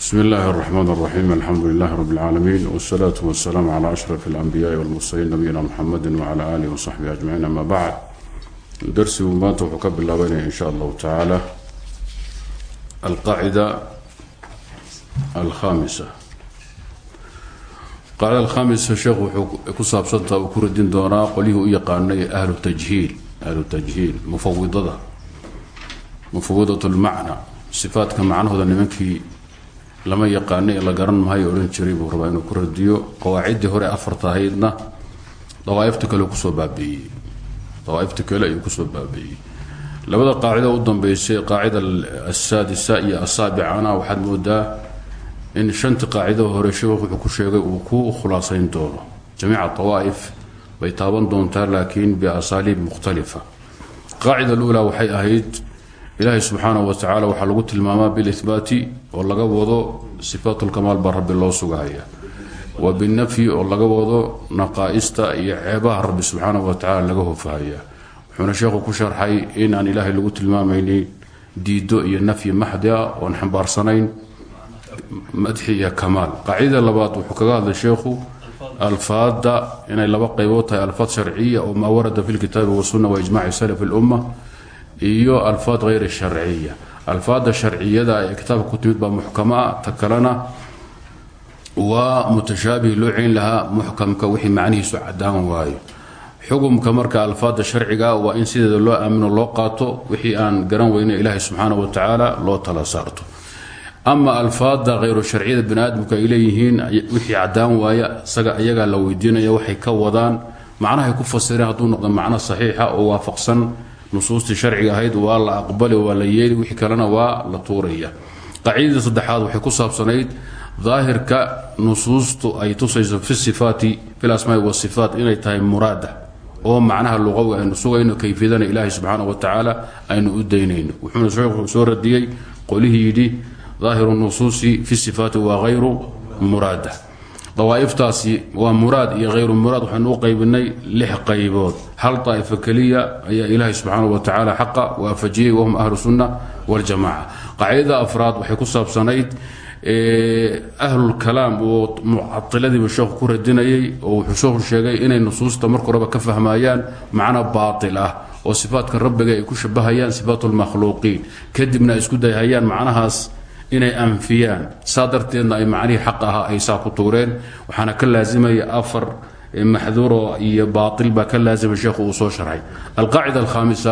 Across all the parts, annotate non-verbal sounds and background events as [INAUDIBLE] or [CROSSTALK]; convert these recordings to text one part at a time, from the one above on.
bsmi اllahi الرحmn الرaxيm alxamdu لlah rb اlcaalamiin wالslaaة wالsلاam عlى أشhrف الأnbiyaءi wاlmursaliin nabiyina mxamedi وعlى alih وصaxbihi aجmaciin ama bacd darsigu maanta wuxuu ka bilaabanaya in sha allahu tacaala alqaacida alkhamisa qaacida alkhamisa sheekhu wuxuu ku saabsantaa uu ku radin doonaa qolyihii u yaqaanay ahlu tajhiil ahlu tajhiil mufawidada mufawidat اlmacna sifaadka macnahooda nimankii lama yaqaanay la garan maayo odhan jiray buu rabaa inuu ku radiyo. Qawaaciddii hore afarta dawaaifta kale ku soo baabiiyey dawaaifta kale ayuu ku soo baabiiyey labada qaacida u dambeysay qaacida asaadisa iyo asaabicana waxaad moodaa in shantii qaacido hore sheekh ku sheegay uu ku khulaasayn doono. Jamiica dawaaif bay taaban doontaa laakiin biasaaliib mukhtalifa qaacida luulaa waxay ahayd ilaahay subxaanahu watacaala waxaa lagu tilmaamaa bilihbaati oo laga wado sifaatulkamaal baa rabbi loo sugahaya. Wa binafyi oo laga wado naqaa'ista iyo ceebaha rabbi subxaanahu watacaala laga hofahaya wuxuuna sheekhu ku sharxay inaan ilaahay lagu tilmaamaynin diido iyo nafyi maxdi a oon xambaarsanayn madxi iyo kamaal. Qaacidada labaad wuxuu kaga hadlay sheekhu alfaada inay laba qaybood tahay alfaad sharciya oo maa warada fi lkitaabi wasunna wa ijmaci salaf lumma iyo alfaad hayr sharciya. Alfaada sharciyada ee kitaabka ku timid baa muxkama ta kalena waa mutashaabih loo celin lahaa muxkamka wixii macnihiisu cadaan waayo. Xukumka sharciga waa in sideeda loo aamino loo qaato wixii aan garan weyne ilaahay subxaana wa tacaala loo tala saarto. Ama alfaada hayru sharciyada bani aadamka ay wixii cadaan waaya isaga iyagaa la weydiinaya waxay ka wadaan macnahay ku fasireen hadduu noqdo macno saxiixa oo waafaqsan nusuustii sharciga ahayd waa la aqbali waa la yeeli wixii kalena waa la tuuraya. Qaacidadii saddexaad waxay ku saabsanayd daahirka nusuustu ay tusayso fi sifaati fi lasmaai wasifaat inay tahay muraada oo macnaha luqawi aynu sugayno kayfiyadana ilaahay subxaana wa tacaala aynu u daynayno. Wuxuuna sheekhu soo radiyey qolihii yidhi daahiru nusuusi fi sifaati waa hayru muraada dawaaiftaasi waa muraad iyo hayru muraad waxaynu u qaybinay lix qaybood. Hal daa'ifo keliya ayaa ilaahay subxaana wa tacaala xaqa waafajiyey wahum ahlu sunna waljamaca qaacidada afraad waxay ku saabsanayd ahlulkalaam oo mucailadiiba sheekhu ku radinayay oo wuxuu sheekhu sheegay inay nusuusta marka horeba ka fahmayaan macno baatil ah oo sifaatka rabbiga ay ku shabahayaan sifaat lmakhluuqiin kadibna isku dayhayaan macnahaas inay anfiyaan. Saa darteedna ay macnihii xaq ahaa ay saa waxaana ka laasimaya afar maxduuro iyo baail baa ka laazimay sheekhu uu soo sharxay. Alqaacida alkhaamisa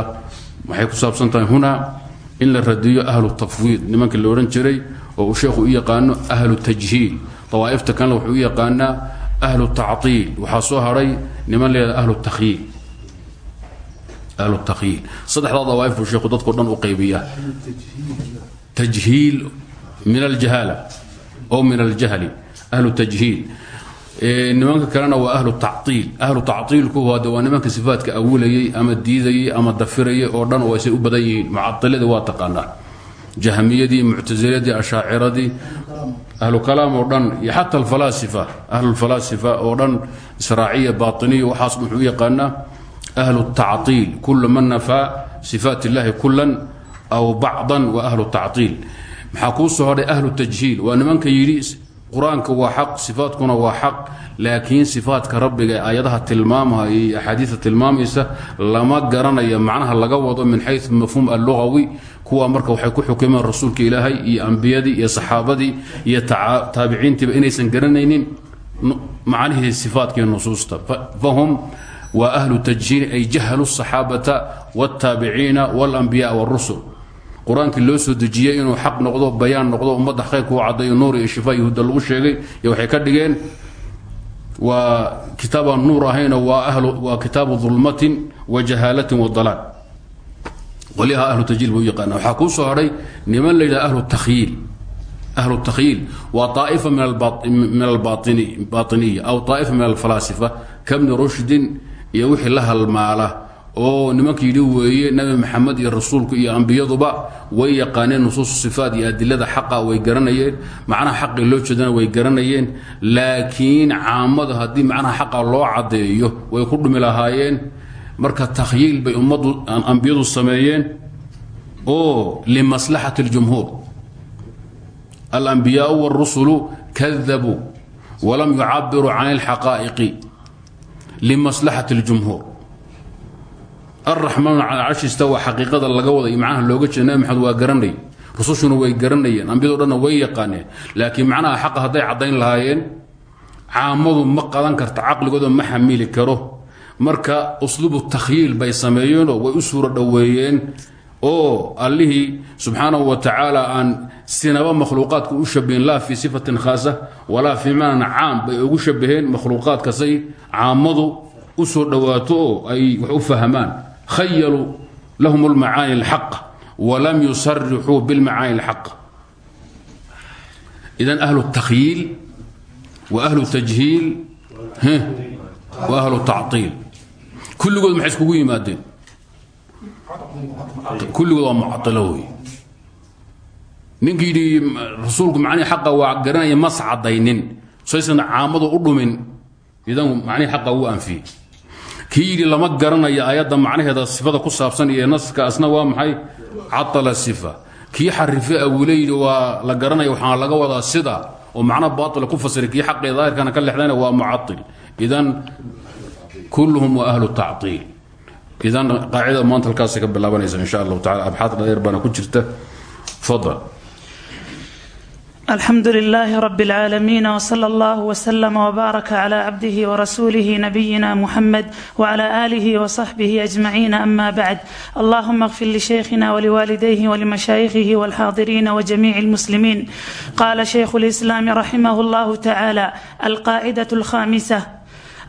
waxay ku saabsan tahay hunaa in la radiyo ahlu tafwiid nimanka la odhan jiray oo uu sheekhu u yaqaano ahlu tajhiil. Dawaa'ifta kanle wuxuu u yaqaanaa ahlu tactiil waxaa soo haray niman leedaha ahlu takhyiil ahlu takhyiil saddexdaa dawaa'if buu sheekhu dadkao dhan u qaybiya tajhiil min aljahaala o min aljahli ahlu tajhiil nimanka kalena waa ahlu taciil ahlu taciilku waa nimanka sifaatka awilayay ama diidayay ama dafirayay oo dhan oo aysay u badan yihiin mucailadii waa taqaanaa jahmiyadii muctasiladii ashaaciradii ahlu kalaam oo dhan iyo xata alfalaasifa ahlulfalaasifa oo dhan israaciya bainiya waxaas wuxuu u yaqaanaa ahlu taciil kula man nafaa sifaat illahi kulan aw bacdan waa ahlu taciil maxaa kuu soo hodhay ahlu tajhiil waa nimanka yidhi qur-aanka waa xaq sifaatkuna waa xaq laakiin sifaatka rabbiga ee aayadaha tilmaamaya iyo axaadiista tilmaamaysa lama garanayo macnaha laga wado min xayu mafhuum allugawi kuwa marka waxay ku xukimeen rasuulka ilaahay iyo ambiyadii iyo saxaabadii iyo taabiciintiiba inaysan garanaynin macnihii sifaatkii nusuusta fahum waa ahlu tajhiil ay jahalu saxaabata wاtaabiciina wاlambiya wاrusul qur-aankii loo soo dejiyey inuu xaq noqdo bayaan noqdo ummadda khayrku u caddayo nuur iyo shifa iyo huda lagu sheegay iyo waxay ka dhigeen waa kitaabaan nuur ahaynoo waa kitaabu dulmatin wa jahaalatin wa dalaal qolyaha ahlu tajhiil buu yaqaana waxaa kuu soo hadhay niman la yidhaha ahlu takhyiil ahlu takhyiil waa طaa'ifa min albaطiniya aw طaa'ifa min alfalaasifa kabni rushdin iyo wixii la halmaala oo nimanka yidhi weeye nabi maxamed iyo rasuulku iyo ambiyaduba way yaqaaneen nusuusu sifaat iyo adilada xaqa way garanayeen macnaha xaqii loo jeedana way garanayeen laakiin caamada haddii macnaha xaqa loo caddeeyo way ku dhumi lahaayeen marka takhyiil bay ummaddu ambiyadu sameeyeen oo limaslaxati اljumhuur alambiyaau wاlrusulu kadabuu walam yucabiruu can اlxaqaa'iqi limaslaxati اljumhuur araxmaan cala carshi istawa xaqiiqada laga wada iyo macnaha looga jeeda nabi waa garanay. Rusushuna way garanayeen. Ambiyado dhanna way yaqaaneen. Laakiin macnaha xaqa hadday caddayn lahaayeen caamadu ma qadan karta caqligooda ma xamili karo. Marka usluubu takhyiil bay sameeyeenoo way u suuro dhoweeyeen oo allihii subxaanahu wa tacaala aan sinaba makhluuqaadka u shabahin laa fii sifatin khaasa walaa fii macnan caam bay ugu shabaheen makhluuqaadkasay caamadu u soo dhowaato ay wax u fahmaan khayaluu lahum lmacaani alxaqa walam yusarixuu bilmacaani alxaqa idan ahlu takhyiil wa ahlu tajhiil wa ahlu tactiil kulligood maxay iskugu yimaadeen? Kulligood waa mucailo wey ninkii yidhi rasuulku macnihii xaqa waa garanaya mas caddaynin saysan caamadu u dhumin idan macnihii xaqa wuu anfiyey kii yidhi lama garanayo ayadda macnaheeda sifada ku saabsan iyo naska asna waa maxay? Catala sifa. Kii xarife awile yidhi waa la garanaya waxaa laga wadaa sida. Oo macna baatila ku fasiray kii xaqii daahirkana ka lexdayna waa mucail idan kulluhum waa ahlu tactiil idan qaacida maanta halkaasay ka bilaabanaysa insha allahu tacala abxaad dheer baana ku jirta. Fadal الحمد لله رب العالمين وصلى الله وسلم وبارك على عبده ورسوله نبينا محمد وعلى اله وصحبه اجمعين اما بعد اللهم اغفر لشيخنا ولوالديه ولمشايخه والحاضرين وجميع المسلمين قال شيخ الاسلام رحمه الله تعالى القاعده الخامسه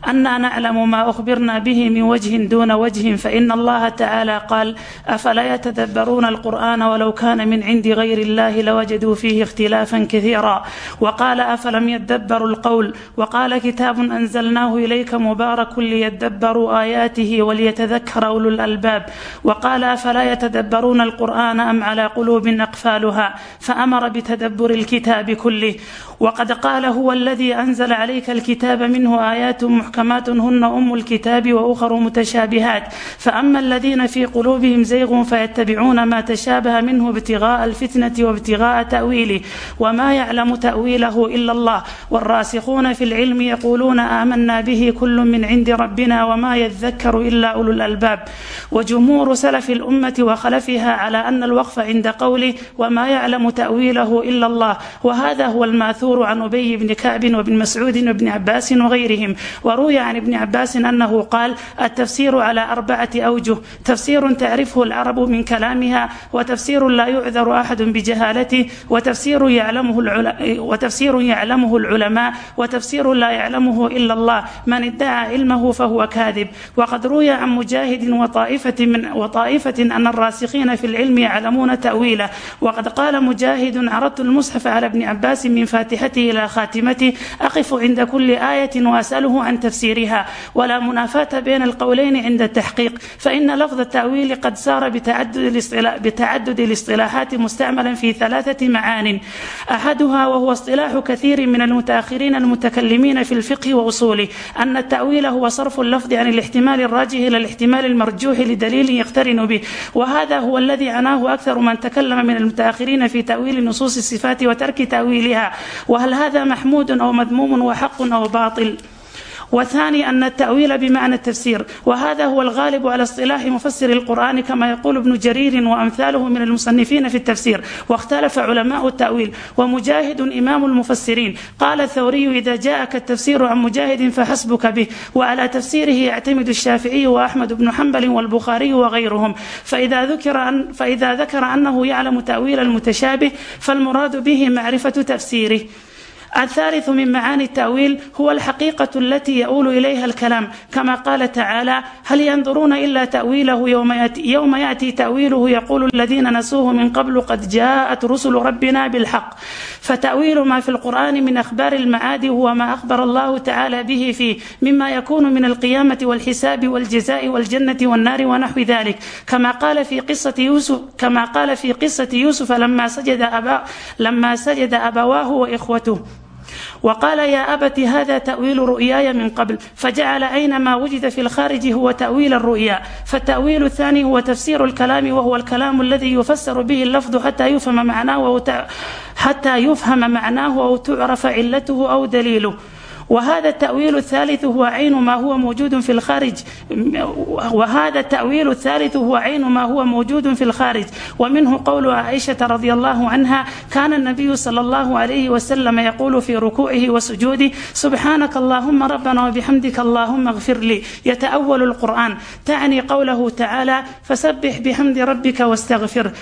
أنا نعلم ما أخبرنا به من وجه دون وجه فإن الله تعالى قال أفلا يتدبرون القرآن ولو كان من عند غير الله لوجدوا فيه اختلافا كثيرا وقال أفلم يدبروا القول وقال كتاب أنزلناه إليك مبارك ليدبروا آياته وليتذكر أولو الألباب وقال أفلا يتدبرون القرآن أم على قلوب أقفالها فأمر بتدبر الكتاب كله وقد قال هو الذي أنزل عليك الكتاب منه آيات محكمات هن أم الكتاب وأخر متشابهات فأما الذين في قلوبهم زيغ فيتبعون ما تشابه منه ابتغاء الفتنة وابتغاء تأويله وما يعلم تأويله إلا الله والراسخون في العلم يقولون آمنا به كل من عند ربنا وما يذكر إلا أولو الألباب وجمهور سلف الأمة وخلفها على أن الوقف عند قوله وما يعلم تأويله إلا الله وهذا هو الماثور عن أبي بن كعب وابن مسعود وابن عباس وغيرهم وروي عن ابن عباس أنه قال التفسير على أربعة أوجه تفسير تعرفه العرب من كلامها وتفسير لا يعذر أحد بجهالته وتفسير يعلمه العلماء وتفسير يعلمه العلماء وتفسير لا يعلمه إلا الله من ادعى علمه فهو كاذب وقد روي عن مجاهد وطائفة من وطائفة أن الراسخين في العلم يعلمون تأويله وقد قال مجاهد عرضت المصحف على ابن عباس من فاتحته إلى خاتمته أقف عند كل آية وأسأله عن تفسيرها ولا منافاة بين القولين عند التحقيق فإن لفظ التأويل قد سار بتعدد الاصطلاح بتعدد الاصطلاحات مستعملا في ثلاثة معان أحدها وهو اصطلاح كثير من المتأخرين المتكلمين في الفقه وأصوله أن التأويل هو صرف اللفظ عن الاحتمال الراجح إلى الاحتمال المرجوح لدليل يقترن به وهذا هو الذي عناه أكثر من تكلم من المتأخرين في تأويل نصوص الصفات وترك تأويلها وهل هذا محمود أو مذموم وحق أو باطل والثاني أن التأويل بمعنى التفسير وهذا هو الغالب على اصطلاح مفسر القرآن كما يقول ابن جرير وأمثاله من المصنفين في التفسير واختلف علماء التأويل ومجاهد إمام المفسرين قال الثوري إذا جاءك التفسير عن مجاهد فحسبك به وعلى تفسيره يعتمد الشافعي وأحمد بن حنبل والبخاري وغيرهم فإذا ذكر أن فإذا ذكر أنه يعلم تأويل المتشابه فالمراد به معرفة تفسيره الثالث من معاني التأويل هو الحقيقة التي يؤول إليها الكلام كما قال تعالى هل ينظرون إلا تأويله يوم يأتي, يوم يأتي تأويله يقول الذين نسوه من قبل قد جاءت رسل ربنا بالحق فتأويل ما في القرآن من أخبار المعاد هو ما أخبر الله تعالى به فيه مما يكون من القيامة والحساب والجزاء والجنة والنار ونحو ذلك كما قال في قصة يوسف كما قال في قصة يوسف لما سجد أبا لما سجد أبواه وإخوته وقال يا أبت هذا تأويل رؤياي من قبل فجعل أينما وجد في الخارج هو تأويل الرؤيا فالتأويل الثاني هو تفسير الكلام وهو الكلام الذي يفسر به اللفظ حتى يفهم معناه وهو حتى يفهم معناه أو تعرف علته أو دليله وهذا التأويل الثالث هو عين ما هو موجود في الخارج وهذا التأويل الثالث هو عين ما هو موجود في الخارج ومنه قول عائشة رضي الله عنها كان النبي صلى الله عليه وسلم يقول في ركوعه وسجوده سبحانك اللهم ربنا وبحمدك اللهم اغفر لي يتأول القرآن تعني قوله تعالى فسبح بحمد ربك واستغفره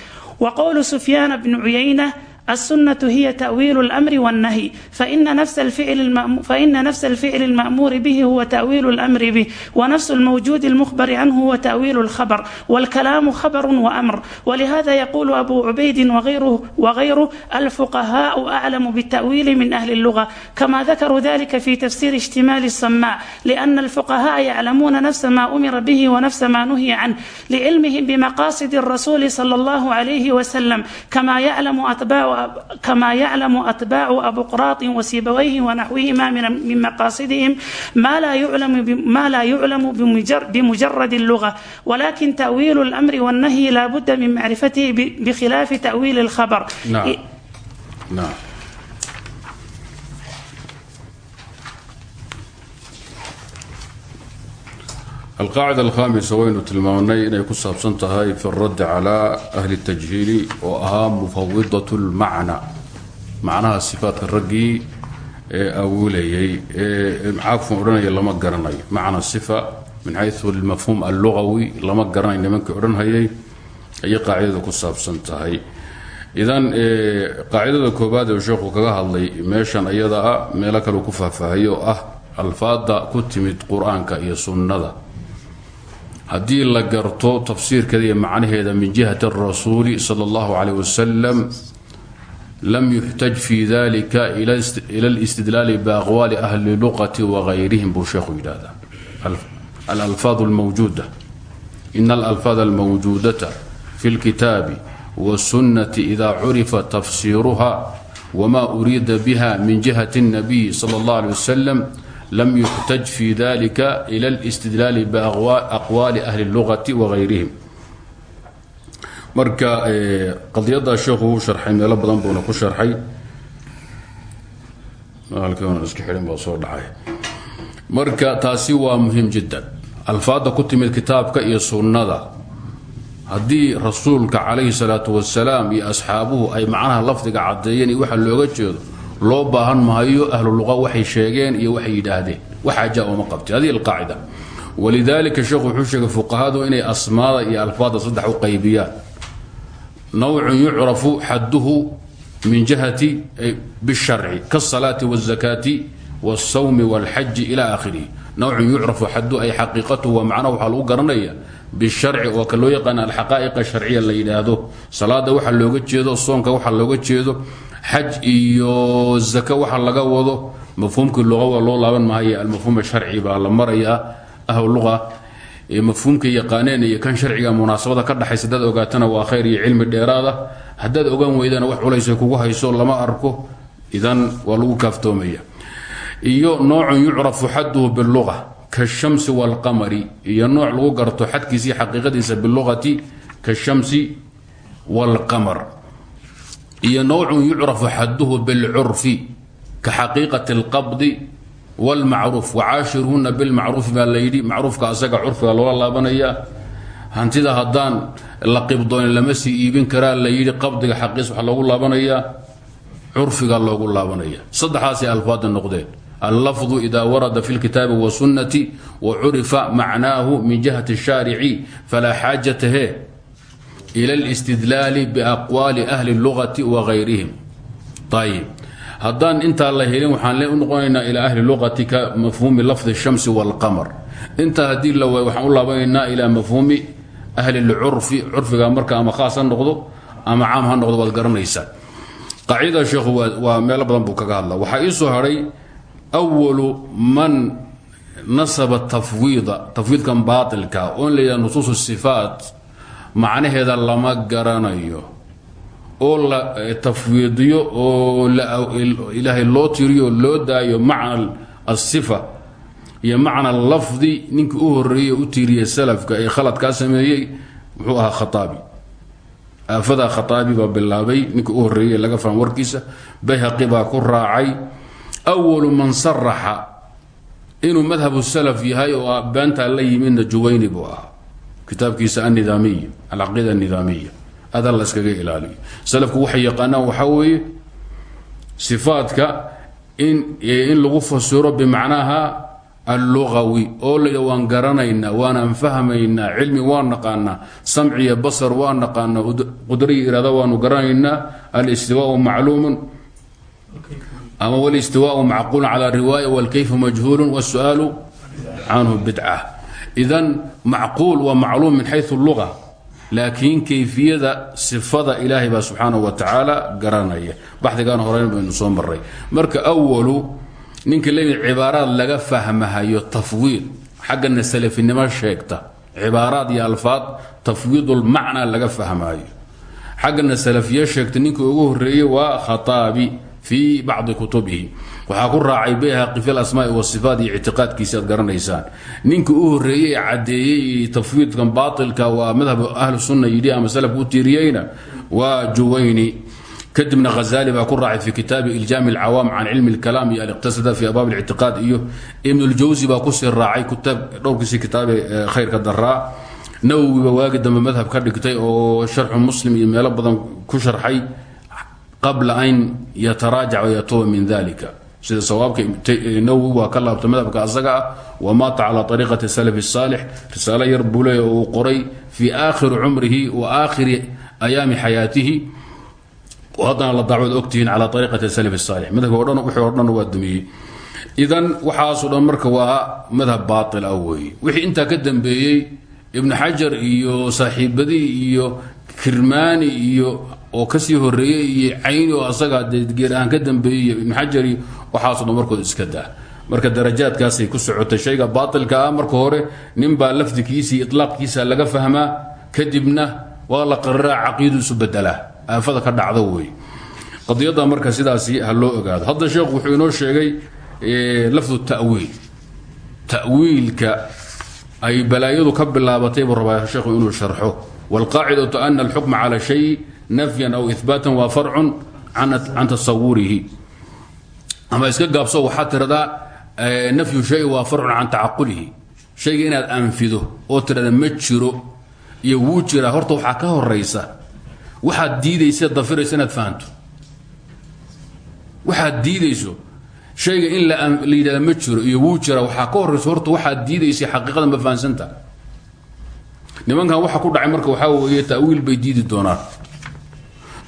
وقول سفيان بن عيينة السنة هي تأويل الأمر والنهي فإن نفس الفعل المأمور فإن نفس الفعل المأمور به هو تأويل الأمر به ونفس الموجود المخبر عنه هو تأويل الخبر والكلام خبر وأمر ولهذا يقول أبو عبيد وغيره وغيره الفقهاء أعلم بالتأويل من أهل اللغة كما ذكروا ذلك في تفسير اشتمال السماع لأن الفقهاء يعلمون نفس ما أمر به ونفس ما نهي عنه لعلمهم بمقاصد الرسول صلى الله عليه وسلم كما يعلم أتباع كما يعلم أتباع أبقراط وسيبويه ونحوهما من من مقاصدهم ما لا يعلم ما لا يعلم بمجرد اللغة ولكن تأويل الأمر والنهي لا بد من معرفته بخلاف تأويل الخبر نعم نعم alqaacida alkhaamisa waynu tilmaamnay inay ku saabsan tahay fi raddi calaa ahli tajhiili oo ahaa mufawidat lmacna macnaha sifaadka raggii ee awilayay ee caafun odhanaya lama garanayo macna sifa min xayu almafhuum allugawi lama garanayo nimankii odhanhayay ayay qaacidada ku saabsan tahay idan qaacidada koobaad ee sheekhu kaga hadlay meeshan iyada a meelo kaleu ku faahfaahayo oo ah alfaada ku timid qur'aanka iyo sunnada haddii la garto tafsiirkeeda iyo macnaheeda min jihati arasuuli sala allahu caleyh wasalam lam yuxtaj fii dalika ila alistidlaali biaqwaali ahli luqati wagayrihim buu sheekhu yidhahdaa alalfaad almawjuuda ina alalfaad almawjuudata fi lkitaabi wsunnati ida curifa tafsiiruha wma uriida biha min jihati اnabiy sala اllah alay wasalam lam yuxtaj fi dalika ila اlاstidlaali biaqwaali ahli اlugati wagayrihim marka qadiyada sheekhu uu sharxay meelo badan buuna ku sharxay iska xidhin baa soo dhacay marka taasi waa muhim jiddan alfaada ku timid kitaabka iyo sunnada haddii rasuulka calayhi salaatu wasalaam iyo asxaabuhu ay macnaha lafdiga caddeeyeen iyo waxa looga jeedo loo baahan maayo ahlu luqa waxay sheegeen iyo waxay yidhaahdeen wax xaja uma qabti hadihi alqaacida walidalika sheekhu wuxuu sheegay fuqahadu inay asmaada iyo alfaada saddex u qaybiyaan nawcun yucrafu xaduhu min jihati bisharci kaasalaati wاzakaati wاsawmi wاlxaji ila akhirihi nawcun yucrafu xadu ay xaqiiqatuhu waa macnaha waxaa lagu garanaya bisharci oo ka loo yaqaana alxaqaa'iq asharciya la yidhaahdo salaada waxa looga jeedo soonka waxa looga jeedo xaj iyo zaka waxa laga wado. Mafhuumkii luqa waa loo laaban maayo almafhuum sharci baa la marayaa ahlu luqa. Mafhuumka yaqaaneen iyo kan sharciga munaasabada ka dhaxaysa hadaad ogaatana waa khayr iyo cilmi dheeraada. Haddaad ogaan weydana wax culaysa kugu hayso lama arko. Idan waa lagu kaaftoomaya. Iyo noocun yucrafu xaduhu biluqa kashamsi wاlqamari iyo nooc lagu garto xadkiisa iyo xaqiiqadiisa biluqati kashamsi wاlqamar iyo nawcun yucrafu xaduhu bilcurfi ka xaqiiqati اlqabdi wاlmacruuf wacaashiruhuna bilmacruufi baa layidhi macruufka asaga curfiga loola laabanaya. Hantida haddaan la qibdoonin lama sii iibin karaa layidhi qabdiga xaqiis waxa loogu laabanayaa curfiga loogu laabanaya. Saddexaasay alfaada noqdeen. Allafdu ida warada fi lkitaabi wasunnati wacurifa macnaahu min jihati shaarici falaa xaajata he ila اlاstidlaali biaqwaali ahli اlugati wagayrihim ayib haddaan intaa la helin waxaan u noqonaynaa ilaa ahli luqati ka mafhuumi lafdi الshamsi wاlqamar intaa haddii la waayo waxaan u laabanaynaa ilaa mafhuumi ahli اlcurfi curfiga marka ama khaas ha noqdo ama caam ha noqdo waad garanaysaa qaacida sheekhu waa meelo badan buu kaga hadla waxaa ii soo hadhay awalu man nasaba tafwiida tafwiidkan baailka oon la yidhaha nusuus sifaat macnaheeda lama garanayo oo la tafwiidiyo oo ilaahay loo tiriyo loo daayo macna asifa iyo macna lafdi ninkii u horeeyey u tiiriyey salafka ee khaladkaa sameeyey muxuu ahaa khaaabi aafada khaaabi baa bilaabay. Ninka u horeeyey laga faham warkiisa. Bayhaqi baa ku raacay. Awalu man saraxa inuu madhab salaf yahay oo beentaa la yimidna juwayni buu ahaa kitaabkiisa anidaamiy alcaqiida anidaamiya adaa la iskaga ilaaliyo. Salafku waxay yaqaanaan waxaa weeye sifaadka in in lagu fasiro bimacnaha allugawi oo la waan garanaynaa waanaan fahmaynaa cilmi waan naqaanaa samciya basar waan naqaanaa qudriya iraada waanu garanaynaa alistiwaau macluumun ama walistiwaau macquulun cala riwaaya walkayfu majhuulun wasu'aalu canhu bidca idan macquul waa macluum min xayu luga laakiin kayfiyada sifada ilaahay baa subxaanahu wa tacaala garanaya. Baxdigaan horeyn baynu soo maray marka awalu ninka leeyihi cibaaraad laga fahmahayo tafwiid xaggana salafinimo sheegta cibaaraad iyo alfaad tafwiidulmacnaa laga fahmayo xaggana salafiye sheegta ninka ugu horeeyey waa khataabi fii bacdi kutubihi waxaa ku raacay bayhaqi fi lasmaai wasifaat iyo ictiqaadkiisi aad garanaysaan ninka u horeeyey ee caddeeyey tafwiidkan baailka waa madhab ahlu sunna yidhi ama salafka u tiiriyeyna waa juwayni kadibna hazali baa ku raacay fi kitaabi iljaami alcawaam can cilmi اlkalaam iyo aliqtasada fi abwaab اlictiqaad iyo ibn اljawsi baa kusii raacay kitaab dhowrkiisii kitaabe khayrka daraa nawowiba waagi dambe madhab ka dhigtay oo sharxu muslim iyo meelo badan ku sharxay qabla an yataraajac wayatuuba min dalika sida sawaabka nawwi waa ka laabta madhabka asaga ah wamaata calaa ariiqati salaf saalix risaalo yar buleya oo uu qoray fii aakhiri cumrihi wa aakhiri ayaami xayaatihi. Oo haddana la daacood ogtihiin calaa ariiqati salaf saalix madhabka o dhan wuxuu o dhan waa dumiyey. Idan waxaasoo dhan marka waa madhab baail ah weeye. Wixii intaa ka dambeeyey ibnu xajar iyo saaxiibadii iyo kirmaani iyo oo ka sii horeeyey iyo cayni oo asaga dee geer ahaan ka dambeeyey iyo ibnu xajari waxaaso dhan markood iska daa. Marka darajaadkaasay ku socotay shayga baailka ah marka hore ninbaa lafdikiisa iyo ilaaqkiisa laga fahmaa kadibna waa la qariraa caqiiduisu bedelaa aafada ka dhacda wey qadiyadda marka sidaasi ha loo ogaado. Hadda sheekhu wuxuu inoo sheegay lafdu tawiil. Tawiilka ay balaayadu ka bilaabatay buu rabaa sheekhu inuu sharxo. Wاlqaacidatu ana alxukma cala shay nafyan aw ihbaatan waa farcun can tasawurihi ama iska gaabso waxaad tiradaa nafyu shay waa farcun can tacaqulihi shayga inaad anfido oo tirada ma jiro iyo wuu jiraa horta waxaa ka horaysa waxaad diidaysa dafiraysa inaad fahanto. Waxaad diidayso shayga in la yidhahda ma jiro iyo wuu jira waxaa ka horaysa horta waxaad diidaysay xaqiiqada ma fahansanta nimankan waxa ku dhacay marka waxaa weeye tawiil bay diidi doonaan.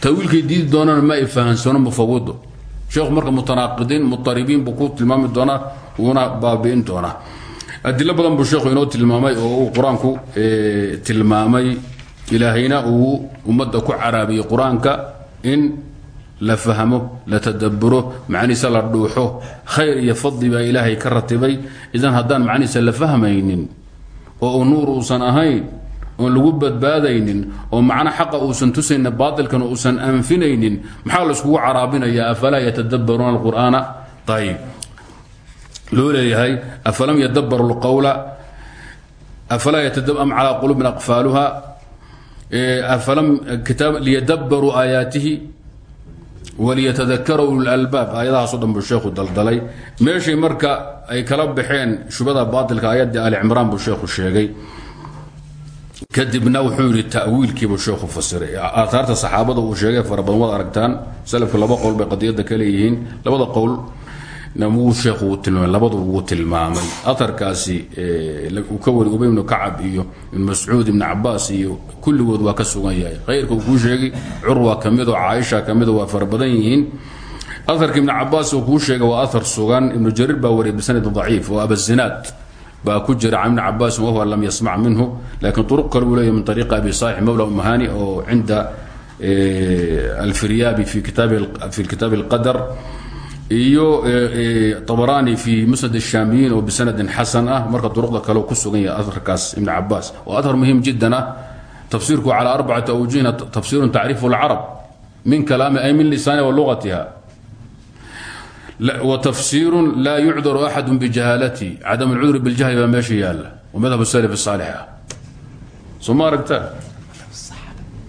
Tawiilkay diidi doonaan ma ay fahansano mufawado sheekhu marka mutanaaqidiin muaribiin buu ku tilmaami doonaa wuuna baabi'in doonaa. Adilo badan buu sheekhu inoo tilmaamay oo uu qur'aanku tilmaamay. Ilaahayna uu ummadda ku caraabiyey qur'aanka in la fahmo la tadaburo macnihiisa la dhuuxo. Khayr iyo fadli baa ilaahay ka ratibay. Idan haddaan macnihiisa la fahmaynin oo uu nuur uusan ahayn oon lagu badbaadaynin oo macno xaqa uusan tusaynin baatilkan uusan anfinaynin maxaa la iskugu caraabinayaa afalaa yatadabbaruuna alqur'aana? Ayib loo afalam yadabbaru lqowla afalaa am calaa qulubin aqfaaluha? Afalam kitaab liyadabbaruu aayaatihi? Waliyatadakara ululalbaab aayadahaaso dhan buu sheekhu daldalay. Meeshay marka ay kala baxeen shubada baatilka aayaddii ali cimraan buu kadibna wuxuu yidhi tawiilkiibuu sheekhu fasiray. Aaaarta saxaabada uu sheegay fara badan aragtaan salafka laba qowl bay qadiyadda ka leeyihiin labada qowl wuu sheekhu uu tilmaamay labadu wuu tilmaamay. Aarkaasi uu ka wari ubay ibnu iyo ibn mascuud ibn cabaas iyo kulligood waa ka sugan yahay. Khayrka uu sheegay curwa ka mido caaisha waa fara yihiin. Aarka ibn cabaas uu kuu sheegay waa aar sugan ibnu jariir baa wariyay bisanad daciif oo abazinaad baa ku jira can ibni cabaasin wahuwa lam yasmac minhu lakiin uruq kale uu leeyahy min ariiqi abi saalix mawla umahani oo cinda alfiryaabi fi kitaabi اlqadar iyo abrani fi musnad الshaamiyiin oo bisanadin xasan ah marka duruqda kale ku sugan yahay aharkaas ibn cabaas oo ahar muhim jiddan ah tafsiirku calى arbacati awjihina tafsiru tacrifu اlcarab min kalaami ay min lisaani wa lugatiha tafsiiru laa yucdaru axadu bijahaalatihi cadam alcudri biljahli baa meesha yaalla waa madhab salaf saalix ah soo ma aragta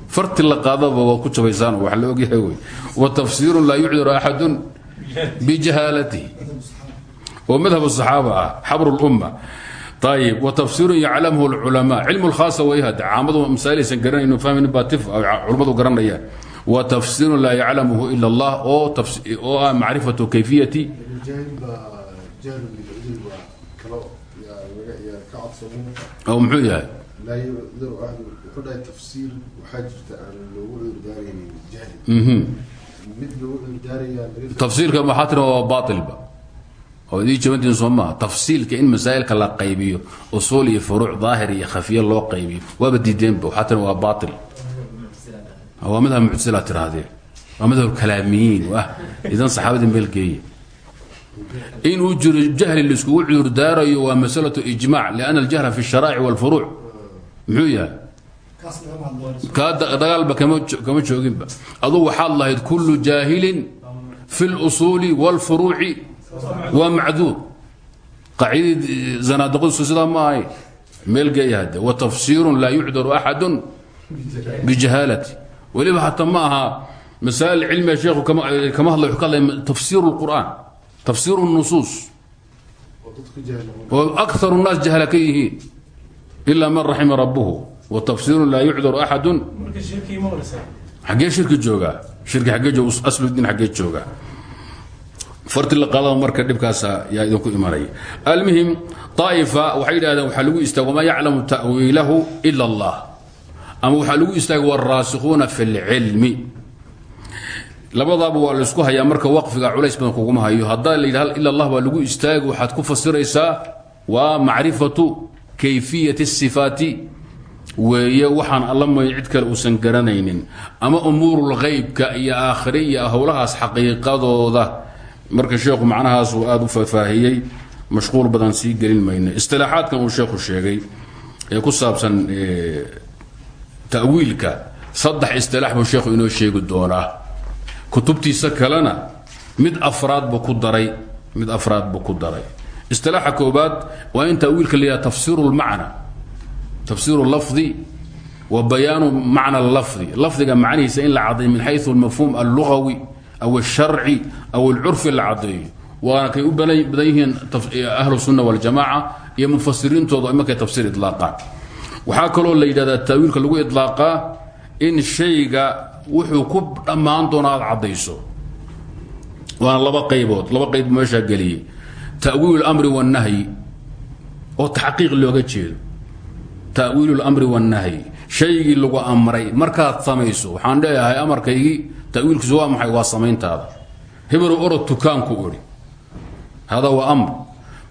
farti la qaadaba waa ku jabaysaan wa la ogyahay wey wa tafsiiru laa yucdaru axadun bijahaalatihi oo madhab asaxaaba ah xabru lumma ayib wa tafsiirun yaclamhu lculamaa cilmu lkhaasa wayhad caamadu masaa'il aysan garanayno fahmaynin baa tif culammadu garanayaan wa tafsiirun laa yaclamuhu ila اllah oo ah macrifatu kayfiyati. Oo muxuu yahay? Tafsiirka maxaa tira waa baailba oo idii jabantiin soo maaha tafsiilka in masaa'ilka la qaybiyo usuul iyo furuuc daahir iyo khafiya loo qaybiyo waaba diideenba waxaa tira waa baail waa madhab muctasila tirahdeen waa madhab kalaamiyiin ah. Idan saxaabadii meel geeya. In uu jiro jahli laiskugu cudurdaarayo waa masalatu ijmac lianna aljahla fi sharaa'ic walfuruuc. Muxuu yahay? Kaa dagaalba kama jooginba. Adugu waxaad lahayd kullu jaahilin fi اlusuuli wاlfuruuci waa macduur. Qaacidadii zanaadiqadiisu sidaa ma ahay meel geeya hadde wa tafsiirun laa yucdaru axadu bijahaalati weliba hataa ma aha masaa'il cilmiga sheekhu kama hadla wuxuu ka hadlaya tafsiiru lqur'aan tafsiiru nusuus. Oo akaru nnaas jahla ka man raxima rabbuhu wa tafsiirun laa yucdaru axadun xaggee shirki joogaa shirki xaggee joog asluddin xaggee joogaa fartilaqaadada marka dhibkaasa yaa idinku imanaya almuhim طaa'ifa waxay yidhahdeen waxaa lagu istaaga wamaa yaclamu ama waxaa lagu istaaga wاlraasikuuna fi اlcilmi labadaaba waa laisku hayaa marka waqfiga culays badan kuguma hayo haddaa la yidhah ila allah baa lagu istaagi waxaad ku fasiraysaa waa macrifatu kayfiyati الsifaati weeye waxaan alla mooy cid kale uusan garanaynin ama umuurulghaybka iyo aakhire iyo howlahaas xaqiiqadooda marka sheekhu macnahaas uu aada u faahfaahiyey mashquul badan sii gelin mayno istilaaxaadkan uu sheekhu sheegay ee ku saabsan ta'wiilka saddex istilaax buu sheekhu inoo sheegi doonaa. Kutubtiisa kalena mid afraad buu ku daray mid afraad buu ku daray. Istilaaxa koobaad waa in ta'wiilka la yidhaha tafsiiru lmacna tafsiiru lafdi wa bayaanu macna lafdi lafdiga macnihiisa in la cadday min xayu almafhuum allugawi aw alsharci aw alcurfi la caddeeyo. Waana kay u badan yihiin ahlu sunna waljamaca iyo mufasiriintooda markay tafsiir ilaaqaan waxaa kaloo la yidhahdaa ta'wiilka lagu idlaaqaa in shayga wuxuu ku dhammaan doona aad caddayso waana laba qaybood laba qayb meeshaa geliyey ta'wiilu اlamri wاnnahyi oo taxqiiq looga jeedo ta'wiilu اlamri wاnnahyi shaygii lagu amray markaad samayso waxaan leeyahay amarkaygii ta'wiilkiisu waa maxay waa samayntaada hebelu orod tukaanku odhi hada waa amr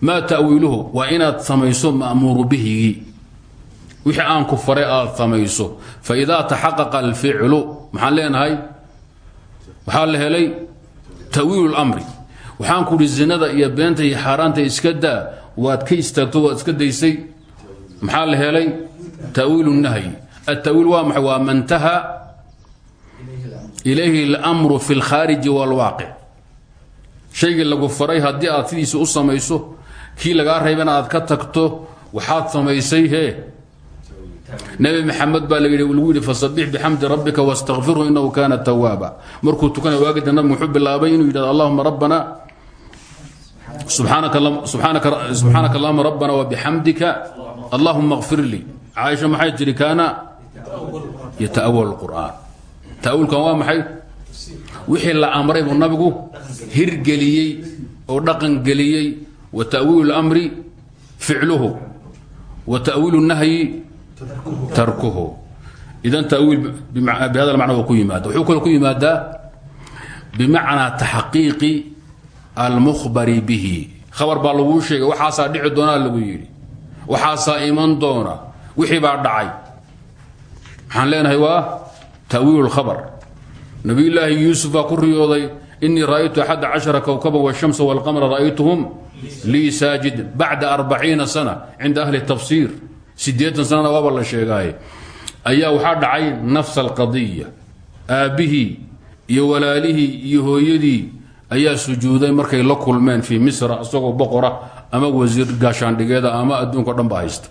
maa ta'wiiluhu waa inaad samayso ma'muuru bihigii wixii aan ku faray aad samayso faidaa taxaqaqa alficlu maxaan leenahay waxaa la helay ta'wiilu اlamri waxaan ku uhi zinada iyo beenta iyo xaaraanta iska daa waad ka istaagto waad iska daysay maxaa la helay ta'wiilu nahyi التأwiil waa maxay waa mantaha ilayhi اlأmru fi اlkhaariji wاlwaaqic shaygii lagu faray haddii aad sidiisa u samayso kii lagaa raybana aad ka tagto waxaad samaysay he nabi maxamed baa lagu yidhi fasabix bixamdi rabbika wastakfirhu inahu kaana tawaaba markuu tukana waagida nabig wuxuu bilaabay inuu yidhahdo allahuma rabbana subxaanaka allahuma rabbana wabixamdika allahuma kfir lii caaisha maxay tiri kaana yataawal qur'aan. Taawulkan waa maxay? Wixii la amray buu nabigu hirgeliyey oo dhaqangeliyey wa ta'wiilu اlmri ficluhu wa ta'wiilu nahyi tarkuhu. Idan ta'wiil bihada macna ku yimaada wuxuu kaloo ku yimaadaa bimacnaa taxqiiqi almukhbari bihi. Khabar baa laguu sheegay waxaasaa dhici doonaa lagu yidhi. Waxaasaa iman doona. Wixii baa dhacay. Maxaan leenahay waa ta'wiilu lkhabar nabiyullaahi yuusuf baa ku riyooday inii ra'aytu axada cashara kowkaban wاshamsa wاlqamra ra'aytuhum lii saajid bacda arbaciina sana cinda ahli tafsiir siddeetan sanana waaba la sheegaaye ayaa waxaa dhacay nafsa alqadiya. Aabbihii iyo walaalihii iyo hooyadii ayaa sujuuday markay la kulmeen fii misra isagoo boqora ama wasiir gaashaandhigeeda ama adduunka o dhan ba haysta.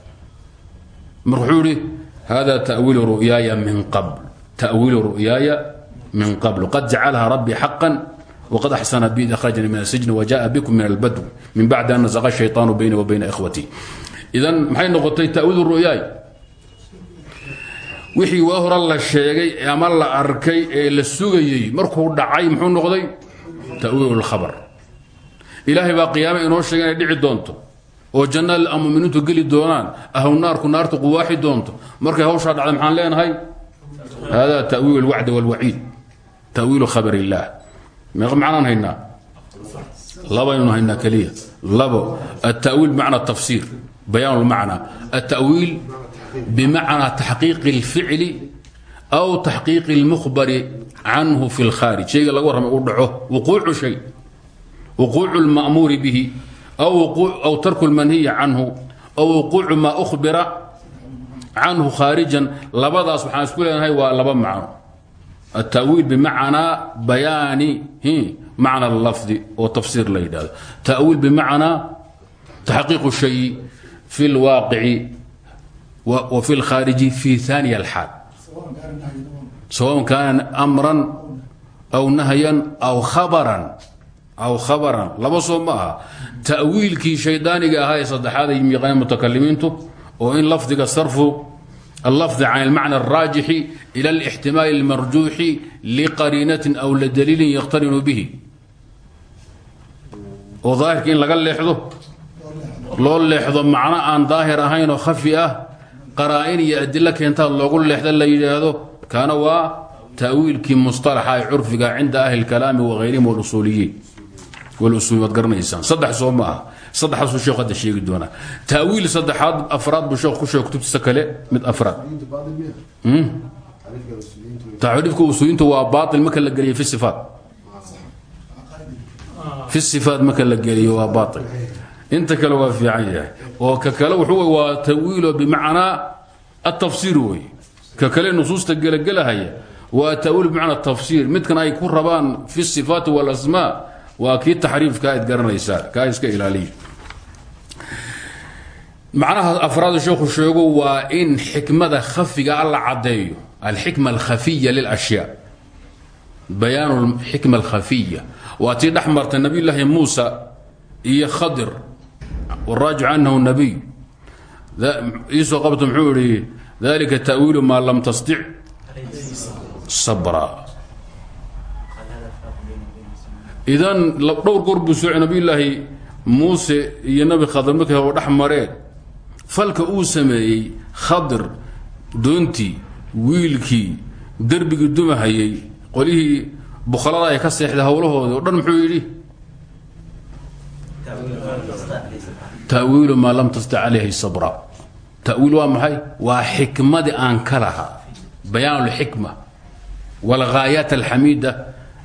Marka hada ta'wiilu ru'yaaya min qabl. Ta'wiilu ru'yaaya min qablu qad jacalaha rabbii xaqan wqad axsana bi id ahrajani min asijni wajaءa bikum min albadw min bacdi an nasaqa shayطaanu bayni wa idan maxay noqotay tawiid ruyaay? Wixii waa hore la sheegay ama la arkay ee la sugayey markuu dhacay muxuu noqday tawiil lkhabar ilaahay baa qiyaame inoo sheega inay dhici doonto. Oo janna muminiintu geli doonaan ahw naarku naartu quwaaxi doonto. Markay hawshaa dhacda maxaan leenahay? Hada tawiil lwacdi wlwaciid tawiilu khabar illaah maxaan haynaa? Laba inanu haynaa keliya labo atawiil bimacna tafsiir. bayaan اlmacna التأwiil bmacna تaxqiiqi الficli أw تaxqiiqi الmkhbari canhu fi اlkhaarij shayga laga warramay uu dhaco wuquucu shay wuquucu اlma'muuri bihi aw tarku اlmanhiyi canhu aw wuquucu ma أhbira canhu khaarijan labadaas waxaan isku leenahay waa laba macno التأwiil bmacnaa bayaani macna اlafdi oo tafsiir la yidhahdo تأwiil bmacnaa تaxqiiq الshay fi lwaaqici wa fi lkhaariji fi aniya alxaal sawan kaana amran aw nahyan aw khabaran aw khabaran laba soo ma aha ta'wiilkii shaydaaniga ahaa ee saddexaad ay yaqaaneen mutakalimiintu oo in lafdiga sarfu allafdi can ilmacna alraajixi ila alixtimaali almarjuuxi liqariinatin aw lidaliilin yaqtarinu bihi oo daahirka in laga leexdo loo leexdo macno aan daahir ahaynoo khafi ah qaraa-in iyo adilo keenta loogu leexda la yidhaahdo kaana waa taawiilkii mustalaxa ee curfiga cinda ahli اkalaami wahayrihim wlusuuliyiin wlusuliyiin waad garanaysaan. Saddex soo ma aha. Saddexaasuu sheekh hadda sheegi doonaa. Taawiil saddexaad afraad buu sheekh ku sheeg kutubtiisa kale mid afraad. Hmm? Tacriifka usuulintu waa baail marka la geliyo fi sifaat. Fi sifaat marka la geliyo waa baail inta kale waa fiican yahay. Oo ka kale wuxuu waa ta'wiilo bimacnaa atafsiir wey ka kale nusuusta gelagelahaya waa ta'wiil bimacnaa tafsiir midkan ay ku rabaan fi sifaati walasmaa waa kii taxriifka aad garanaysaa kaa iska ilaaliya macnaha afraad sheekhu sheego waa in xikmada khafiga alla caddeeyo. Alxikma alkhafiya lilashyaa. Bayaanu xikma alkhafiya. Waa tii dhex martay nabiy llaahi muusa iyo khadir waraajic anahu nabiy iisoo qabto muxuu ihi dalika ta'wiilu maa lam tastic sabra idan dhowr goor buu sooci nabiyulaahi muuse iyo nabi khadir markay haba dhex mareen falka uu sameeyey khadir doontii wiilkii derbigii dumahayey qolihii bukhalada ay ka seexday howlahoodii o dhan muxuu yidhi ta'wiilu maa lam tastic calayhi sabra ta'wiil waa maxay waa xikmadii aan ka lahaa bayaan اlxikma wاlghaayaat alxamiida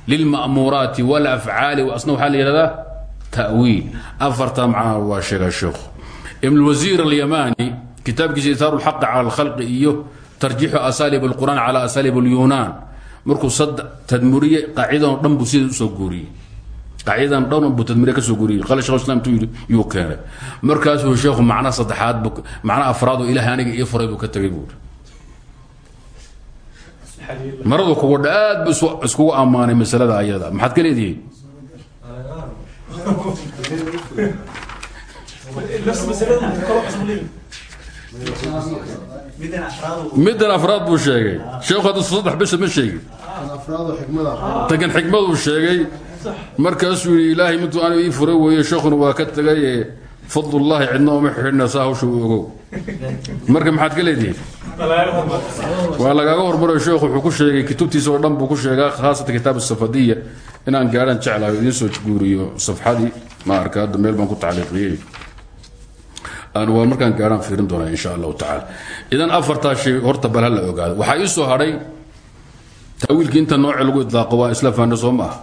lilma'muuraati wاlafcaali asna waxaa la yidhahdaa ta'wiil afarta macnaha waa sheega sheekhu ibn اlwasiir alyamani kitaabkiisa itaaru اlxaqi cala اlkhalqi iyo tarjiixu asalib اlqur'aan cala asalib اlyunaan markuu tadmuriye qaacidan dhan buu sida usoo guuriyey qaacidan dhan buu tadmuriye ka soo guuriyey qala shekh islam tu yuu keenay. Markaasuu sheekhu macna saddexaad macna afraad oo ilahay aniga ii furay buu ka tegay buuri maradu kuwadha aad bu iskugu ammaanay masalada ayada. Maxaad ka leedihiin? Middan afraad buu sheegay. Sheekhu hadda saddex bisha ma sheegin tagan xikmaduu sheegay. Markaasuu yidhi ilaahay miduu aniga ii furay weeye sheekhuna waa ka tegay fadlullaahi cidna uma xidhna saa hawsha u ogow. Marka maxaad ka leedihiin? Waa lagaaga hormaro sheekhu wuxuu ku sheegay kutubtiisa oo dhan buu ku sheegaa khaasatan kitaab safadiya inaan gaadhaan jeclahay idiin soo guuriyo safxadii ma arka hadda meel baan ku tacliiqiyey. Waa markaan gaadhaan fiirin doonaa insha allahu tacaala. Idan afartaa shay horta bal ha la ogaado. Waxaa ii soo hadhay ta'wiilkii inta nooce lagu idlaaqo waa isla fahanna soo ma aha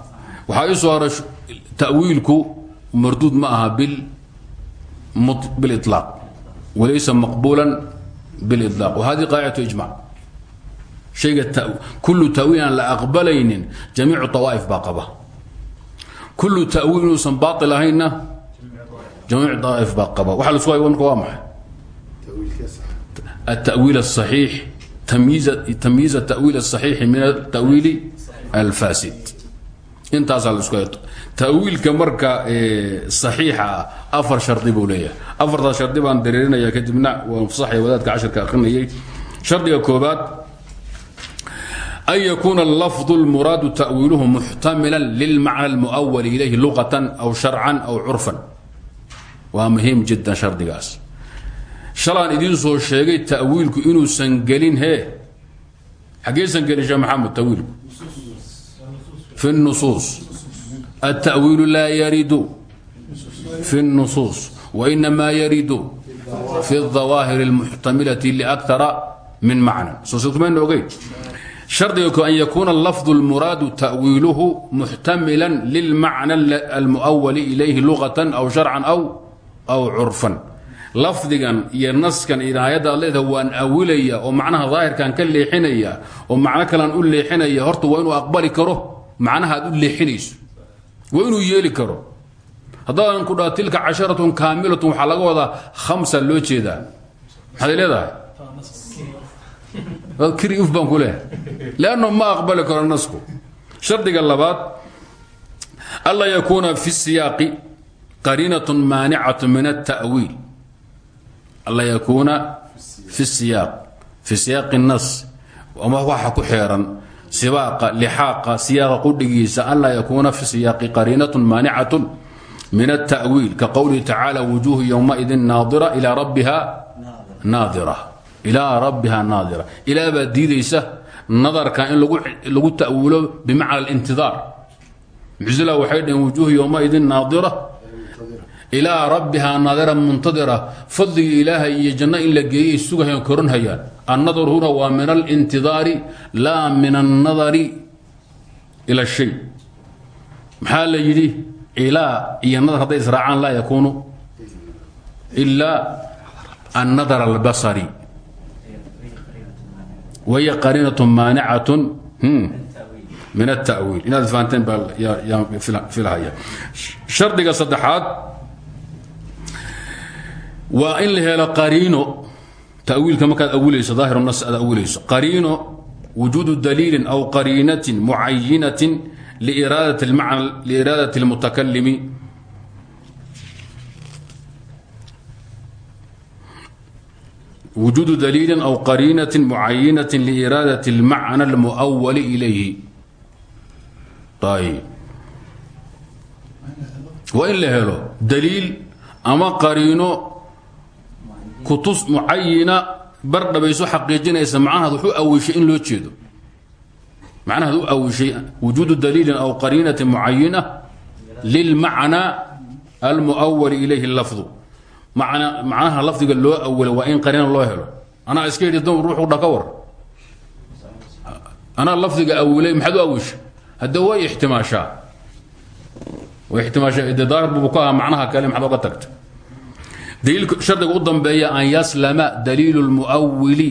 waxaa ii soo hadhay ta'wiilku marduud ma aha bil biliطlaaq walaysa maqbuulan biliطlaaq wahadi qaacidatu ijmac shayga kullu ta'wiil aan la aqbalaynin jamiicu tawaa'if baa qaba kullu ta'wiil inuusan baatil ahaynna jamiic daa'if baa qaba waxa la isku hayo marka waa maxay التأwiil الصaxiix tamyiiza tawiil asaxiixi min atawiili alfasid intaasaa la isku tawiilka marka saxiixa ah afar shardi buu leeyahay. Afartaas shardi baan dareerinaya kadibna waa anfasaxaya wadaadka cashirka akrinayay shardiga koobaad an yakuuna lafdu lmuraadu tawiiluhu muxtamilan lilmacna almuawal ilayhi luqatan aw sharcan aw curfan. Waa muhiim jiddan shardigaas shalaan idiin soo sheegay ta'wiilku inuusan gelin hee? Xaggeysan gelin sheekh maxamed tawiilku? Fi nusuus. Attawiilu laa yaridu fi nusuus. Wainamaa yaridu fi dawaahir اlmuxtamilati liakara min macnan soositumayna ogeyn shardiga an yakuuna lafdu lmuraadu ta'wiiluhu muxtamilan lilmacna almuawali ilayhi lugatan aw sharcan aw aw curfan lafdigan iyo naskan iyo aayadda ad leedaha waan awilaya oo macnaha daahirkaan ka leexinaya oo macno kalean u leexinaya horta waa inuu aqbali karo macnaha aad u leexinayso. Waa inuu yeeli karo. Haddaadan ku dhaa tilka casharatun kaamilatun waxaa laga wadaa khamsa loo jeedaa. Maxaad leedahay? Krif baan ku leehay ma aqbali karo nasku. Shardiga labaad anlaa yakuuna fi siyaaqi qariinatun maanicatu min atawiil alla yakuuna fi siyaaq fi siyaaqi اnas ama waxa ku xeeran sibaaqa lixaaqa siyaaqa qudhigiisa anlaa yakuuna fi siyaaqi qariinatu maanicatu min atawiil ka qowlihi tacaala wujuuhu ywmaidin naaira ilaa rabbiha naaira ilaa rabbiha naadira. Ilaabaa diidaysa nadarka in lagu ta'wiilo bimacna اlintidaar muctila waxay dhaheen wujuuhu ywmaidin naaira ilaa rabbihaa naadira muntadira fadligii ilaahay iyo janno in la geeyay sugahayan koranhayaan annadaru huna waa min alintidaari laa min annadari ila shay. Maxaa la yidhi? Ilaa iyo nadar hadday israacaan laa yakuunu. Ilaa annadar albasari. Wahiya qariinatu maanicatun hmm, min atawiil inaad fahanteen baailahaya shardiga saddexaad waa in la helo qariino tawiilka markaad awilayso daahir nas aad awilayso qariino wujuudu daliilin aw qariinatin mucayinatin liiraadaة اlmutakalimi wujuudu daliilin aw qariinatin mucayinatin liiraadaة اlmacna اlmuأwali ilayhi ayb waa in la helo daliil ama qariino kutus mucayina bar dhabayso xaqiijinaysa macnahaad wuxuu awishay in loo jeedo. Macnahaad u awishay wujuudu daliilin aw qariinatin mucayina lilmacna almuawali ilayhi lafdu macnaha lafdiga loo awala waa in qariina loo helo. Anaa iska yidhi ruuxu dha ka war. Anaa lafdiga awilay maxaad u way ixtimaashaa. Way ixtimaashaa de daahir bubu macnaha kale maxaad oga daliilka shardiga u dambeeya an yaslama daliilu اlmuawili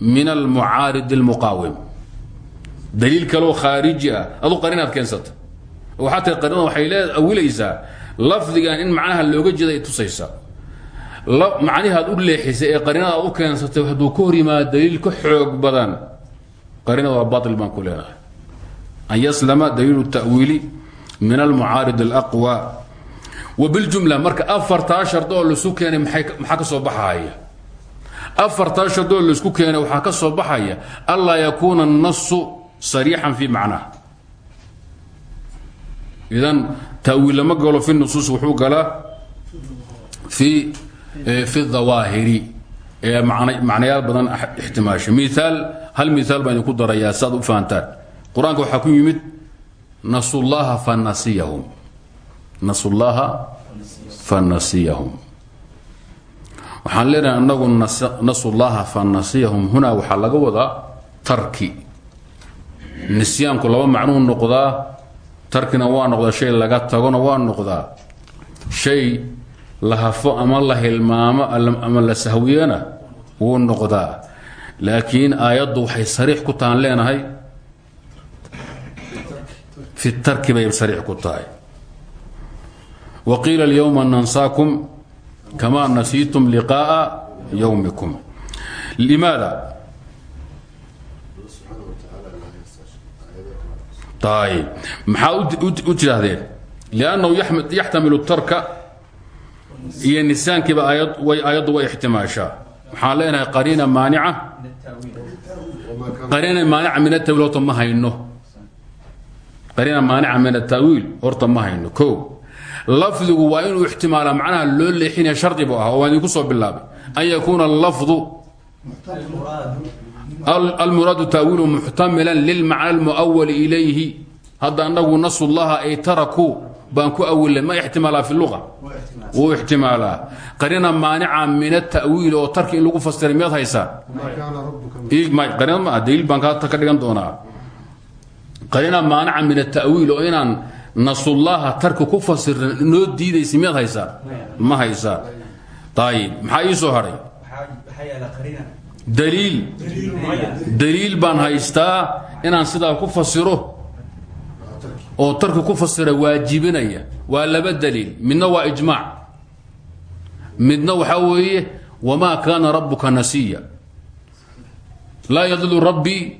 min almucaarid اlmuqaawim daliil kaloo khaariji ah adu qarinaad keensata oo waxaa tahay qarinada waxay lee awilaysaa lafdigan in macnaha looga jeeda ay tusaysaa macnihi aad u leexisay ee qarinada aad u keensatay hadduu ka hor yimaado daliil ka xoog badan qarinada waa bail baan ku leenahay an yaslama daliilu التأwiili min almucaarid اlaqwى wbiljumla marka afartaa shard oo la isku keenay maxaa ka soo baxaya? Afartaa shard oo keenay waxaa ka soo baxaya anlaa yakuuna اnasu sariixan fii macnaha idan taawiil lama galo fi nusuus wuxuu galaa fi e, fi dawaahiri ee macnayaal badan ah ixtimaasha miaal hal miaal baan idinku darayaa si u fahantaan. Qur'aanka ku yimid nasu llaha fanasiyahum nasu llaha fanasiyahum waxaan leenahay anagu nasu llaha fanasiyahum hunaa waxaa laga wadaa tarki. Nisyaanku laba macnuu noqdaa tarkina waa noqdaa shay laga tagona waa noqdaa. Shay la hafo ama la hilmaamo ama la sahwiyana wuu noqdaa. Laakiin aayaddu waxay sariix ku tahan leenahay. Fi tarki bay sariix ku tahay wqiila اlyوma nansaakum kama nasiitum liqاءa ywmikum limaada ayb maxaa u tidhaahdeen lannahu yaxtamilu tarka iyo nisaankiiba ayaddu way ixtimaashaa waxaan leenahay qariina maanica qariina maanica min atawiil horta ma hayno qariina maanica min ataawiil horta ma hayno o lafdigu waa inuu ixtimaala macnaha loo leexinaya shardi bu ah oo waan soo bilaabay. An yakuuna lafdu almuraadu taawiilu muxtamilan lilmacna almuawali ilayhi. Hadda ma ixtimaalaa fi lua wuu ixtimaalaa. Qarina maanica min atawiil oo tarki in lagu fasiray miyaad haysaa daliil baan ka dhigan qarina maanica min atawiil oo inaan nasullaha tarki ku fasirin noo diidaysa miyaad haysaa? Ma haysaa. Ayib maxaa soo hadhay daliil. Daliil baan haystaa inaan sidaa ku fasiro? Oo tarki ku fasira waajibinaya. Waa laba daliil. Midna waa ijmaac. Midna waxaa weeye wamaa kaana rabuka nasiya. Laa yadilu rabbii.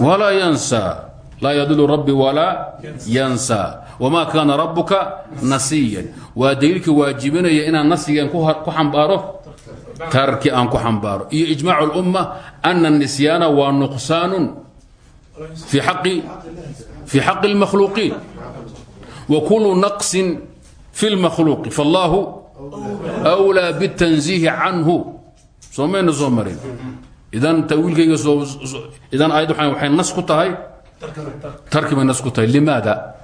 Walaa yansaa laa yadilu rabbi walaa yansaa wamaa kaana rabuka nasiyan waa daliilkii waajibinaya inaan nasigan ku xambaaro tarki aan ku xambaaro iyo ijmaac اlumma ana الnisyaana waa nuqsaanu fi xaqi اlmakhluuqiin wa kulu naqsin fi اlmakhluuqi faاllahu أwlىa bالtanziihi canhu soo mayna soo marin idan tawiilkayga idan ayad waxay nas ku tahay tarki bay nas ku tahay. Limaada?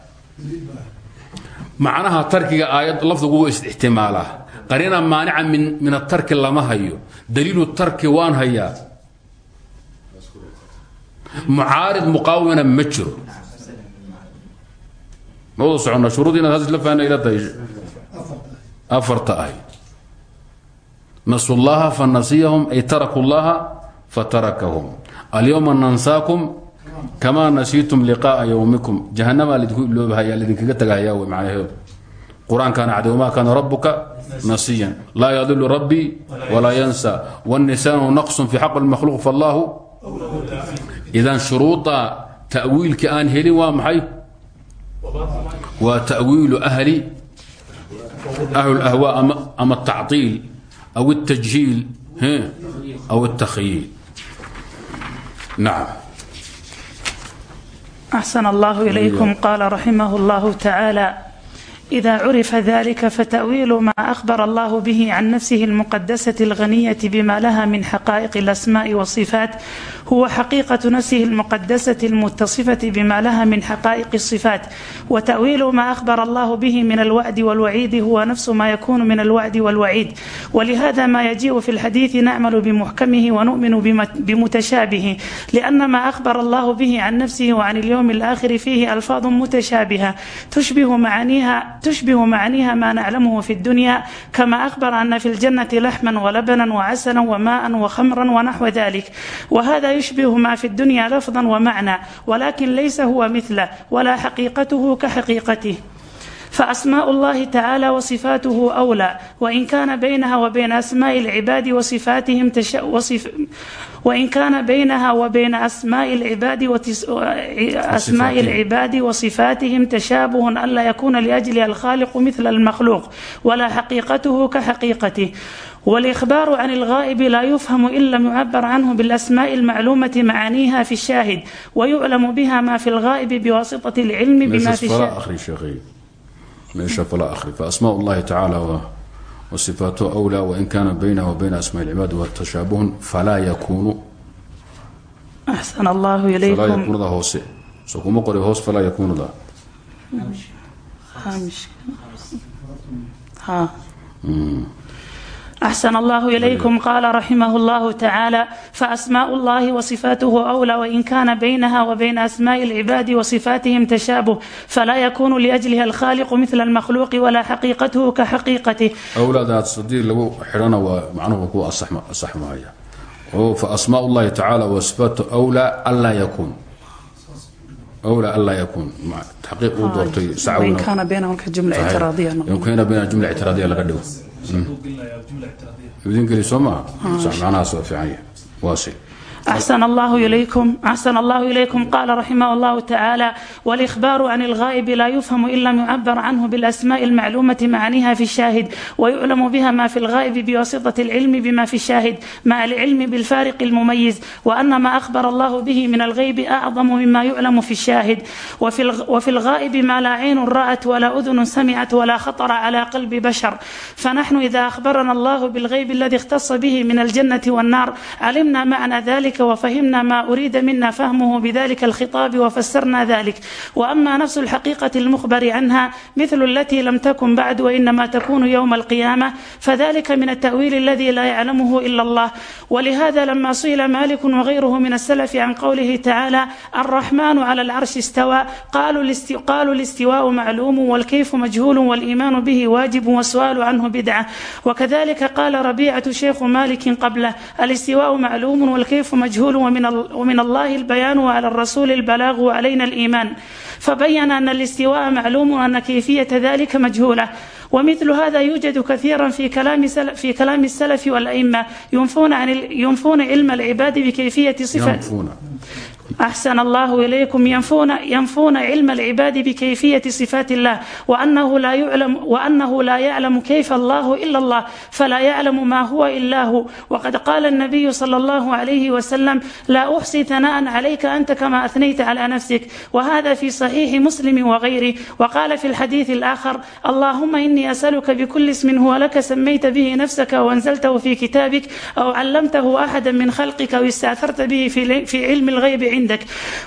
Macnaha tarkiga aayad lafdigu wa is-ixtimaalaa. Qarina maanica min atarki lama hayo. Daliilu tarki waan hayaa. Mucaarid muqaawimana ma jiro. Ma wada socona shuruud inaad hadis la fahna ila tahay afarta ahay nasu llaha fanasiyahum ay taraku llaha kamaa nasiitum liqaaa yowmikum jahanamaa lidinku iloobahaya lidinkaga tagahayaa wey macnaheedu qur-aankaana cadi wamaa kaana rabuka nasiyan laa yadilu rabbii walaa yansa wاnnisaanu naqsun fi xaq اlmakhluuq faاllahu idan shuruuda ta'wiilka aan helin waa maxay waa ta'wiilu ahli ahlu اlahwaa ama الtacطiil aw الtajhiil aw الtakhyiil nacam أحسن الله إليكم قال رحمه الله تعالى إذا عرف ذلك فتأويل ما أخبر الله به عن نفسه المقدسة الغنية بما لها من حقائق الأسماء والصفات هو حقيقة نفسه المقدسة المتصفة بما لها من حقائق الصفات وتأويل ما أخبر الله به من الوعد والوعيد هو نفس ما يكون من الوعد والوعيد ولهذا ما يجيء في الحديث نعمل بمحكمه ونؤمن بمتشابهه لأن ما أخبر الله به عن نفسه وعن اليوم الآخر فيه ألفاظ متشابهة تشبه معانيها تشبه معانيها ما نعلمه في الدنيا كما أخبر أن في الجنة لحما ولبنا وعسلا وماء وخمرا ونحو ذلك وهذا يشبه ما في الدنيا لفظا ومعنى ولكن ليس هو مثله ولا حقيقته كحقيقته فأسماء الله تعالى وصفاته أولى وإن كان بينها وبين أسماء العباد وصفاتهم تش... وصف... وإن كان بينها وبين أسماء العباد وتس... أسماء العباد وصفاتهم تشابه ألا يكون لأجلها الخالق مثل المخلوق ولا حقيقته كحقيقته والإخبار عن الغائب لا يفهم إلا معبر عنه بالأسماء المعلومة معانيها في الشاهد ويعلم بها ما في الغائب بواسطة العلم بما في الشاهد أخري شيخي meesha kula akhri faasmaa llahi tacaala wasifaato wlaa wain kaana baynaha wa bayna asmaa lcibaadi watashaabahun falaa yakuunu axsan allahu ilaykum. falaa yakuunada hoose. Soo kuma qori hoos falaa yakuunada ha. Hmm. أحسن الله إليكم قال رحمه الله تعالى فأسماء الله وصفاته أولى وإن كان بينها وبين أسماء العباد وصفاتهم تشابه فلا يكون لأجلها الخالق مثل المخلوق ولا حقيقته كحقيقته awlaadaas haddii lagu xidhana waa macnuhu ku asax mahaya oo fa asmaa اllahi tacaala wasifaatu أwlى anlaa yakuun أwlى anlaa yakuun taxqiiq uu doortay وإن sacwina كان بينهم كجملة اعتراضية yumkina bayna jumla ictiraadiya laga dhigo idin geli soo waa fiican yahay. Waa si أحسن الله إليكم أحسن الله إليكم قال رحمه الله تعالى والإخبار عن الغائب لا يفهم إن يعبر عنه بالأسماء المعلومة معانيها في الشاهد ويعلم بها ما في الغائب بواسطة العلم بما في الشاهد مع العلم بالفارق المميز وأن ما أخبر الله به من الغيب أعظم مما يعلم في الشاهد وفي وفي الغائب ما لا عين رأت ولا أذن سمعت ولا خطر على قلب بشر فنحن إذا أخبرنا الله بالغيب الذي اختص به من الجنة والنار علمنا معنى ذلك وفهمنا ما أريد منا فهمه بذلك الخطاب وفسرنا ذلك وأما نفس الحقيقة المخبر عنها مثل التي لم تكن بعد وإنما تكون يوم القيامة فذلك من التأويل الذي لا يعلمه إلا الله ولهذا لما سئل مالك وغيره من السلف عن قوله تعالى الرحمن على العرش استوى قالوا الاستو... قالوا الاستواء معلوم والكيف مجهول والإيمان به واجب والسؤال عنه بدعة وكذلك قال ربيعة شيخ مالك قبله الاستواء معلوم والكيف مجهول ومن, ومن الله البيان وعلى الرسول البلاغ وعلينا الإيمان فبين أن الاستواء معلوم وأن كيفية ذلك مجهولة ومثل هذا يوجد كثيرا في كلام في كلام السلف والأئمة ينفون عن ينفون علم العباد بكيفية صفة ينفون أحسن الله إليكم ينفون, ينفون علم العباد بكيفية صفات الله وأنه لا يعلم وأنه لا يعلم كيف الله إلا الله فلا يعلم ما هو إلا هو وقد قال النبي صلى الله عليه وسلم لا أحصي ثناء عليك أنت كما أثنيت على نفسك وهذا في صحيح مسلم وغيره وقال في الحديث الآخر اللهم إني أسألك بكل اسم هو لك سميت به نفسك وأنزلته في كتابك أو علمته أحدا من خلقك واستأثرت به في علم الغيب عندك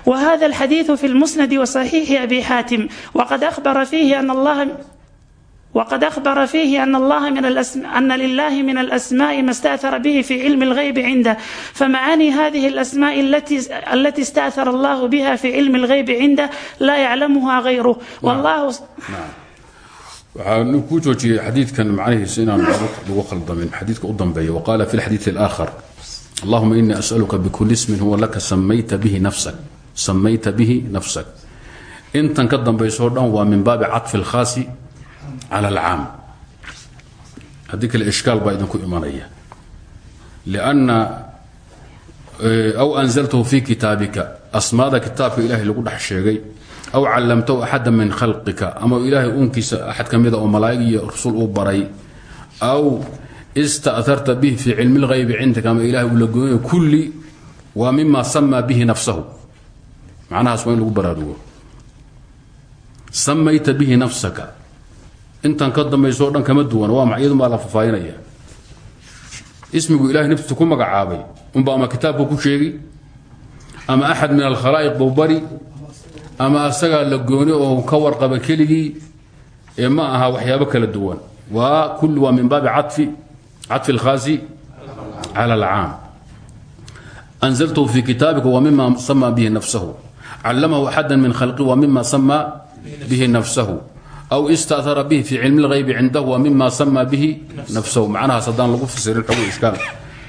وهذا الحديث في المسند وصحيح أبي حاتم وقد أخبر فيه أن الله وقد أخبر فيه أن الله من الأسماء أن لله من الأسماء ما استأثر به في علم الغيب عنده فمعاني هذه الأسماء التي التي استأثر الله بها في علم الغيب عنده لا يعلمها غيره والله waxaan ku joojiyey xadiidkan macnihiisa inaan lagu khaldamin xadiidka u dambeeya waqaala fi lxadiid اlآkhar allahuma inii asaluka bikuli smin huwa laka samayta bihi nafsak samayta bihi nafsak. Intan ka dambayso o dhan waa min baabi cafi اlkhaasi cala alcaam haddii kale ishkaal baa idinku imanaya. Lanna eh, aw anzaltahu fi kitaabika asmaada kitaabka ilaahay lagu dhex sheegay aw callamtahu axada min khalqika ama ilaahay uunkiisa axad ka mida ah oo malaa'ig iyo rasul uu baray aw ista'harta bihi fii cilmi اlghaybi cindaka ama ilahay uu la goonayo kulli waa mima samaa bihi nafsahu. Macnahaas waa in lagu baraarugo. Bihi nafsaka. Intan ka dambayso dhan kama duwan waa ma iyadu maa la fafaahinaya ismigu ilahay naftiisa ku magacaabay. Unba ama kitaabku ku sheegi ama axad min alkhalaa'iq buu bari ama asagaa la gooni oo ka warqaba keligii ee ma aha waxyaabo kala duwan. Waa kulli waa min baabi cafi caطfi اlkhaasi cala اlcaam anzaltahu fi kitaabika wa mima sama bihi nafsahu callamahu axada min khalqi wa mima sama bihi nafsahu aw istahara bihi fi cilmi اlghaybi cindahu wa mima sama bihi nafsahu macnahaas haddaan lagu fasirin xogo ishkaal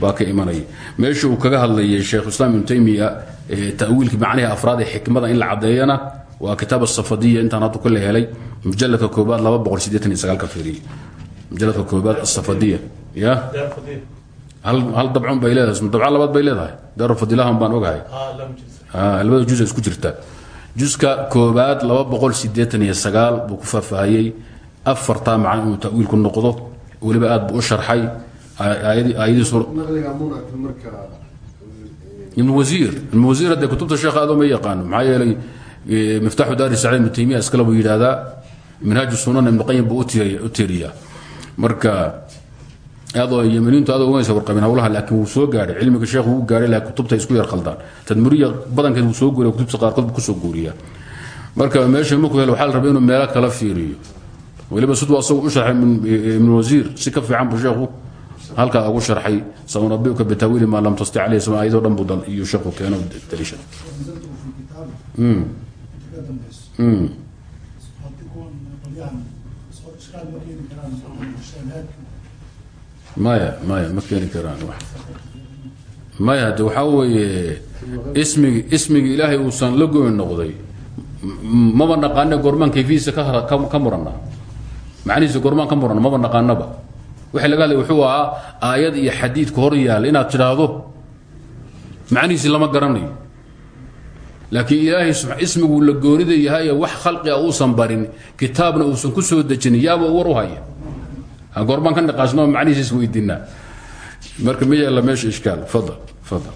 baa ka imanaya meesha uu kaga hadlayay sheekh islaam ibnu taymiya tawiilkii macnihii afraad ee xikmada in la caddeeyana waa kitaab asafadiya intaan hadda kule helay mujaladka koobaad laba boqol sideetan iyo sagaalka fiiriye mujaladka koobaad asafadiya ya? Hal dabcun bay leedahay? Dabca labaad bay leedahay? Daaru fadilahan baan ogahay. Labada juz isku jirta. Juska koobaad laba boqol sideetan iyo sagaal buu ku faahfaahiyey. Afartaa macno inuu tawiilku noqdo. Weliba aad buu u sharxay. Aayadii ibn wasiir. Ibn wasiir haddee kutubta sheekha aadoo ma yaqaano. Maxaa yeelay miftaaxu daari sacid ibnu taymiya iskale buu yidhaahdaa. Minhaaju sunan ibnu qayim buu u tiiriyaa marka adoo yemaniintu adoo umaysa warqabin hawlaha laakiin wuu soo gaadhay cilmiga sheekhu wuu gaadhay laakiin kutubta isku yar khaldaan. Tadmuriya badankeed wuu soo guuriya kutubta qaarkood buu ku soo guuriyaa. Marka meesha markuu helo waxaa la rabaa inuu fiiriyo. Weliba siduu asagu u sharxay ibn wasiir. Si ka fiican buu sheekhu halkaa ugu sharxay. Saunabiuka bitawiili maa lam tastic sama ayadoo dhan dal iyo sheekhu keeno daliishada maya maya ma keeni karaan maya de waxaa weeye ismigi ismigi ilaahay uusan la goyn noqday maba naqaane gormaan kayfiyadiisa ka murana macnihiisa gormaan ka murana maba naqaanaba waxa laga hadlay wuxuu ahaa aayad iyo xadiidka hor yaalla inaad tidhaahdo. Macnihiisi lama garanayo. Laakiin ilaahay ismiguu la goonida yahay wax khalqiga uusan barin kitaabna uusan ku soo dejinin yaaba war u goorbaan ka niqaasno macnihiis isweydiinaa marka ma yaalla meesha ishkaal. Fadal fadal.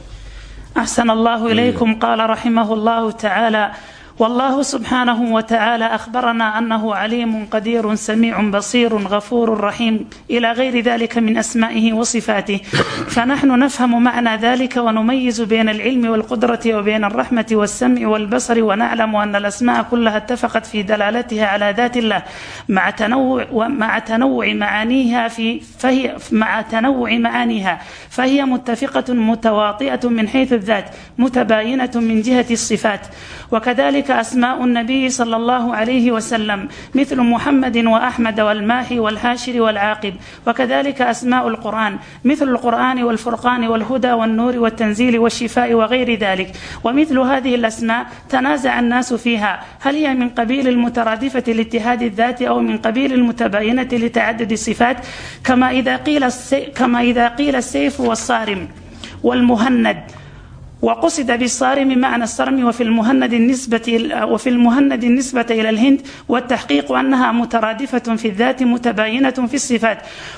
Axsan allahu ilaykum qaala raximah allahu tacaala والله سبحانه وتعالى اخبرنا انه عليم قدير سميع بصير غفور رحيم الى غير ذلك من اسمائه وصفاته فنحن نفهم معنى ذلك ونميز بين العلم والقدره وبين الرحمه والسمع والبصر ونعلم ان الاسماء كلها اتفقت في دلالتها على ذات الله مع تنوع ومع تنوع معانيها في فهي مع تنوع معانيها فهي متفقه متواطئه من حيث الذات متباينه من جهه الصفات وكذلك أسماء النبي صلى الله عليه وسلم مثل محمد وأحمد والماحي والحاشر والعاقب وكذلك أسماء القرآن مثل القرآن والفرقان والهدى والنور والتنزيل والشفاء وغير ذلك ومثل هذه الأسماء تنازع الناس فيها هل هي من قبيل المترادفة لاتحاد الذات أو من قبيل المتباينة لتعدد الصفات كما إذا قيل السي كما إذا قيل السيف والصارم والمهند وقصد بالصارم معنى الصرم وفي المهند النسبة وفي المهند النسبة إلى الهند والتحقيق أنها مترادفة في الذات متباينة في الصفات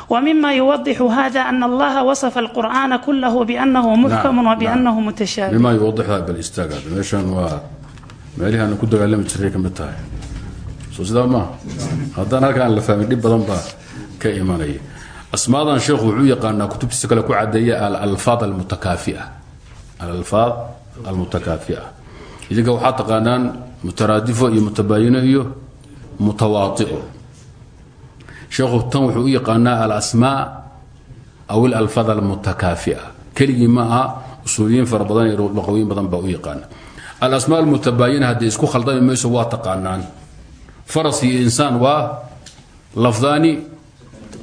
ومما يوضح هذا أن الله وصف القرآن كله بأنه محكم نعم، وبأنه متشابه مما يوضح هذا بالاستاغ هذا meeshan waa meelihi aan ku dagaalami jiray ka mid tahay soo sidaa maaha haddaan halkaan la fahmin dhib badan baa ka imanaya asmaadan sheekhu wuxuu yaqaanaa kutubtiisa kale ku cadeeya alalfaad almutakaafi'a alalfaad almutakaafi'a idinka waxaa taqaanaan mutaraadifo iyo mutabaayino iyo mutawaati'o sheekhu tan wuxuu u yaqaanaa alasmaa aw ilalfaad almutakaafi'a keligii ma aha usuuliyiin fara badan iyo luqawiyin badan baa u yaqaana alasmaa almutabaayina haddii isku khaldami mayso waa taqaanaan. Faras iyo insaan waa lafdaani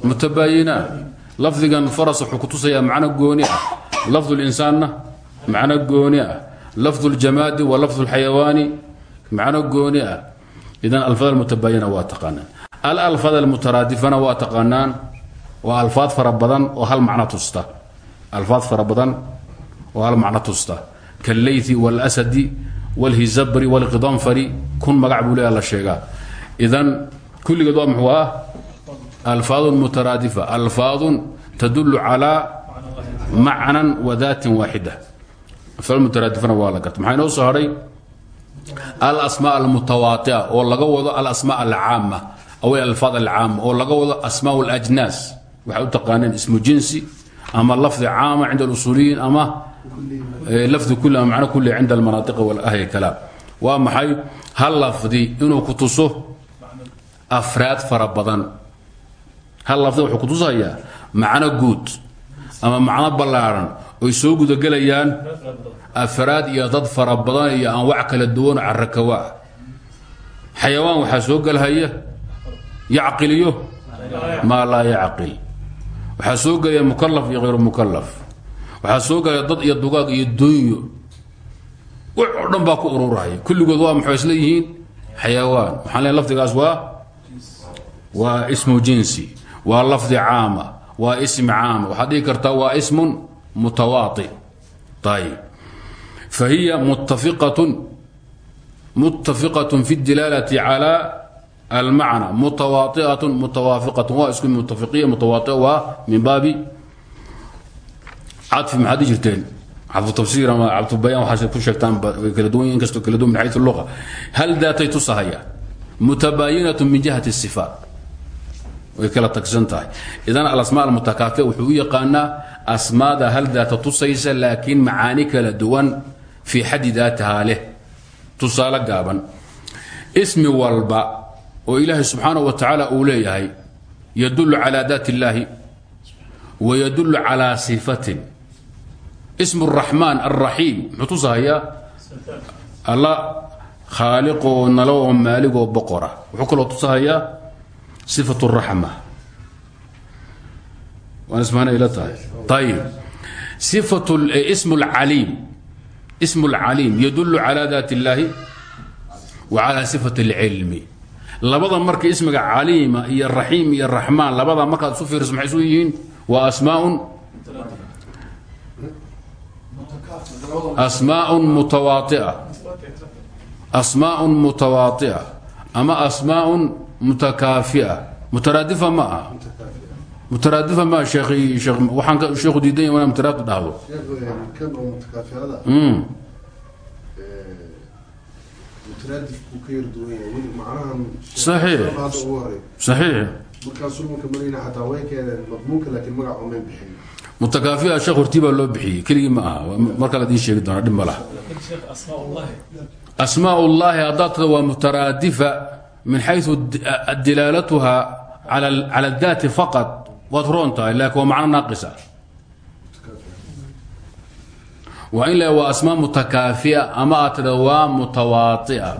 mutabaayinaan. Lafdigan faras wuxuu kutusayaa macno gooni ah. Lafdu linsaanna macno gooni ah lafdu ljamaadi wa lafdu lxayawaani macno gooni ah idan alfaad almutabaayina waa taqaanaan alalfaad almutaraadifana waa taqaanaan waa alfaad fara badan oo hal macno tusta alfaad fara badan oo hal macno tusta kalleyti wاlsadi wاlhizabri wاlqidanfari kun magac buu leeya la sheegaa idan kulligeed waa muxuu ah alfaadun mutaraadifa alfaadun tadulu calaa macnan wa daatin waaxida alfaad mutaraadifana waa la garta maxaa inoo soo hadhay alasmaa almutawaatia oo laga wado alasmaa alcaama aw alfaad alcaama oo laga wado asmaa اlajnaas waxay u taqaaneen ismu jinsi ama lafdi caama cinda اlusuuliyiin ama lafdi kuli ama macno kuli cinda almanaatiqi walahli kalaam. Waa maxay? Hal lafdi inuu ku tuso afraad fara hal lafdi wuxuu kutusayaa macno guud ama macno ballaaran oy soo gudagelayaan afraad iyo dad fara badan iyo anwac kala duwan carakawa. Ah xayawaan waxaa soo gelhaya yacqiliyo maa laa yacqil. Waxaa soo gelaya mukalaf iyo hayru mukalaf waxaa soo gelaya dad iyo dugaag iyo doonyo. Wax oo dhan baa ku ururaya kulligood waa maxay isla yihiin? Xayawaan. Waxaan leeyahay lafdigaas waa waa ismu jinsi waa lafdi caama waa ism caama. Waxaad dhihi kartaa waa ismun mutawaati ayib fahiya muttafiqatun muttafiqatun fi اdilaalati calى almacna mutawaaiatun mutawaafiqatun waa isku mutafiqiya mutawaaia waa min baabi cadfi maxaad dhihi jirteen cadfu tafsiir ama cadfu bayaan waxaas ku sheegtaan kala duwan inkastoo kala duwan min xayثu luqa hal daatay tusahayaan mutabaayinatu min jihati الsifaat way kala tagsan tahay idan alasmaa almutakaafiya wuxuu u yaqaanaa asmaada hal daata tusaysa laakiin macaani kala duwan fii xaddi daatihaa leh. Tusaale gaaban. Ismi walba oo ilaahay subxaanah wa tacaala uu leeyahay yadullu calaa daati illaahi wa yadullu calaa sifatin ismu raxmaan alraxiim muxuu tusahayaa? Alla khaaliqoo nalo oo maaligoo boqora. Wuxuu kaloo tusahayaa? Sifatu raxma. ayib صفة اسم العليم اسم العليم يدل على ذات الله وعلى صفة العلم labada marka ismiga caliima iyo raxiim iyo raxmaan labada markaad isu fiiriso maxay isu yihiin waa asmaaء asmaaء mutawaaطi'a asmaaء mutawaaطi'a ama asmaaء mutakaafi'a mutaraadifa ma aha mutaraadifan ma waaan sheekhu diidan ya inaan mutaraadif dhahdo. Mm. Saxiix. Saxiix. Mutakaafiya sheekh hortii baa loo bixiyey. Keligii ma aha. Markaa la idiin sheegi doona dhib ma laha. Asmaa ullaahi adatada waa mutaraadifa min xaysu dilaalatuha cala daati faqad waad roon tahay laakin waa macno naaqisa. Waa in la waa asmaa ama aad tidhado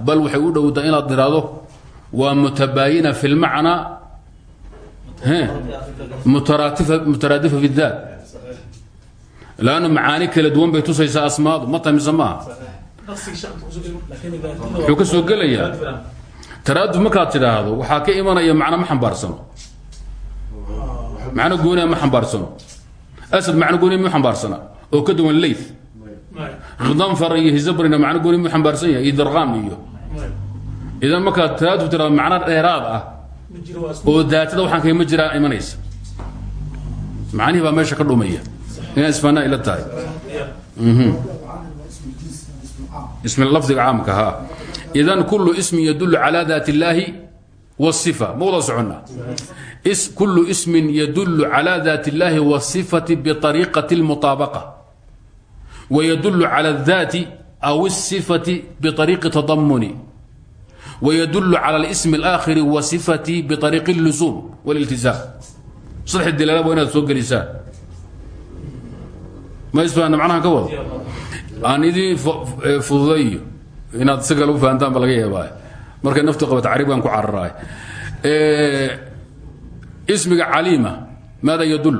bal waxay u dhowdaa inaad tiraahdo waa mutabaayina fi lmacnaa mutaraadifa fi daat. Lannu macaani kala duwan bay tusaysaa asmaadu ma tahay mise maaha. Wuxuu ka soo gelayaa. Taraaduf ka imanaya macno ma xambaarsano macno gooniya ma xambaarsano. Asad macno gooniya mu xambaarsana oo ka duwan lay khidanfar iyo hisabrina macno gooniya mu xambaarsan yahay iyo iyo. Idan markaa taadu tiraado macno dheeraad ah oo daatada waxaan kay ma jiraa imanaysa. Macnihii baa meesha ka dhumaya. Inaan isfaanaa ila tahay. Mhm. Ismi lafdiga caamka ha. Idan kullu ismi yadullu calaa daat illaahi wasifa ma wada kulu ismin yadulu calى daat اllahi wالصifati bطariiqaةi اlmuطaabaqa wydulu calى الذaati aw الصifati bطariiqi تضamuni wydulu calى اlsm اlآkhiri wصifati bطariiqi الluزum wاlاltiزam saddex dilaala waa inaad soo gelisaan ma isfaana macnaha ka wado aan idin fududayo inaad si kale u fahantaan ba laga yaabaa markay naftu qabato caribigan ku cararaay ismiga caliima maada yadul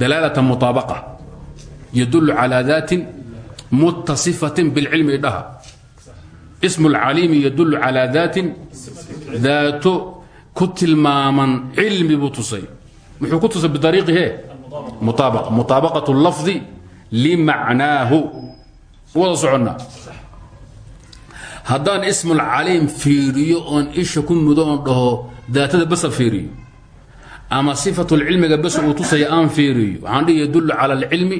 dalaalata muaabaqa yadullu calaa daatin mutasifatin bilcilmi idhaha ismu lcaliimi yadullu calaa daatin daato ku tilmaaman cilmi buu tusay. Muxuu ku tusay biariiqihe muaabaqa muaabaaqat lafdi limacnaahu. Wada soconnaa haddaan ismulcaliim fiiriyo oon isha ku mudo oon dhaho daatada basa fiiriyo ama sifatulcilmiga bas uu tusaya aan fiiriyo. Waxaan dhihi yadullu cala alcilmi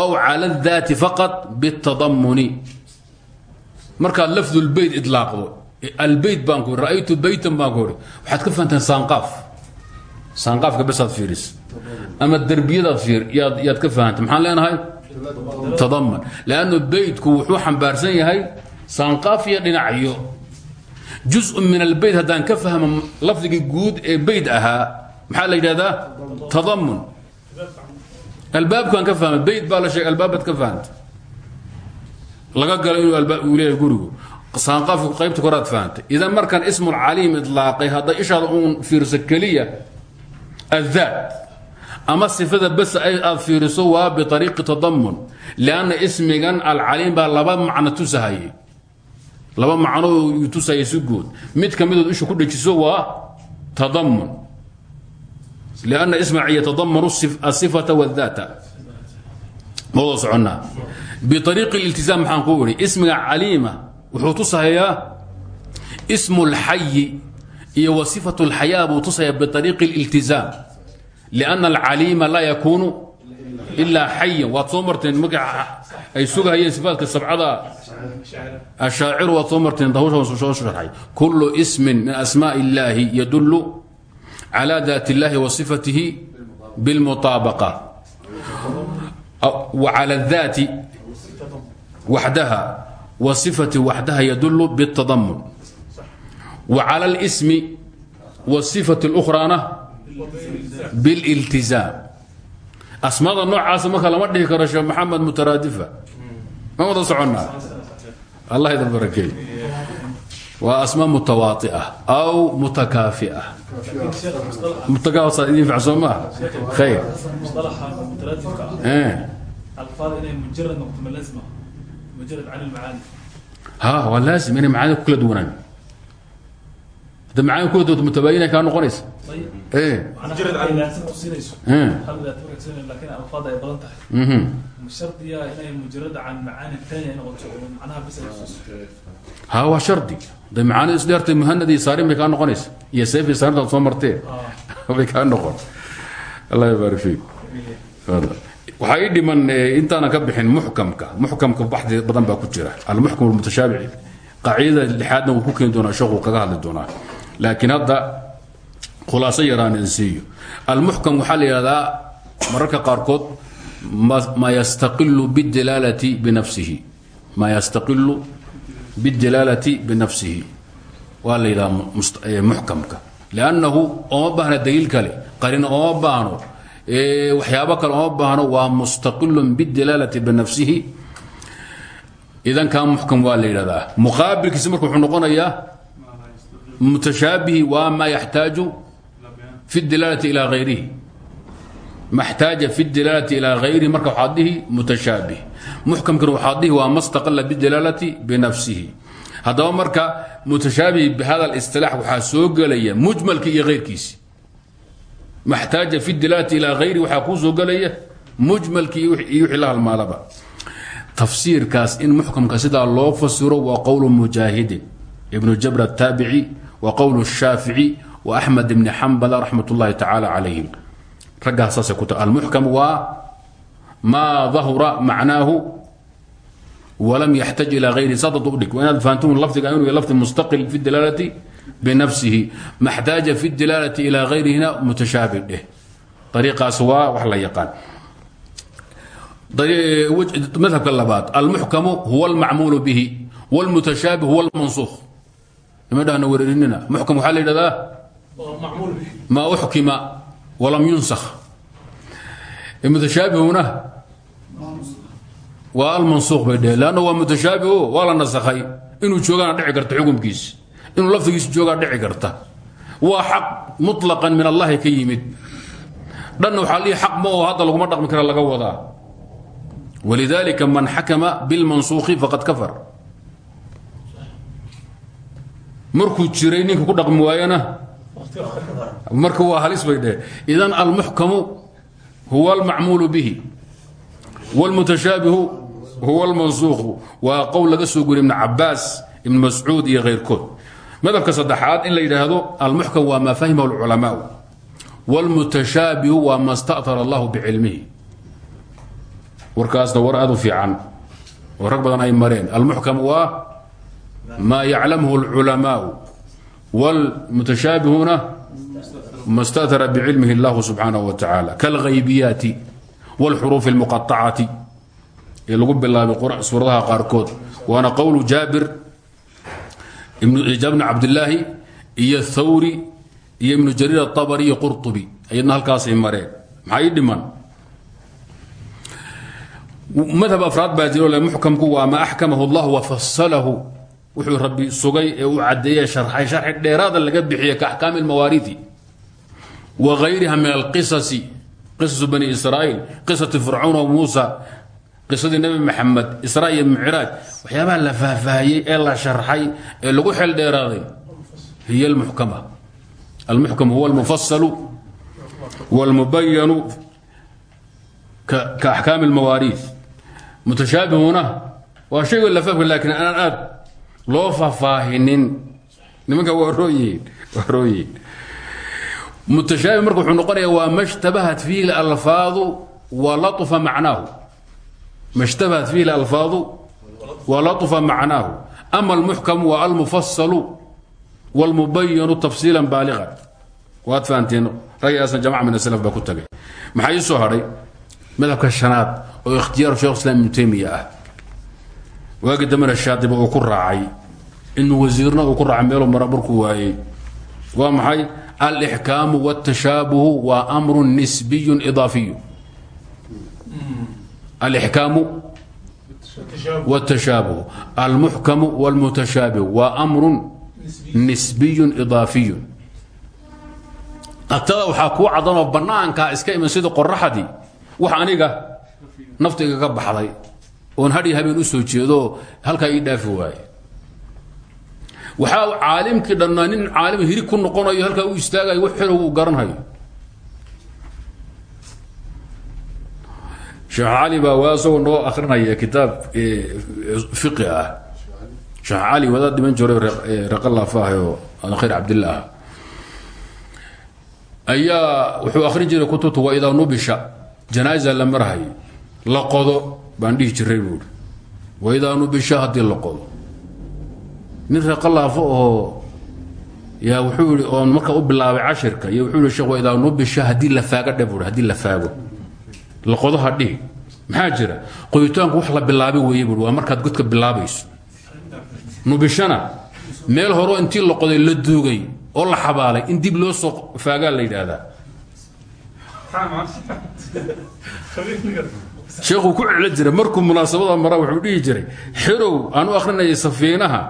aw cala اdaati faqad biاtadamuni markaad lafdulbeyt idlaaqdo albeyt baan ku ra'aytu beytan baan ku uri waxaad ka fahantaan saanqaaf. Saanqaafka basaad fiiris. Ama derbiyadaad fiir yaad yaad ka fahantay maxaan leenahay? Tadaman lannu beytku wuxuu xambaarsan yahay saanqaaf iyo dhinacyo juz-un min albeyt haddaan ka fahmo lafdigii guud ee beyt ahaa maxaa la yidhahdaa tadamun albaabkaan ka fahmay beyt baa la sheegay albaabaad ka fahantay laga galo inuu uu leeyahay gurigu saanqaafku qaybta koraad fahantay idan markaan ismulcaliim idlaaqay hadday ishaada uun fiirso keliya الذات ama صifada bas aad fiiriso waa biطariiqi tadamun lanna ismigan alcaliim baa laba macno tusahaye laba macno tusahaya si guud mid ka midood isha ku dhejiso waa tadamun lanna isma yatadamanu الصifata والذaata ma wada soconnaa biطariiqi اliltizaam maxaan ku idhi ismiga caliima wuxuu tusahayaa ismu اlxayi iyo wa صifaة اlxayaa buu tusaya biطariiqi اliltizaam لأن الcaliima laa yakunu ilaa xayan waad soo marteen marka ay sugahayeen sifaatka sabcada ashaaciru waad soo marteen hawsha soo sharxay kulu ismi min asmاء اllahi yadulu calى dat اllahi wa صifatihi bاlmuطaabaqa وعalى الذaati waxdaha wa صifati waxdaha yadulu bالتadamun وعalى الsmi والصifaة الأkhraana bililtizaam asmaada noocaasa marka lama dhihi karo sheekh maxamed mutaraadifa. Ma wada soconnaa allah idan barakeey waa asma mutawaaia aw mutakaafiah. Mutakaafisaad idin facso maaha khayr. Eh. Ha waa laazim inay macaani ku kala duwanaan. Hadda macaani ku kala duwato mutabaayinay kaa noqonaysa. Eh. Eh. Mhm. ha waa shardi. Da macaani isdheertay muhanad iyo saarin bay kaa noqonaysa. Iyo seef saarintad soo martee. [LAUGHS] Bay kaa noqon. Allah ybaar fi waxaa ii dhiman eh, intaanan ka bixin muxkamka. Muxkamka baxdi badan baa ku jira. Almuxkam almutashaabici qaacidada lixaadna wuu ku keeni doonaa sheekhu kaga hadli doonaa. Laakiin hadda khulaaso yaraan idin siiyo. Almuxkam waxaa la yidhahdaa mararka qaarkood ma- ma yastaqilu bidilaalati binafsihi. Ma yastaqilu bidilaalati binafsihi. Waa la yidhaha muxkamka liannahu ooma baahna daliil kale. Qarina ooma baahno waxyaabo kale ooma waa mustaqilun bidilaalati binafsihi. Idan kaa muxkam waa la yidhahdaa muqaabilkiisa marka wuxuu noqonayaa mutashaabihi waa ma yaxtaaju fi dilaalati ilaa hayrihi maxtaaja fi dilaalati ilaa hayrihi marka waxaad dhihi mutashaabih muxkamkan waxaad dhihi waa ma staqala bidalaalati binafsihi haddaba marka mutashaabih bihada alisilaax waxaa soo gelaya mujmalkii iyo hayrkiisi maxtaaja fi dilaalati ilaa hayrihi waxaa kuu soo gelaya mujmalkii iyo wixii la halmaadaba tafsiirkaas in muxkamka sidaa loo fasiro waa qowlu mujaahidin. Ibnu jabr ataabici wa qowlu shaafici axmed ibni xambala raxmat ullahi tacaala calayhim raggaas saasay ku tahay almuxkam waa maa dahura macnaahu walam yaxtaj ilaa hayrihi saadad u dhig waa inaad fahantum lafdiga inuu lafdi mustaqil fi dilaalati binafsihi maxtaaja fi dilaalati ilaa hayrihina mutashaabih dheh ariiqaas waa wax la yaqaan madhabka labaad almuxkamu huwa almacmuulu bihi wاlmutashaabih huwa almansuukh ima dhahna wereerinina muxkam waxaa la yidhahdaa oo macmuul. Bihi ma uxkima walam yunsakh. Mutashaabihuna waa almansuuq bay dheheen leanna waa mutashaabiho waa la nasakhay. Inuu joogaana dhici karta xukumkiisi inuu lafdigiisi joogaa dhici karta. Waa xaq muطlaqan min allahi ka yimid. Dhanna waxaa lihi xaq ma oo hadda laguma dhaqmi kara laga wadaa. Walidalika man xakama bilmansuukhi faqad kafar. Markuu jiray ninka ku dhaqmi waayana marka waa halis bay dheheen idan almuxkamu huwa almacmuulu bihi wاlmutashaabihu huwa almansuukhu waa qowl laga soo guriy ibn cabaas ibn mascuud iyo keyrkood madhabka saddexaad in la yidhaahdo almuxkam waa maa fahimahu اlculamaau wاlmutashaabihu waa ma staأtara allahu bicilmihi warkaasna war aad u fiican oo rag badan ay mareen almuxkam waa ma yaclamhu اlculamaau wاlmutashaabihuna ma staأtara bicilmihi اllahu subxaanaه wa tacaala kاlghaybiyaati wاlxuruuf اlmuqaطacati ee lagu bilaabay suuradaha qaarkood waana qowlu jaabir jaabir bn cabdilaahi iyo thawri iyo ibnu jariir aلطabri iyo qurطubi ayadna halkaasay mareen maxaa ii dhiman madhab afraad baa jiro le muxkamku waa ma axkamahu اllah wafasalahu wuxuu rabbi sugay ee u cadeeye sharxay sharxi dheeraada laga bixiye ka axkaami wa hayriha min alqisasi qisasu bani israa'iil qisati fircawn o muusa qisadii nebi maxamed israa iyo micraaj. Waxyaabaha la faahfaahiyey ee sharxay ee lagu xeel dheeraaday hiy almuxkama almuxkam huwa almufasalu wاlmubayanu ka axkaami اlmawaariid mutashaabihuna waa shaygo lafaafka loo faahfaahinin nimanka waa rooyihiin waa rooyihiin mutashaabih marka wuxuu noqonaya waa ma shtabahat fiihi اlalfaadu wa laطfa macnaahu ma shtabahat fiihi اlalfaadu wa laطfa macnaahu ama almuxkamu wa almufasalu wاlmubayanu tafsiila baaligan waad fahanteen raggaasna jamaca min aslaf baa ku tagay maxaa ii soo hadhay madhabka shanaad oo ikhtiyaaru shekh islam ibnu taymiya ah waagi dambena shaadiba uu ku raacay ibnu wasiirna uu ku raacay meeluu mara markuu waayey waa maxay alixkaamu wاtashaabuhu waa amru nisbiyu idaafiyu alixkaamu wاtashaabuhu almuxkamu wاlmutashaabihu waa amru nisbiyu idaafiyu agtada waxaa kuu cadanoo bannaankaa iska iman sida qoraxdii wax aniga naftayga ka baxday oon hadhi habeen u soo jeedo halkaa ii dhaafi waaye. Waxaa caalimkii dhannaa nin caalim hirig ku noqonayo halkaa u istaagayo wax xerow uu garanhayo sheekh cali baa waa isagoo noo akrinaya kitaab fiqi ah. Sheekh cali wadaad dhiman jiray raqalaafaahoo khayr cabdillah. Ah ayaa wuxuu akrin jiray kutubta wa idaa nubisha janaaza la marhay la qodo baan dhihi jiray buui wa idaa nubisha haddii la qodo. Nin reeqalaafo oo yaa wuxuu yii oon marka u bilaabay cashirka iyo wuxuu yihi sheekh wa idaa nubisha haddii la faago dhe buui haddii la faago. La qodo ha maxaa jira? Qoyitaanku wax la bilaabay weeye buui waa markaad godka bilaabayso. Nubishana meel horeo intii la qoday la duugay oo la xabaalay in dib loo soo faagaa la yidhaahdaa [LAUGHS] sheekhuu ku celo jiray. Markuu munaasabada mara wuxuu dhihi jiray xirow aan u safiinaha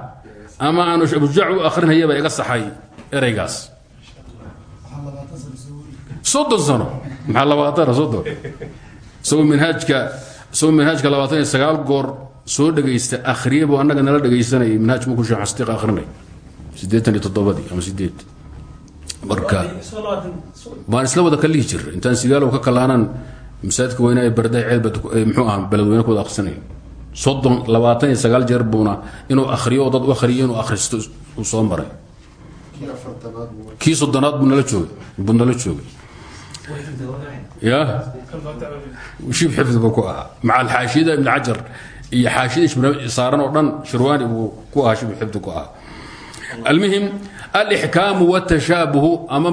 ama aanu abujaac u akrinayaba iga saxay ereygaas. Soddon sano. Maxaa labaatana? Soddon. Isagoo minhaajka isagoo minhaajka labaatan iyo sagaal goor soo dhegaysta akhriye buu annaga nala dhegaysanayay. Minhaaj muku sheekh xastiiq akhrinay. Siddeetan iyo toddobadii ama sideed marka baan isla wada ka lihi intaan sigaalow ka kalaanaan masaajidka weyne ee barday ceelbamxuu eh, aha beledweyne kuwada akhrisanayo soddon labaatan iyo sagaal jeer buuna inuu akhriyo dad u akhriyo inuu akhristo uu soo maray. Kii soddonaad buu nala joogay buu nala joogay. Ya shiib xifdiga ku ahaa. Maca alxaashiyada ibn xajar iyo xaashiyada saaran oo dhan shirwaani buu ku ahaa shiib xifdi ku ahaa. Almuhim alixkaamu waatashaabuhu ama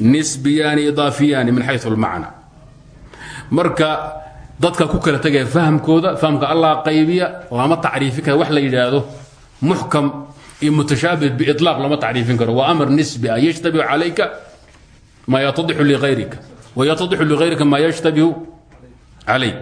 نسبيان idaafiyaani من حيث المعنى marka dadka ku kala tegaya fahmkooda fahmka allah qaybiya lama tacriifin kara wax la yidhaahdo muxkam iyo mutashaabih biiطlaaq lama tacriifin karo. Waa amar nisbia yashtabihu calayka maa yatadixu liayrika wa yatadixu liayrika maa yashtabihu calayk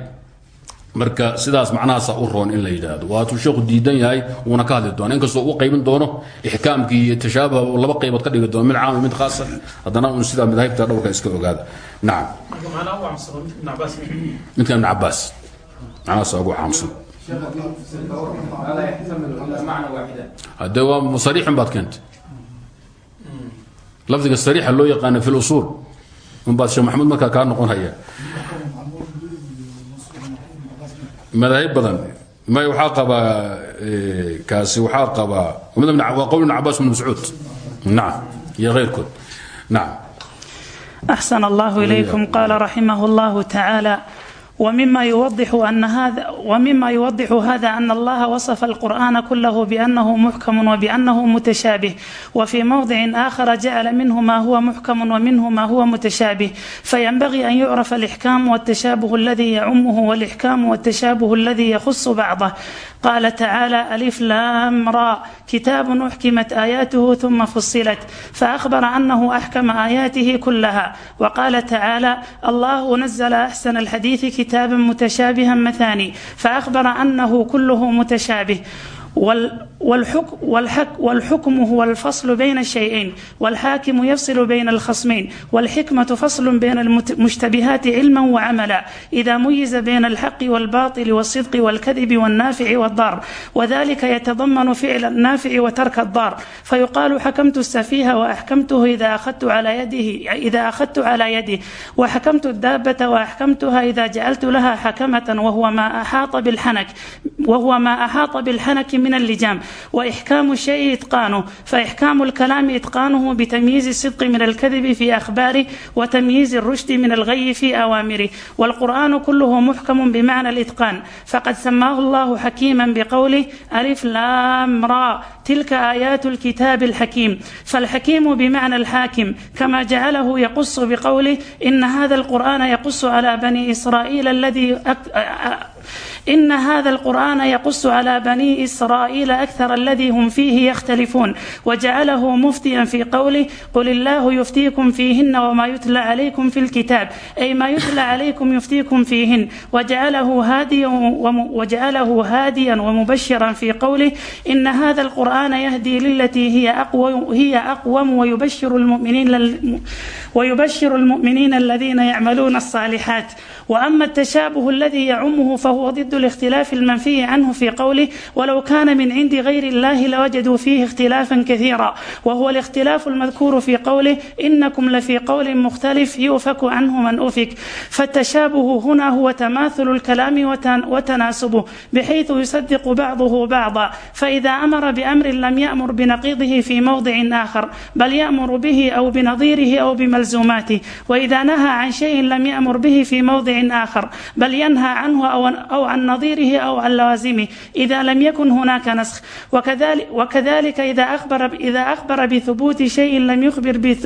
marka sidaas macnahaasa u roon in la yidhaahdo. Waatuu sheekhu diidan yahay wuuna ka hadli doona inkastoo u qaybin doono ixkaamkii iyo tashaabuha uu laba qaybood ka dhigi doono mid caam mid khaasa haddana un sidaa madaahibta dhowrka iska ogaada. Nacam midka ibn cabaas macnahaasa ugu caamsan. Haddee waa sariixin baad keentay. Lafdiga sariixa loo yaqaana fi lusuul unbaad sheekh maxamuud markaa kaa noqon haya madaahib badan. May waxaa qabaa eh, kaasi waxaa qabaa waa qowl ibn cabaas ibn mascuud. Nacam iyo keyrkood. Nacam axsan allah ilaykum. Qaala raximah allah tacaala ومما يوضح أن هذا ومما يوضح هذا أن الله وصف القرآن كله بأنه محكم وبأنه متشابه وفي موضع آخر جعل منه ما هو محكم ومنه ما هو متشابه فينبغي أن يعرف الإحكام والتشابه الذي يعمه والإحكام والتشابه الذي يخص بعضه قال تعالى ألف لام را كتاب أحكمت آياته ثم فصلت فأخبر أنه أحكم آياته كلها وقال تعالى الله نزل أحسن الحديث كتاب كتابا متشابها مثاني فأخبر أنه كله متشابه والحكم, والحك والحكم هو الفصل بين الشيئين والحاكم يفصل بين الخصمين والحكمة فصل بين المشتبهات علما وعملا إذا ميز بين الحق والباطل والصدق والكذب والنافع والضار وذلك يتضمن فعل النافع وترك الضار فيقال حكمت السفيه وأحكمته إذا أخذت على يده إذا أخذت على يده وحكمت الدابة وأحكمتها إذا جعلت لها حكمة وهو ما أحاط بالحنك وهو ما أحاط بالحنك من اللجام وإحكام الشيء إتقانه فإحكام الكلام إتقانه بتمييز الصدق من الكذب في أخباره وتمييز الرشد من الغي في أوامره والقرآن كله محكم بمعنى الإتقان فقد سماه الله حكيما بقوله ألف لام را تلك آيات الكتاب الحكيم فالحكيم بمعنى الحاكم كما جعله يقص بقوله إن هذا القرآن يقص على بني إسرائيل الذي إن هذا القرآن يقص على بني إسرائيل أكثر الذي هم فيه يختلفون وجعله مفتيا في قوله قل الله يفتيكم فيهن وما يتلى عليكم في الكتاب أي ما يتلى عليكم يفتيكم فيهن وجعله هاديا وجعله هاديا ومبشرا في قوله إن هذا القرآن يهدي للتي هي أقوى هي أقوم ويبشر المؤمنين ويبشر المؤمنين الذين يعملون الصالحات وأما التشابه الذي يعمه فهو ضد الاختلاف المنفي عنه في قوله ولو كان من عند غير الله لوجدوا فيه اختلافا كثيرا وهو الاختلاف المذكور في قوله إنكم لفي قول مختلف يؤفك عنه من أفك فالتشابه هنا هو تماثل الكلام وتناسبه بحيث يصدق بعضه بعضا فإذا أمر بأمر لم يأمر بنقيضه في موضع آخر بل يأمر به أو بنظيره أو بملزوماته وإذا نهى عن شيء لم يأمر به في موضع شيء آخر بل ينهى عنه أو عن نظيره أو عن لوازمه إذا لم يكن هناك نسخ وكذلك, وكذلك إذا أخبر إذا أخبر بثبوت شيء لم يخبر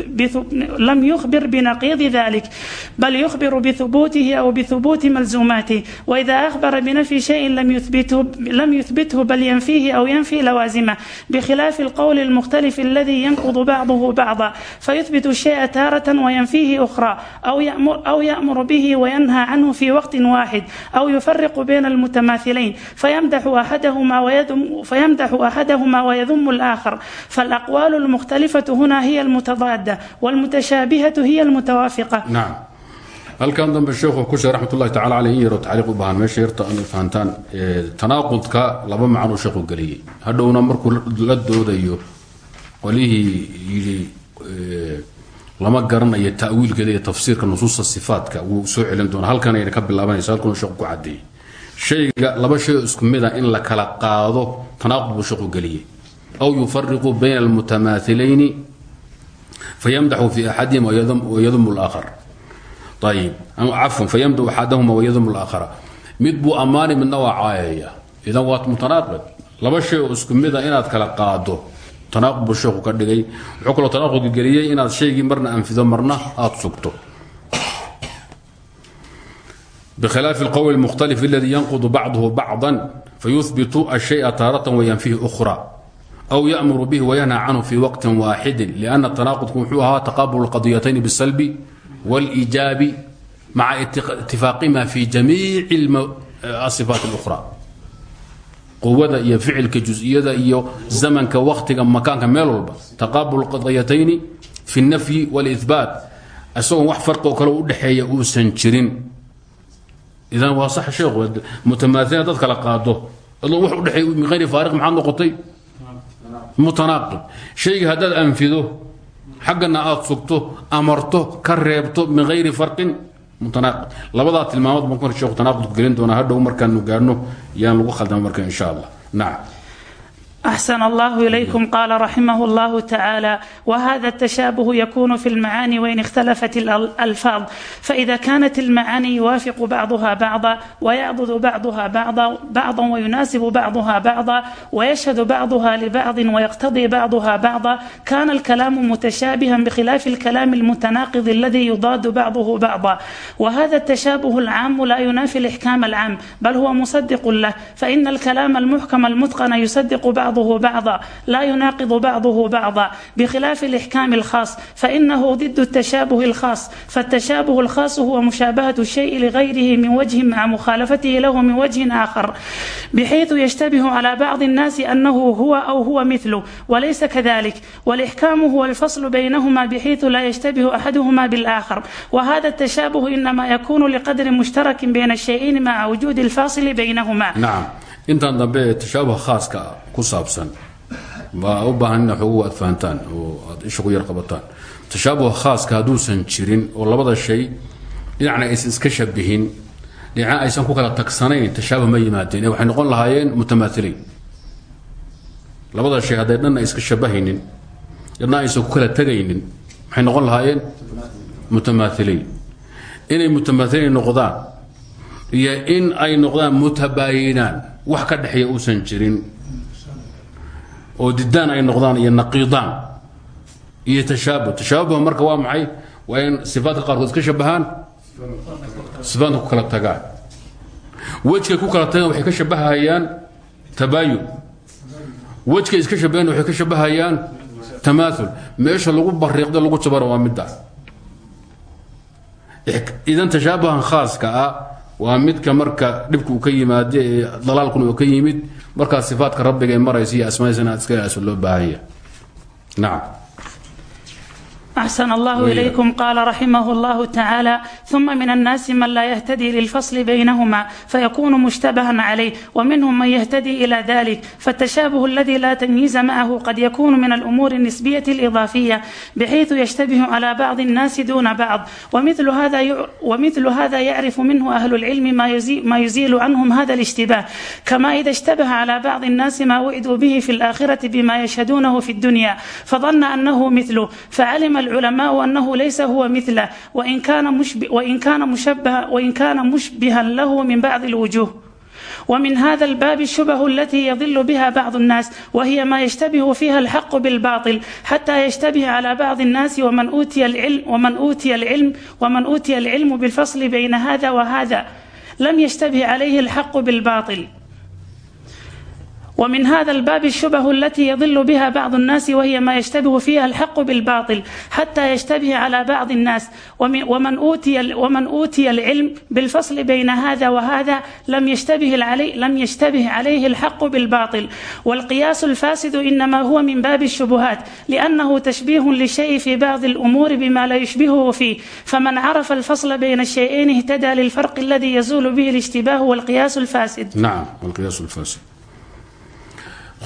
لم يخبر بنقيض ذلك بل يخبر بثبوته أو بثبوت ملزوماته وإذا أخبر بنفي شيء لم يثبته لم يثبته بل ينفيه أو ينفي لوازمه بخلاف القول المختلف الذي ينقض بعضه بعضا فيثبت الشيء تارة وينفيه أخرى أو يأمر, أو يأمر به وينهى عنه في وقت واحد أو يفرق بين المتماثلين فيمدح أحدهما ويذم فيمدح أحدهما ويذم الآخر فالأقوال المختلفة هنا هي المتضادة والمتشابهة هي المتوافقة nacam halkan dambe sheekhu ku sheegay raxmatullahi tacala caleyh in yaroo tacliiq u baahan meesha yarta aan fahantaan ee, tanaaqudka laba macnuu sheekhu geliyey hadhowna markuu la doodayo qolihii yidhi ee, lama garanayo ta'wiilkeeda iyo tafsiirka nusuusta sifaatka wuu soo celin doonaa. Halkan ayna ka bilaabanaysa halkanu sheekhu ku cadeeyey shayga laba shay isku mid a in la kala qaado tanaaqud buu sheekhu geliyey aw yufariqu bayna almutamaahilayni fayamdaxu fi axadihim wayadum اlaakhar ayib cafwan fayamdaxu axadahuma wayadum اlaakhara mid buu ammaani midna waa idan waa mutanaaqid. Laba shay isku mid a inaad kala qaado tanaaqud buu sheekhu ka dhigay wuxuu kaloo tanaaqudka geliyey inaad shaygii marna anfido marna aad sugto بخلاف القول المختلف الذي ينقض بعضه بعضا فيثبت الشيء تارة وينفيه أخرى أو يأمر به وينهى عنه في وقت واحد لأن التناقض كمحوها تقابل القضيتين بالسلب والإيجاب مع اتق- اتفاقهما في جميع الم... الصفات quwada iyo ficilka jusiyada iyo zamanka waktiga makaanka meel walba. Taqaabul qadiyatayni fi nafyi walibaat isagoon wax farqi oo kale udhexeeya uusan jirin. Idan waa sax sheekh mutamaailna dad kala qaado adoo wax udheeey min hayri faariq maxaad noqotay? Mutanaaqib shayga haddaad anfido xaggana aada sugto amarto ka reebto min farqin labadaa tilmaamood baan ku sheekhu tanaaqudku gelin doonaa hadhow markaanu gaarno yaan lagu khaldama marka insha allah. Nacam أحسن الله إليكم قال رحمه الله تعالى وهذا التشابه يكون في المعاني وإن اختلفت الألفاظ فإذا كانت المعاني يوافق بعضها بعضا ويعضد بعضها بعضا بعضا ويناسب بعضها بعضا ويشهد بعضها لبعض ويقتضي بعضها بعضا كان الكلام متشابها بخلاف الكلام المتناقض الذي يضاد بعضه بعضا وهذا التشابه العام لا ينافي الإحكام العام بل هو مصدق له فإن الكلام المحكم المتقن يصدق بعض بعضه بعضا لا يناقض بعضه بعضا بخلاف الإحكام الخاص فإنه ضد التشابه الخاص فالتشابه الخاص هو مشابهة الشيء لغيره من وجه مع مخالفته له من وجه آخر بحيث يشتبه على بعض الناس أنه هو أو هو مثله وليس كذلك والإحكام هو الفصل بينهما بحيث لا يشتبه أحدهما بالآخر وهذا التشابه إنما يكون لقدر مشترك بين الشيئين مع وجود الفاصل بينهما nacam intaan dambe ee tashaabuha khaaska ku saabsan. Baa u baahan ina xoogu aad fahantaan oo aad isha yar qabataan. Tashaabuha khaaska hadduusan jirin oo labada shay dhinacna aysan iska shabihin dhinacna aysan ku kala tagsanayn tashaabuh ma yimaadeen. Ee noqon lahaayeen mutamaatiliin. Labada shay hadday dhanna iska shabahaynin dhanna aysan ku kala tegaynin maxay noqon lahaayeen mutamaatiliin. Inay mutamaatiliin noqdaan iyo in ay noqdaan mutabaayinaan wax ka dhexeeya uusan jirin. oo didaan ay noqdaan iyo naqiidaan iyo tashaabuh tashaabuha marka waa maxay? Waa in sifaatka qaarkood iska shabahaan ku kala tagaan. Wejkay ku kala tagaan waxay ka shabahayaan tabaayun. Wejkay iska shabaheen waxay ka shabahayaan tamaaul meesha lagu bariiqda lagu jabara waa midda. Idan tashaabuhan khaaska ah waa midka marka dhibka uu ka yimaade ee dalaalkuna uu ka yimid markaa sifaatka rabbiga ee maraysa iyo asmaadiisa inaad iska ilaaso loo baahanya. Nacam أحسن الله وإياك. إليكم قال رحمه الله تعالى ثم من الناس من لا يهتدي للفصل بينهما فيكون مشتبها عليه ومنهم من يهتدي إلى ذلك فالتشابه الذي لا تمييز معه قد يكون من الأمور النسبية الإضافية بحيث يشتبه على بعض الناس دون بعض ومثل هذا يع- ومثل هذا يعرف منه أهل العلم ما يزيل, ما يزيل عنهم هذا الاشتباه كما إذا اشتبه على بعض الناس ما وعدوا به في الآخرة بما يشهدونه في الدنيا فظن أنه مثله فعلم العلماء أنه ليس هو مثله وإن كان مشبه وإن كان مشبه وإن كان مشبها له من بعض الوجوه ومن هذا الباب الشبه التي يضل بها بعض الناس وهي ما يشتبه فيها الحق بالباطل حتى يشتبه على بعض الناس ومن أوتي العلم ومن أوتي العلم ومن أوتي العلم بالفصل بين هذا وهذا لم يشتبه عليه الحق بالباطل ومن هذا الباب الشبه التي يضل بها بعض الناس وهي ما يشتبه فيها الحق بالباطل حتى يشتبه على بعض الناس ومن ومن أوتي ومن أوتي العلم بالفصل بين هذا وهذا لم يشتبه عليه لم يشتبه عليه الحق بالباطل والقياس الفاسد إنما هو من باب الشبهات لأنه تشبيه للشيء في بعض الأمور بما لا يشبهه فيه فمن عرف الفصل بين الشيئين اهتدى للفرق الذي يزول به الاشتباه والقياس الفاسد نعم القياس الفاسد khulaasatu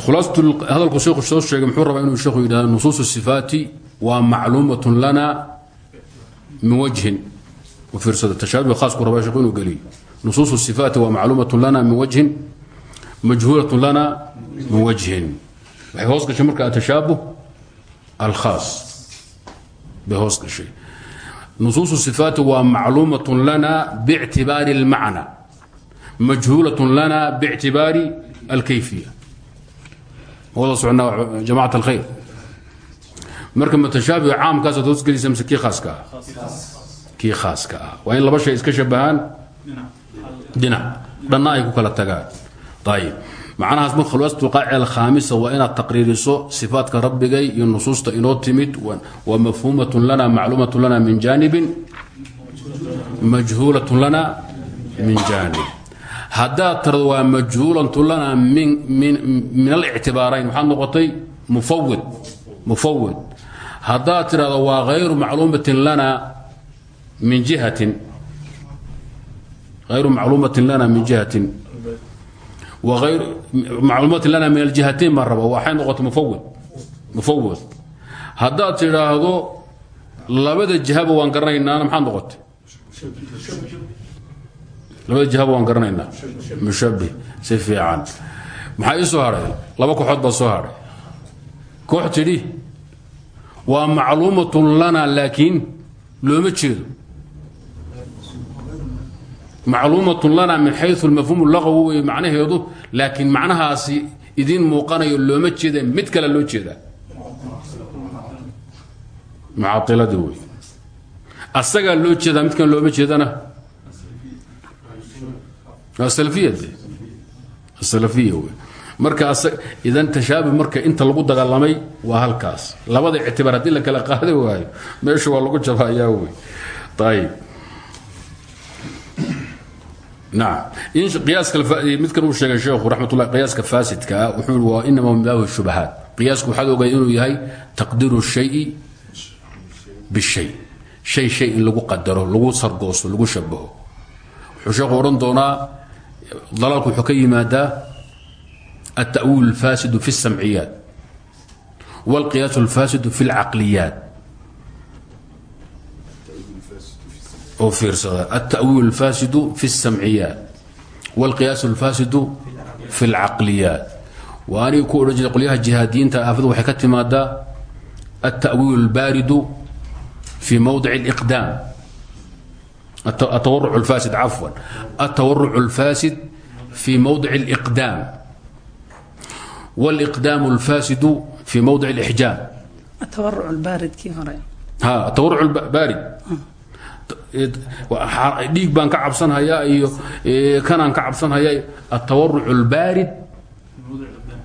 hadalku sheekhu soo sheegay muxuu rabaa inuu sheekhu yidhahdo nusuus sifaati waa macluumatun lana min wajhin. Fiirsada tashaabuh khaasku rabaa sheekhu inuu geliyo. Nusuus sifaati waa macluumatun lana min wajhin majhuulatun lana min wajhin. Waxay hoos gashay marka atashaabuh alkhaas. Bay hoos gashay. Nusuus sifaati waa macluumatun lana biictibaari almacna majhuulatun lana biictibaari alkayfiya wada socnaa jamacat alkhayr. Marka mutashaabiha caamkaasaad hoosgelisa mise kii khaaska ah? Kii khaaska ah. Waa in laba shay iska shabahaan dhinac dhanna ay ku kala tagaan. Ayib macnahaas marka khulwaasatu qaacida alkhaamisa waa inaad taqriiriso sifaatka rabbigay iyo nusuusta inoo timid wa mafhuumatun lana macluumatun lana min jaanibin majhuulatun lana min jaanib haddaad tirad waa majhuulantu lana min alictibaarayn. Waxaad noqotay muawid mufawid haddaad tidhahdo waa hayru macluumatin lana min jihatin. Ayru macluumatin lana min jihatin. Macluumatin lana min aljihatiin baan raba waxay noqotay mufawid mufawid haddaad tidhaahdo labada jihaba waan garanaynaana maxaad noqotay? labada jihaba waan garanaynaa. Mushabi si fiican. Soo hadhay laba kooxood ba soo hadhay koox tidhi waa macluumatun lana laakiin looma jeedo. Macluumatun lana min xayu lmafhuum laqwi wey macnaheedu laakiin manahaasi idin muuqanayo looma jeeda mid kale loo jeedaa. Mucailadii wey asagaa loo mid kale looma jeedana salafiyade salafiya wey marka idan tashaabi marka inta lagu dagaalamay waa halkaas. Labada ictibaar haddii la kala qaadi waayo meesha waa lagu jabayaa wey ayib nacam qiyaaska midkan uu sheegay sheekhu raxmatullah qiyaaska faasidka ah wuxuu waa inama min baabi shubahaat. Qiyaasku waxaad ogay inuu yahay taqdiiru shayi bishay. Shay shay in lagu qadaro lagu sargoosto lagu shabaho wuxuu sheekhu odhan doonaa dalaalku wuxuu ka yimaadaa التأويل الفاسد في السمعيات والقياس الفاسد في العقليات أو في التأويل الفاسد في السمعيات والقياس الفاسد في العقليات وأنا يكون رجل قليها الجهاديين تأفذوا حكت مادة التأويل البارد في موضع الإقدام التورع الفاسد عفوا التورع الفاسد في موضع الإقدام والإقدام الفاسد في موضع الإحجام التورع البارد كي هوري ها التورع البارد dhiig baan ka cabsanhayaa iyo kanaan ka cabsanhayaa التورع البارد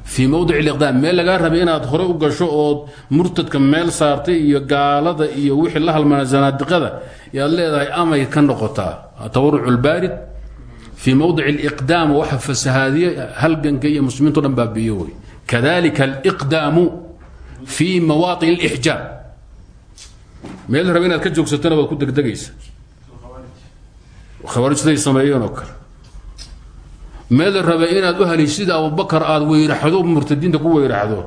fii mowdic liqdaam meel lagaa rabay inaad hore u gasho oo murtadka meel saartay iyo gaalada iyo wixii la halmaana zanaadiqada yaad leedahay amay ka noqotaa. Tawaruc lbaarid fii mowdic liqdaam waxa fasahaadiye halganka iyo muslimiinto dhan baabiiyo kadalika aliqdaamu fii mawaaطin اlixjaab meel la inaad ka joogsatanawad ku degdegaysa. Khawaarijtaay sameeyeen oo kale meel raba inaad u haliy sida abubakar aad weyraxdo murtadiinta ku weyraxdo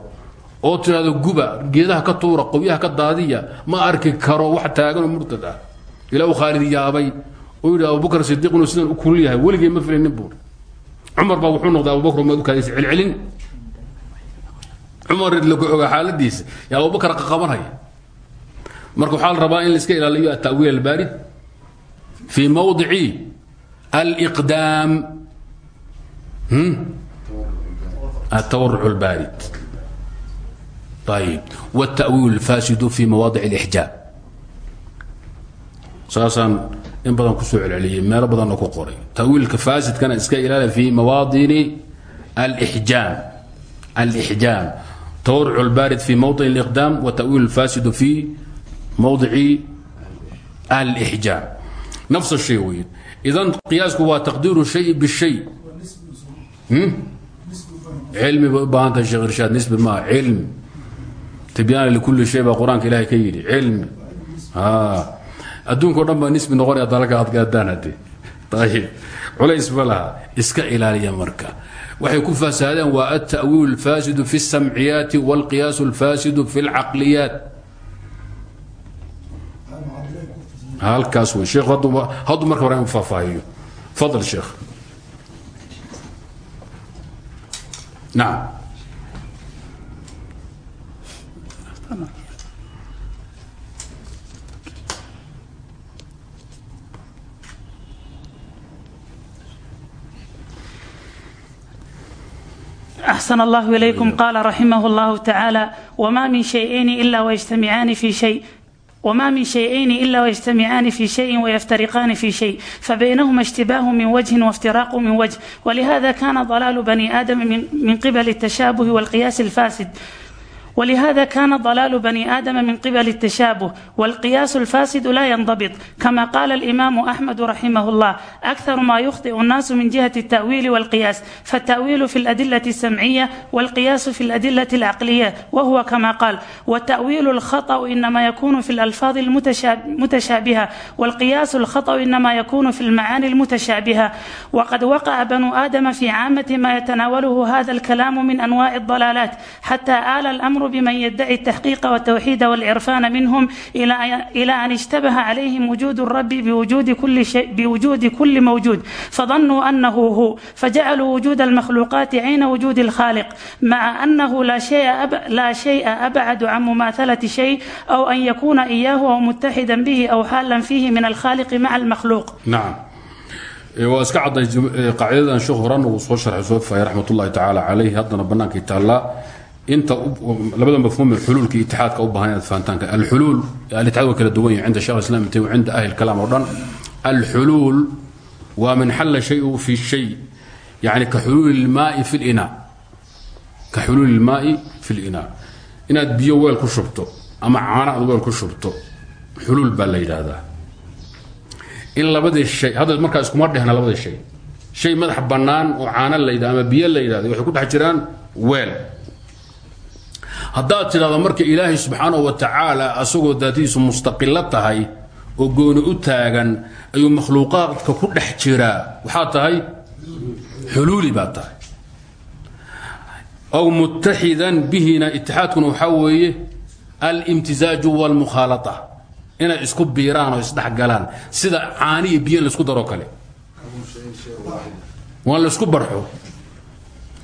oo tidhaahdo guba geedaha ka tuura qowyaha ka daadiya ma arki karo wax taaganoo murtad ah. Ilaa uu khaalid yaabay oo yidhi abubakar sidiiq inuu sidan u kulul yahay weligay ma filinin buuri cumar baa wuxuu noqday u kaadaysa celcelin cumar lagu ogaa xaaladiisa yaa abubakar qaqabanaya marka waxaa la rabaa in la iska ilaaliyo atawiil albaarid fi mawdici aliqdaam التورع البارد طيب والتأويل الفاسد في مواضع الإحجاب ساسا in badan kusoo celceliyey meelo badanna ku qoray tawiilka faasidkana iska ilaali fi mawaadini alixjaam alixjaam tawarruc albaarid fi mawdic اliqdaam wa tawiil alfaasidu fi mawdici alixjaam nafs الshay weeye idan qiyaasku waa taqdiiru shay bishay cilmi bay u baahan tahay sheekh irshaad nisbi maaha cilmi tibyaana likulli shay baa qur-aanka ilahay ka yidhi cilmi adduunka o dhan baa nisbi noqonaya dalka adgaadaan hadde [LAUGHS] ayib culays ma laha iska ilaaliya marka waxay ku fasaadeen waa altawiil alfaasidu fi اsamciyaati wاlqiyaas اlfaasidu fi اlcaqliyaat halkaas wey sheekh hadduu marka hore in faahfaahiyo fadl sheekh nacam أحسن الله إليكم قال رحمه الله تعالى وما من شيئين إلا ويجتمعان في شيء وما من شيئين إلا ويجتمعان في شيء ويفترقان في شيء فبينهما اشتباه من وجه وافتراق من وجه ولهذا كان ضلال بني آدم من, من قبل التشابه والقياس الفاسد ولهذا كان ضلال بني آدم من قبل التشابه والقياس الفاسد لا ينضبط كما قال الإمام أحمد رحمه الله أكثر ما يخطئ الناس من جهة التأويل والقياس فالتأويل في الأدلة السمعية والقياس في الأدلة العقلية وهو كما قال والتأويل الخطأ إنما يكون في الألفاظ المتشابهة والقياس الخطأ إنما يكون في المعاني المتشابهة وقد وقع بنو آدم في عامة ما يتناوله هذا الكلام من أنواع الضلالات حتى آل الأمر بمن يدعي التحقيق والتوحيد والعرفان منهم إلى إلى أن اشتبه عليهم وجود الرب بوجود كل شيء بوجود كل موجود فظنوا أنه هو فجعلوا وجود المخلوقات عين وجود الخالق مع أنه لا شيء أب لا شيء أبعد عن مماثلة شيء أو أن يكون إياه أو متحدا به أو حالا فيه من الخالق مع المخلوق نعم waa iska cadday qaacidadan sheekh horan uu soo sharxay soo faayay raxmat ullahi tacaala calayhi haddana bannaankay taallaa inta labada mafhuum xuluulka iyo itixaadka u baahan inaad fahantaan alxuluul alitixaad waa kala duwan yahay cinda shekh islam taymiya cinda ahli kalaam oo dhan. Alxuluul waa man xalla shayu fi shay yani ka xuluuli ilmaai fi linaa ka xuluuli ilmaai fi linaa inaad biyo weel ku shubto ama caana aad weel ku shubto xuluul baa la yidhaahdaa. In labadii shay hadda markaa iskuma dhehna labadii shay. Shay madax bannaan oo caana la yidhahdo ama biyo la yidhahdo waxay ku dhex jiraan weel haddaad tidhahdo marka ilaahay subxaanahu wa tacaala asagoo daatadiisu mustaqilo tahay oo gooni u taagan ayuu makhluuqaadka ku dhex jiraa. Waxaa tahay xuluuli baa tahay. Aw mutaxidan bihina itixaadkuna waxaa weeye alimtisaaju walmukhaalaa inay isku biiraan oo isdhexgalaan sida caani iyo biyo in la isku daroo kale. Waa la isku barxo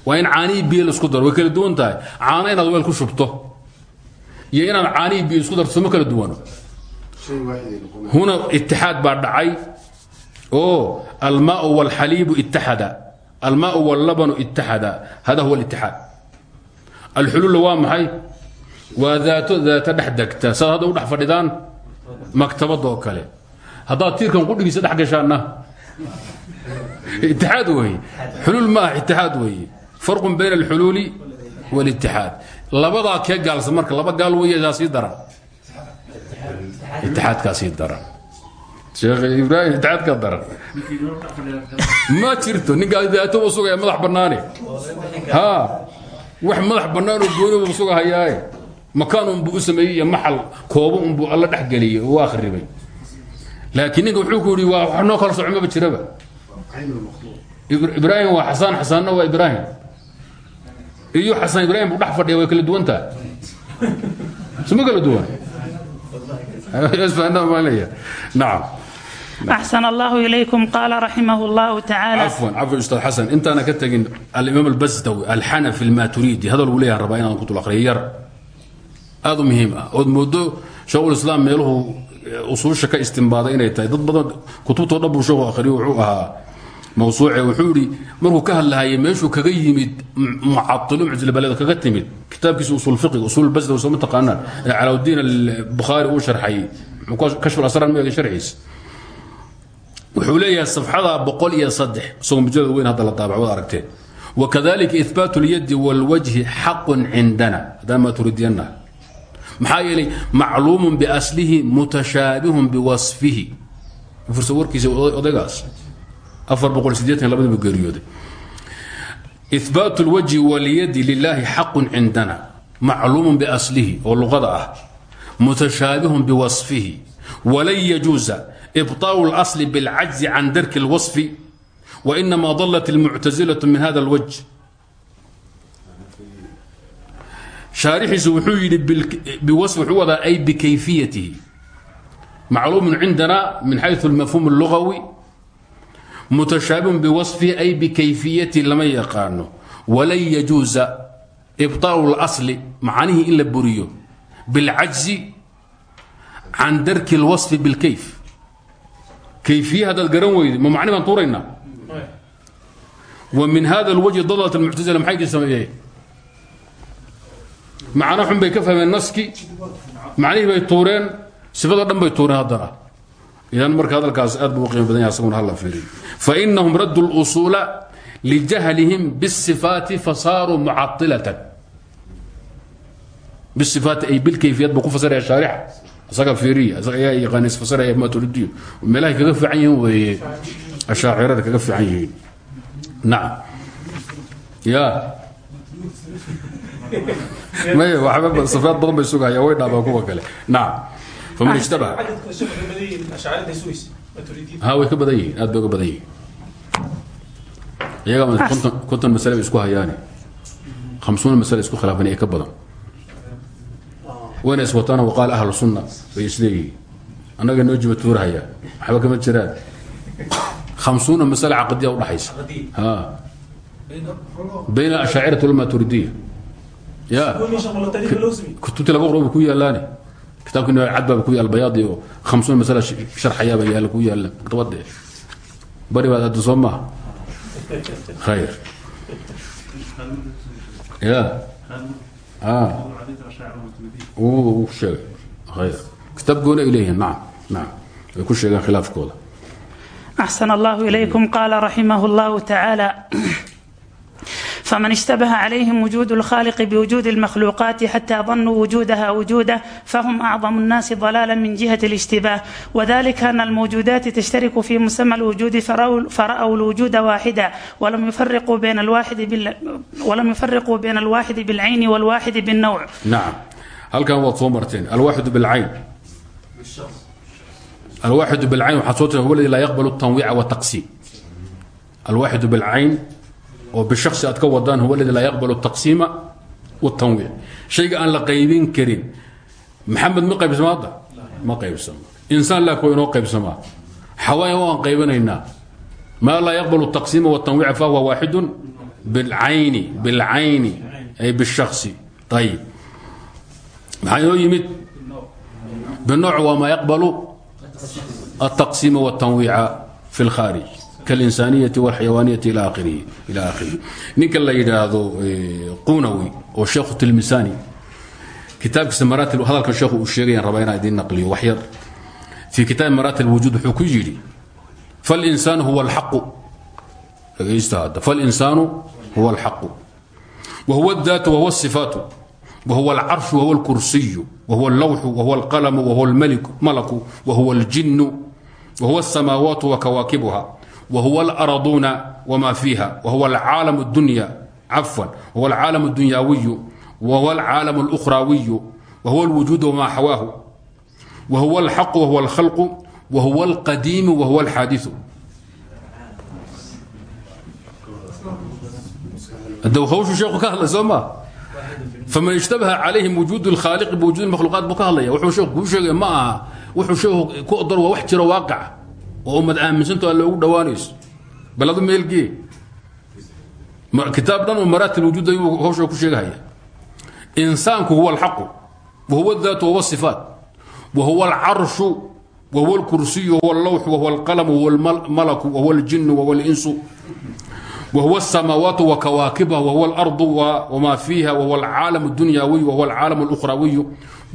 waa in caanihi biyo laisku daro way kala duwan tahay caano inaad weel ku shubto iyo inaad caanihi biyo isku darto ma kala duwano huna itixaad baa dhacay oo almaau wاlxaliibu ittaxada almaau wاllabanu ittaxada hada huwa اlitixaad alxululla waa maxay waa daato daata dhex degta saad hadda u dhex fadhidaan maktabada oo kale haddaad tiirkan qudhigiisa dhex gashaanna itixaad weeye xuluul ma ah itixaad weeye farqu bayna alxuluuli wاlitixaad labadaa kee gaalsa marka laba gaal weeyaa sii daran itixaadkaa sii daran sheekh ibraahim itixaadka daran ma jirto ninkaa daato u sugaya madax bannaane ha wax madax bannaan oo gooniba sugahayaaye makaan unbuu u sameeyey iyo maxal koobo unbuu alla dhexgeliyey oo waa kharibay laakiin ninka wuxuu ku yidhi waa wax noo kala socmaba jiraba ibraahim waa xasaan xasaanna waa ibraahim iyo xasan ibraahim bu dhex fadhiya way kala duwantaha suma kala duwan? [LAUGHS] Axsan allah ilaykum qaala raximah llahu tacaala afwan afwan ustaad xasan intaana ka tegin alimaam albastawi alxanafi almaturidi hadal buu leeyahan rabaa inaan kutula akhriyo yar. Aad u muhiim ah. Ood moodo sheekhulislaam meeluhu eh, usuusha ka istimbaaday inay tahay. Dad badan kutubtoo dhan buu sheekhu akhriyo wuxuu ahaa mawsuuci wuxuu yiri markuu ka hadlaayay meeshuu kaga yimid mucattilu muctazila balad kaga timid. Kitaabkiisa usul fiqh usul basda soo mataqaanaan. Alauddin al-bukhari uu sharxay kashf al-asrar ma sharxiis. Wuxuu leeyahay safxada boqol iyo saddex isagoo mujalad weyn hadda la daabac wad aragteen. Wakadalika ihbaatu lyadi walwajhi xaqun cindana. Haddaan maa turidiyana. Maxaa yeelay macluumun biaslihi mutashaabihun biwasfihi warkiisa odaygaas afar boqol sideetan labadiibu geeriyooday ihbaatu lwajhi walyadi lilahi xaqun cindana macluumun biaslihi oo luqada ah mutashaabihun biwasfihi walan yajuuza إبطاء الأصل بالعجز عن درك الوصف وإنما ضلت المعتزلة من هذا الوجه شارح وحوي بوصف حوضة أي بكيفيته معلوم عندنا من حيث المفهوم اللغوي متشابه بوصفه أي بكيفيته لما يقانه ولن يجوز إبطاء الأصل معانيه إلا بريو بالعجز عن درك الوصف بالكيف كيفية هذا القرن ويد ما معنى من طورينا ومن هذا الوجه ضلت المعتزلة محايد السماوية معنى حن بيكفها من النسكي معنى بي طورين صفة دم بي idan marka hadalkaas aad buu qiimo badan yahay asaguna halla fiiriyo fa inahum raddu lusuula lijahlihim bisifaati fasaaruu mucailatan bisifaati ay bilkayfiyad buu ku fasiraya shaarixa isaga fiiriya isaga ayaa yaqaan isfasiraya maturidiyo meelahay kaga fiican yihiin weeye kaga fiican yihiin. Nacam ya [LAUGHS] may waxba sifaad badan bay sugahaya way dhaabaa kuwa kale. Nacam faman ijtabaha ha way ka badan yihiin aad bay uga badan yihiin iyaga konton masale bay isku hayaane khamsuuna masale isku khilaafan ee ka badan wayna iswataana waqaal ahlu sunna bay isleeyihiin annaga noo jiba tuurahaya waxba kama jiraan khamsuuna masale caqadiya udhaxaysa ha bayna ashaacirati walmaturidiya ya kutubti laga qoro ku yaalaane kitaabki cadbaab ku yaal bayaadi oo hamsuun masala sharxayaaba yaal ku yaalla maktabade bari baad aada soo maaha khayr. Ya wuu ku sheegay. Khayr. Kitaab gooni ay leeyihiin nacam nacam. Way ku sheegeen khilaafkooda. Axsan allahu ilaykum qaala raximah llahu tacaala فمن اشتبه عليهم وجود الخالق بوجود المخلوقات حتى ظنوا وجودها وجوده فهم أعظم الناس ضلالا من جهة الاشتباه وذلك أن الموجودات تشترك في مسمى الوجود فرأوا, فرأوا الوجود واحدا ولم يفرقوا بين الواحد بال ولم يفرقوا بين الواحد بالعين والواحد بالنوع نعم هل كان وصو مرتين الواحد بالعين الواحد بالعين وحصوته هو الذي لا يقبل التنويع والتقسيم الواحد بالعين oo bishasi aad ka wadaan huwa ladi laa yaqbal taqsiima tanwiic shayga aan la qaybin karin maxamed ma qaybsama hadda ma qaybsamo insaan laa kuwa inoo qaybsamaa xawaayan waan qaybanaynaa. Maa laa yaqbal taqsiima wtanwiica fahuwa waaxidu bilcayni bilcayni ay bishasi ayib maxaa inoo yimid? Binooc waa maa yaqbalu altaqsiima wtanwiica fi اlkhaarij وما يقبل التقسيم والتنويع في الخارج كالإنسانية والحيوانية إلى آخره إلى آخره نيك الله يدهذو قونوي والشيخ التلمساني كتاب مراتب هذا الشيخ الشيخ ربينا دين نقلي وحير في كتاب مراتب الوجود حكو يجري فالإنسان هو الحق فالإنسان هو الحق وهو الذات وهو الصفات وهو العرش وهو الكرسي وهو اللوح وهو القلم وهو الملك ملك وهو الجن وهو السماوات وكواكبها وهو الأرضون وما فيها وهو العالم الدنيا عفوا وهو العالم الدنيوي وهو العالم الأخروي wahuwa اlwujuud wma xawaahu wahuwa اlxaq wahuwa اlkhalqu wahuwa اlqadiimu wahuwa اlxaadiثu hadda hawshu sheeku ka hadlay soo maa faman ishtabaha calayhim wujuud اlkhaaliqi biwujuud makhluuqaat buu ka hadlaya wuxuu sheeku kuu sheegay ma aha wuxuu sheeku ku odor waa wax jiro waaqaca oo ummad aaminsanto aan loogu dhowaanayso bal adu meelgee kitaab dhan oo maraatil wujuud ayuu hawsha ku sheegahaya insaanku huwa alxaqu wa huwa daatu wahuwa sifaat wa huwa alcarshu wa huwa alkursiyu wahuwa allawxu wahuwa alqalam wahuwa almalaku wahuwa aljinu wahuwa alinsu وهو السماوات وكواكبها وهو الأرض وما فيها وهو العالم الدنيوي وهو العالم الأخروي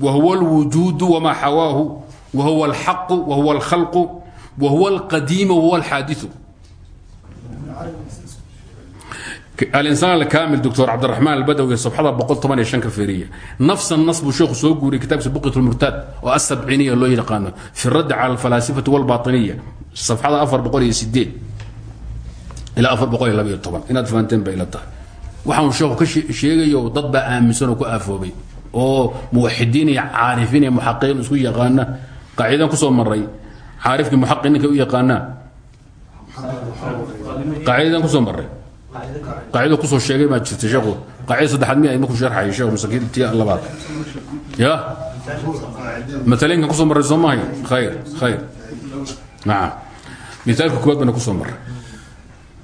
وهو الوجود وما حواه وهو الحق وهو الخلق وهو القديم وهو الحادث الإنسان الكامل دكتور عبد الرحمن البدوي صفحة بقول 85 كفيرية نفس النص بشيخ سوقوري كتاب بقية المرتاد والسبعينية اللي يلقانه في الرد على الفلاسفة والباطنية صفحة أفر بقول يسدين ilaa afar boqol iyo labaiyo toban inaad fahanteen bay ila tahay waxaanu sheekhu ka sheegayo dad baa aaminsan oo ku aafoobay oo muwaxidiin iyo caarifiin iyo muxaqiqiin isku yaqaana qaacidan kusoo maray xaarifkii muxaqi ninkay u yaqaanaa? Qaacidadan ku soo maray qaacida ku soo sheegay baa jirtay sheekhu. Qaacida saddexaad miya markuu sharxayay sheekhu masakiin ti labaad. Ya? Mataleynkan ku soo maray soo maahay khayr khayr. Nacam misaalka koowaad bana ku soo maray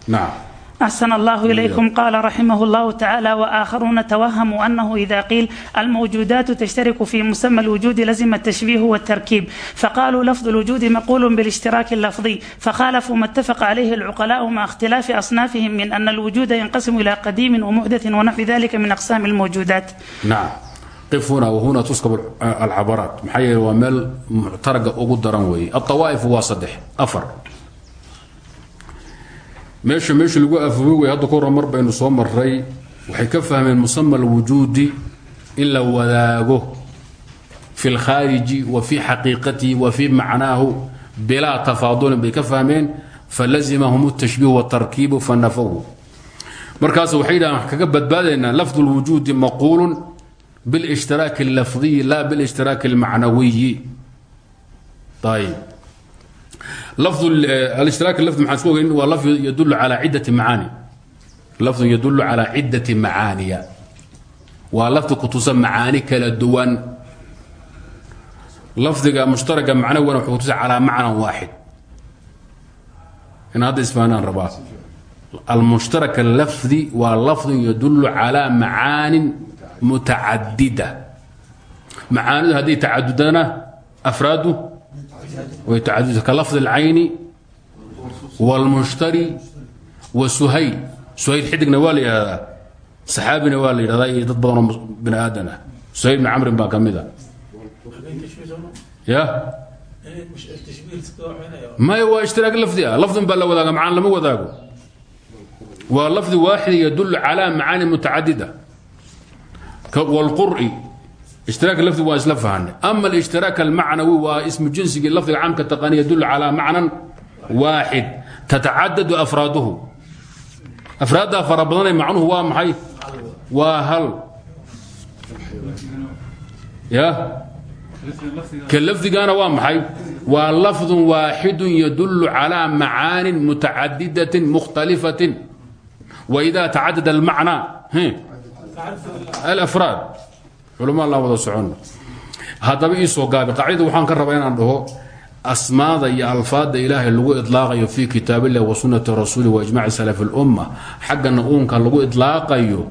nacam أحسن الله إليكم قال رحمه الله تعالى وآخرون توهموا أنه إذا قيل الموجودات تشترك في مسمى الوجود لزم التشبيه والتركيب فقالوا لفظ الوجود مقول بالاشتراك اللفظي فخالفوا ما اتفق عليه العقلاء مع اختلاف أصنافهم من أن الوجود ينقسم إلى قديم ومحدث ونحو ذلك من أقسام الموجودات نعم قف هنا وهنا تسكب العبارات محير ومل معترق أقدرا وي الطوائف واصدح أفر meesha meesha lagu afoobi way hadda kahor mar baynu soo maray waxay ka fahmeen musama alwujuudi in la wadaago fi lkhaariji wa fi xaqiiqatihi wa fi macnaahu bilaa tafaadulin bay ka fahmeen falazimahum tashbiih watarkiibu fanafahu markaas waxay yidhahaan kaga badbaadaynaa lafdu lwujuudi maquulun bilshtiraaki allafdiyi la bilshtiraaki almacnawiyi ayb Eh, alاshtiraak lafd maxaan isku ogayn waa lafdu yadulu calaa ciddati macaani. Lafdun yadullu calaa ciddati macaaniya. Waa lafdi kutusa macaani kala duwan. Lafdiga mushtaraga macnawana wuxuu kutusa calaa macnan waaxid. In hadda ismaanaan rabaa. Almushtarak اlafdi waa lafdun yadullu calaa macaanin mutacadida. Macaanidu hadday tacadudana afraadu كلفظ العayن والمشhتري وسhayl shayl xidigna waa la yidhahdaa صaxaabina waa la yidhahdaa iyo dad badanoo bini aadan ah shayl بn camrin baa ka mid a ya maya waa اشhtirاak lafdi ah lafdin baa la wadaaga macaan lama wadaago waa lafdi waaxid yadul calى macaani mutacadida wاlqur'i اشتراك اللفظ waa isla فahnay أما الاشتراك المعنوي waa اسم جنسigii لفdiga caamka تقاني يدل على معنى واaحد تتعدد أفراaده أفراadda فara badanay macnuhu waa maxay waa hal ya ka lفdigana waa maxay waa لفظ واaحد يدل على معاaن متعددة مختلفة وإذا تعدد المعنى الأفراad culama la wada soconno haddaba iisoo gaabi. Qaacidada waxaan ka rabaa inaan dhaho asmaada iyo alfaadda ilaahay lagu idlaaqayo fii kitaabillahi wa sunnati rasuuli wa ijmaci salaf اlumma xaggana uunka lagu idlaaqayo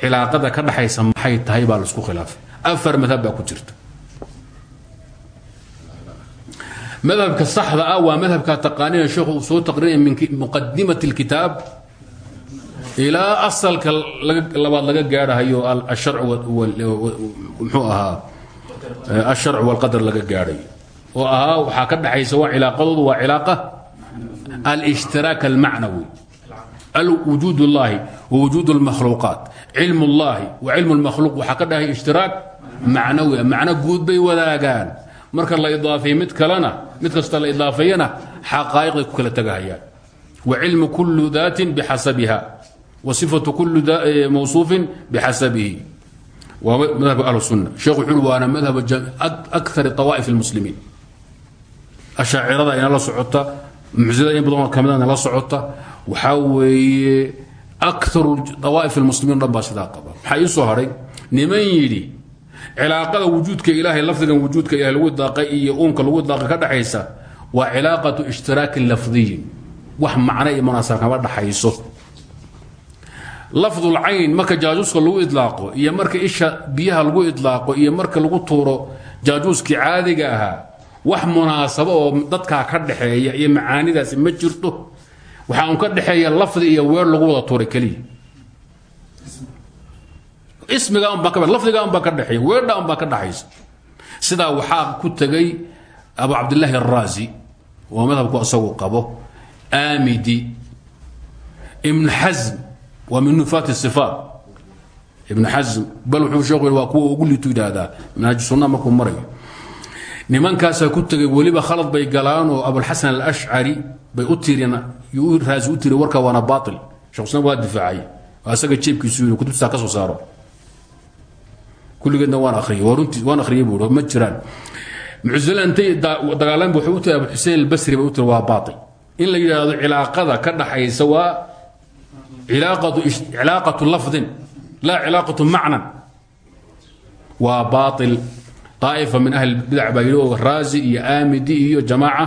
cilaaqada ka dhaxaysa maxay tahay baa la isku khilaafay. Afar madhab ku jirta. Madhabka saxda ah waa madhabka taqaaniya sheekhu soo taqrinaya min muqadimati اlkitaab ilaa asalka labaad laga gaadhahayo mxuu ahaa asharc wاlqadar laga gaadhayo oo ahaa waxaa ka dhaxaysa waa cilaaqadoodu waa cilaaqa alاshtiraak almacnawi wujuud اllahi wawujuud اlmakhluuqaat cilm اllahi wa cilm اlmakhluuq waxaa ka dhahay ishtiraak macnawi macno guud bay wadaagaan marka la idaafeeye mid kalena mid kasta la idaafeeyana xaqaa'iqday ku kala tegahayaan wa cilmu kuli daatin bixasabiha وصفة كل موصوف بحسبه waa madhabka ahlu sunna sheekhu wuxuu waana madhab akar awaaif اlmuslimiin ashaacirada ina la socota mucsilada in badan oo kamidana la socota waxaa weeye akaru awaaif اlmuslimiin o dhan baa sidaa qaba maxaa ii soo hadhay niman yidhi cilaaqada wujuudka ilaahay lafdigan wujuudka ilahay lagu daaqay iyo uunka lagu daaqay ka dhaxaysa waa cilaaqatu ishtiraakin lafdiyin wax macno iyo munaasab kama dhaxayso lafdulcayn marka jaajuuska lagu idlaaqo iyo marka isha biyaha lagu idlaaqo iyo marka lagu tuuro jaajuuskii caadiga ahaa wax munaasabo oo dadkaa ka dhaxeeya iyo macaanidaasi ma jirto. Waxaa un ka dhexeeya lafdi iyo weer lagu wada tuuray keliya. Ismiga unbaa ka lafdiga unbaa ka dhexeeya weerdha unbaa ka dhaxaysa. Sidaa waxaa ku tegay abu cabdillaahi araazi oo madhabku isagu qabo aamidi ibn xasm waa min nufaat sifaat ibn xasm bal wuxuu sheekhu waa kuwa ugu liitu yidhaahdaa manhaaj sunna markuu marayo nimankaasaa ku tegay weliba khalad bay galaan oo abulxasan alashcari bay u tiireen raasi u tiri warka waana baail shekhuslam waa difaacay. Asaga jeebkiisu yii kutubtaa ka soo saaro. Kulligeedna waan ariyay waa runtii waan akhriyay buu ma jiraan. Muctazila intay dagaalan waxay u tiri abu xuseen albasri bay u tiri waa la yidhaahdo cilaaqada cilaaqatu lafdin laa cilaaqatu macnan waa baail طaa'ifa min ahli bidac baa yidhi raazi iyo aamidi iyo jamaaca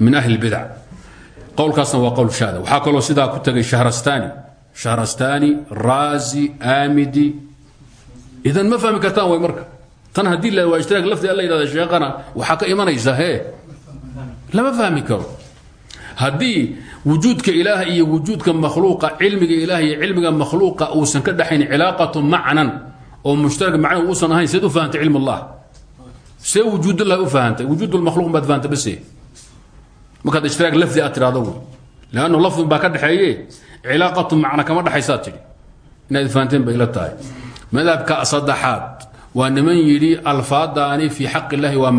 min ahli bidac qowlkaasna waa qowl shaada waxaa kaloo sidaa ku tegay shahrastani shahrastani raazi aamidi idan ma fahmi kartaan way marka. tan haddii la waa ishtiraak lafdi alla yidhahda sheekhana waxaa ka imanaysa hee lama fahmi karo haddii wujuudka ilaah iyo wujuudka makhluuqa cilmiga ilaah iyo cilmiga makhluuqa uusan ka dhaxayn cilaaqatu macnan oo mushtarak macna uusan ahayn seed u fahantay cilm allah see wujuudullah u fahantay wujuud lmakhluuq baad fahantay base markaad ishtiraak lafdi aad tidhahdo wey leannu lafdun ka dhexeeye cilaaqatu macna kama dhexaysaad tidhi inaad fahanteen bay ila tahay. Madhabka saddexaad waa niman yidhi alfaadaani fii xaq illahi waa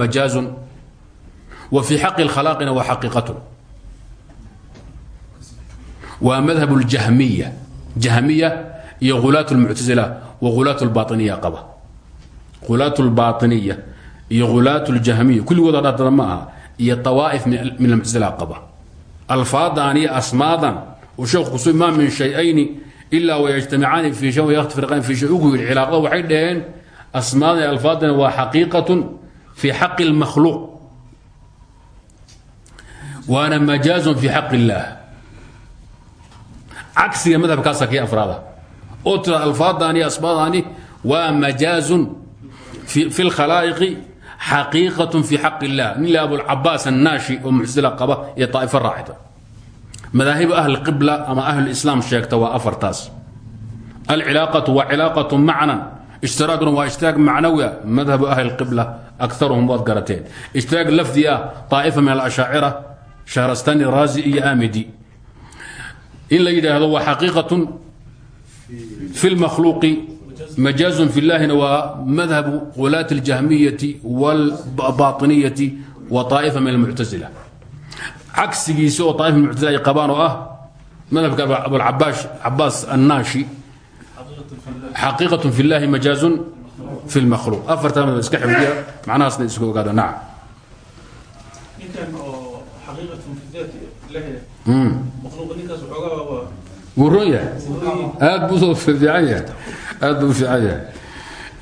wa fii xaqi lkhalaaqina waa xaqiiqatun waa madhab ljahmiya jahmiya iyo ulaat lmuctazila wa ulaat lbainiya qaba. Ulaat lbainiya iyo ulaat ljahmiya kulligooda dhadada ma aha iyo awaaif min almuctazila qaba. Alfaadan iyo asmaadan uu sheekhu kusu maa min shay-ayni ilaa wayajtamicaani fi shay wayafriqaan fi shay ugu yidhi cilaaqada waxay dhaheen asmaadan iyo alfaadani waa xaqiiqatun fi xaqi lmakhluuq waana majaazun fi xaq illaah cagsiga madhabkaasa kii afraada. Oo tira alfaadani iyo asmaadani waa majaazun fi lkhalaa'iqi xaqiiqatun fi xaq illah nin la abulcabaas annaashi oo muctazila qaba iyo taa'ifo raacida madaahibu ahli qibla ama ahlu islaam sheegta waa afartaas. Alcilaaqatu waa cilaaqatu macnan. Ishtiraakuna waa ishtiraak macnawi madhabu ahli qibla akaruhum waad garateen. Ishtiraak lafdi ah طaa'ifa min alashaacira shahrastani in la yidhaahdo waa xaqiiqatun fi lmakhluuqi majaazun fi llahina waa madhabu qulaati اljahmiyati wاlbaطiniyati wa طaa'ifa min almuctazila cagsigiisa oo طaa'ifa min muctazila ay qabaan oo ah madhabka abulcabaas cabaas annaashi xaqiiqatun fi llahi majaazun fi lmakhluuq afartaa madhab iska xifdiya macnahaasna iska ogaada nacam ninkan oo xaqiiqatan fi daati ilahi makhluuqa ninkaas waxoogaa waa wuu ron yahay aad buu soo fiican yahay aad buu u fiican yahay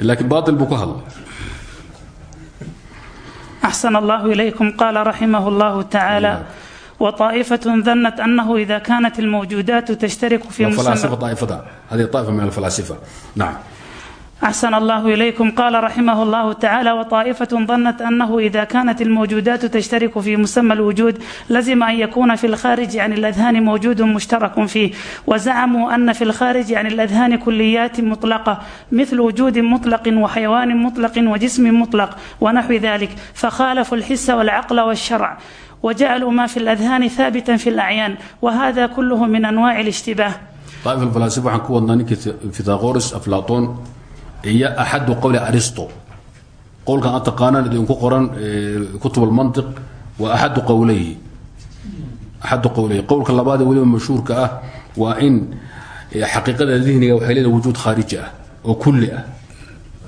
laakiin baatil buu ku hadlay أحسن الله إليكم قال رحمه الله تعالى وطائفة ظنت أنه إذا كانت الموجودات تشترك في فلاسفة مسمى طائفة هذه طائفة من الفلاسفة نعم أحسن الله إليكم قال رحمه الله تعالى وطائفة ظنت أنه إذا كانت الموجودات تشترك في مسمى الوجود لزم أن يكون في الخارج عن الأذهان موجود مشترك فيه وزعموا أن في الخارج عن الأذهان كليات مطلقة مثل وجود مطلق وحيوان مطلق وجسم مطلق ونحو ذلك فخالفوا الحس والعقل والشرع وجعلوا ما في الأذهان ثابتا في الأعيان وهذا كله من أنواع الاشتباه طائفة الفلاسفة waxaan ku wadnaa ninkii Pythagoras Aflaton iyo axadu qowli Aristo. Qowlkan aad taqaanaan idinku qoran kutub almantiq waa axadu qowlayhi axadu qowlayhi qowlka labaad ee weliba mashhuurka ah waa in xaqiiqada dihniga waxay leedahay wujuud khaariji ah oo kulli ah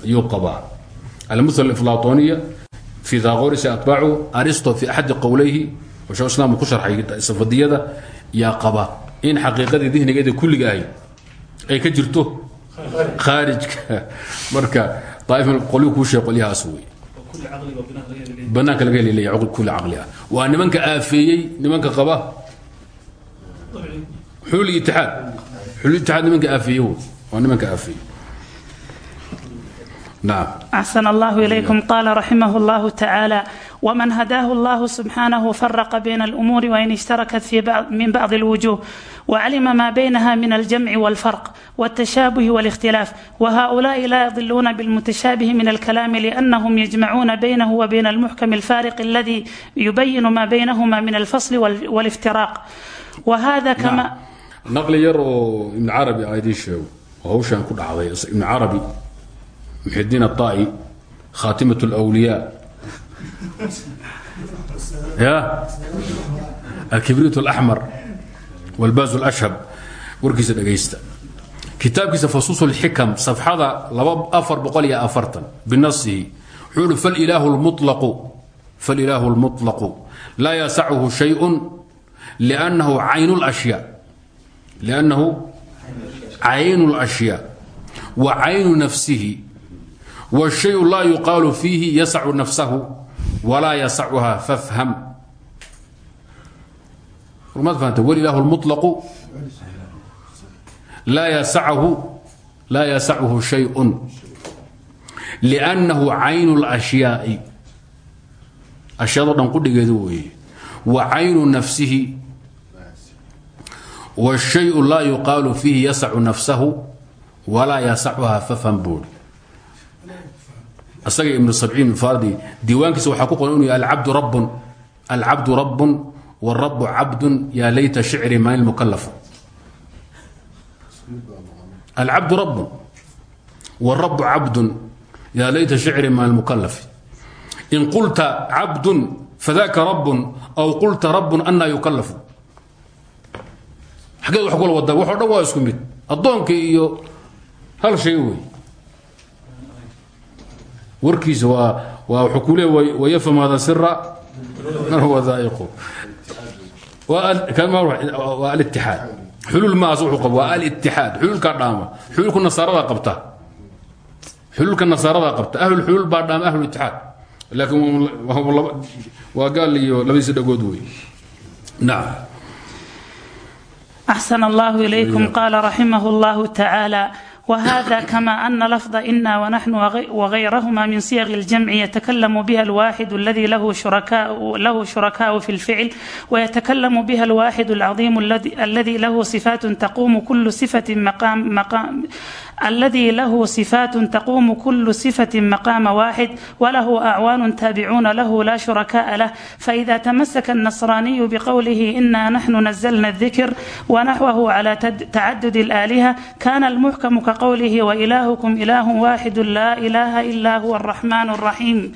ayuu qabaa. Almuthal iflatoniya fi daaqoris atbaacu aristo fi axadi qowlayhi shekh islam ku sharxay safadiyada yaa qaba in xaqiiqadii dihnigeeda kulliga ahay ay ka jirto aarijka marka qolyu kuu sheeg qolyahaas wey banaanka laga heliley kulli caqli ah waa nimanka aafeeyey nimanka qaba xulul itiaad xulul itiaad nimanka aafeeye wey waa nimanka aafeeye naam axsan allahu ilaykum qaala raximah allahu tacaala ومن هداه الله سبحانه فرق بين الأمور وإن اشتركت في بعض من بعض الوجوه وعلم ما بينها من الجمع والفرق والتشابه والاختلاف وهؤلاء لا يضلون بالمتشابه من الكلام لأنهم يجمعون بينه وبين المحكم الفارق الذي يبين ما بينهما من الفصل وال- والافتراق وهذا كما naqli yar oo ibn carabi a idiin sheego oo hawshaan ku dhacday ibn carabi muxidiin aلطa'i khaatimaة اlأwliyaa ya alkibrit اlaxmar wاlbaaz اlashhab warkiisa dhegaysta kitaabkiisa fasuus اlxikam safxada laba afar boqol iyo afartan binasihi wuxuu uhi falilaahu اlmuطlaqu falilaahu اlmuطlaqu laa yasachu shayء لأnnahu cayn اlأshyaa لأنه عين الأشياء وعين نفسه والشيء لا يقال فيه يسع نفسه ولا يسعها فافهم ما فهمت ولله المطلق لا يسعه لا يسعه شيء لأنه عين الأشياء أشياء نقول وعين نفسه والشيء لا يقال فيه يسع نفسه ولا يسعها isaga ibnu sabciin fardi diiwaankiisa waxaa ku qoran inuu yahay alcabdu rabbun alcabdu rabbun warabu cabdun yaa layta shicri man ilmukalafa alcabdu rabbun warabu cabdun yaa layta shicri man ilmukalafi in qulta cabdun fadaka rabbun aw qulta rabbun anaa yukalafu xageed wax kula wadaa waxo dhan isku mid. Addoonkii iyo hal shay wey warkiisa waa waa wuxuu ku leey wayafham hada sira wadaa'iqu waa alitixaad xulul maaas wuxuu qabo waa alitixaad xululkaa dhaama. Xululku nasaarada qabta. Xululka nasaaradaa qabta. Ahlul xulul baa dhaama ahlul itixaad laakiin waa gaal iyo labadiisa dhagood wey nacam axsan allahu ilaykum. Qaala raximah allahu tacaala وهذا كما أن لفظ إنا ونحن وغي- وغيرهما من صيغ الجمع يتكلم بها الواحد الذي له شركاء له شركاء في الفعل ويتكلم بها الواحد العظيم الذي الذي له صفات تقوم كل صفة مقام مقام الذي له صفات تقوم كل صفة مقام واحد وله أعوان تابعون له لا شركاء له فإذا تمسك النصراني بقوله إنا نحن نزلنا الذكر ونحوه على تد- تعدد الآلهة كان المحكم كقوله وإلهكم إله واحد لا إله إلا هو الرحمن الرحيم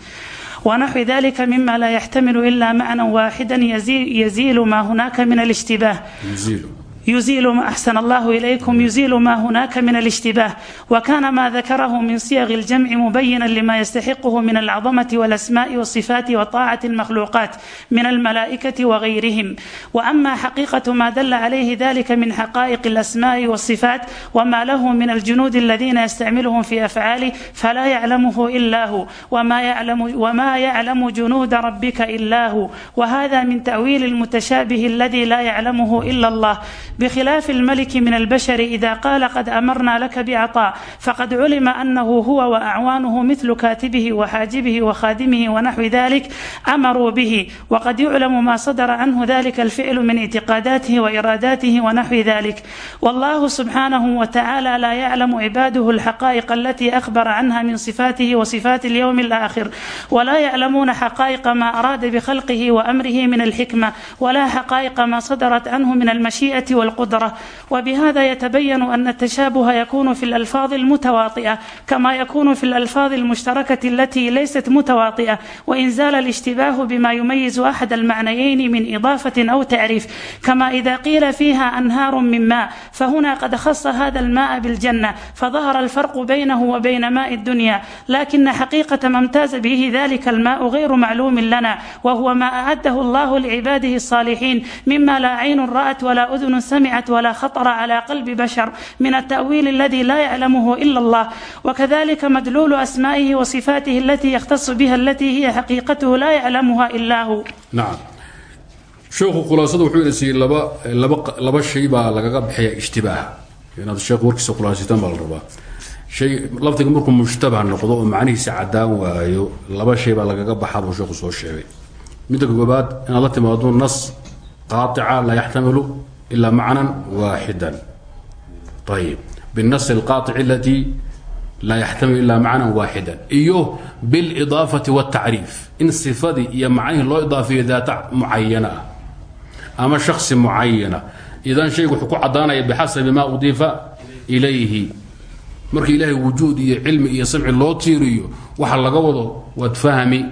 ونحو ذلك مما لا يحتمل إلا معنى واحدا يزيل, يزيل ما هناك من الاشتباه يزيل يزيل ما أحسن الله إليكم يزيل ما هناك من الاشتباه وكان ما ذكره من صيغ الجمع مبينا لما يستحقه من العظمة والأسماء والصفات وطاعة المخلوقات من الملائكة وغيرهم وأما حقيقة ما دل عليه ذلك من حقائق الأسماء والصفات وما له من الجنود الذين يستعملهم في أفعاله فلا يعلمه إلا هو وما يعلم, وما يعلم جنود ربك إلا هو وهذا من تأويل المتشابه الذي لا يعلمه إلا الله بخلاف الملك من البشر إذا قال قد أمرنا لك بعطاء فقد علم أنه هو وأعوانه مثل كاتبه وحاجبه وخادمه ونحو ذلك أمروا به وقد يعلم ما صدر عنه ذلك الفعل من اعتقاداته وإراداته ونحو ذلك والله سبحانه وتعالى لا يعلم عباده الحقائق التي أخبر عنها من صفاته وصفات اليوم الآخر ولا يعلمون حقائق ما أراد بخلقه وأمره من الحكمة ولا حقائق ما صدرت عنه من المشيئة والقدرة والقدرة وبهذا يتبين أن التشابه يكون في الألفاظ المتواطئة كما يكون في الألفاظ المشتركة التي ليست متواطئة وإن زال الاشتباه بما يميز أحد المعنيين من إضافة أو تعريف كما إذا قيل فيها أنهار من ماء فهنا قد خص هذا الماء بالجنة فظهر الفرق بينه وبين ماء الدنيا لكن حقيقة ما امتاز به ذلك الماء غير معلوم لنا وهو ما أعده الله لعباده الصالحين مما لا عين رأت ولا أذن سمعت ولا خطر على قلب بشر من التأويل الذي لا يعلمه إلا الله وكذلك مدلول أسمائه وصفاته التي يختص بها التي هي حقيقته لا يعلمها إلا هو nacam sheekhu khulaasada wuxuu ina siiyey laba laba laba shay baa lagaga baxaya ishtibaaha inaad sheekhu warkiisa khulaasitaan baa la rabaa shay lafdiga markuu mushtabah noqdo oo macnihiisa cadaan waayo laba shay baa lagaga baxaa buu sheekhu soo sheegay midda koobaad inaad la timaado nas qaaطica laa yaxtamilu ilaa macnan waaxidan ayib binas alqaaطici alati laa yaxtamilu ilaa macnan waaxidan iyo bilidaafati wاtacriif in sifadii iyo macnihii loo idaafiyo daata mucayana ah ama shaksi mucayana idan shaygu wuxuu ku caddaanaya bixasabi ma udiifa ilayhi marka ilaahay wujuud iyo cilmi iyo samci loo tiiriyo waxa laga wado waad fahmi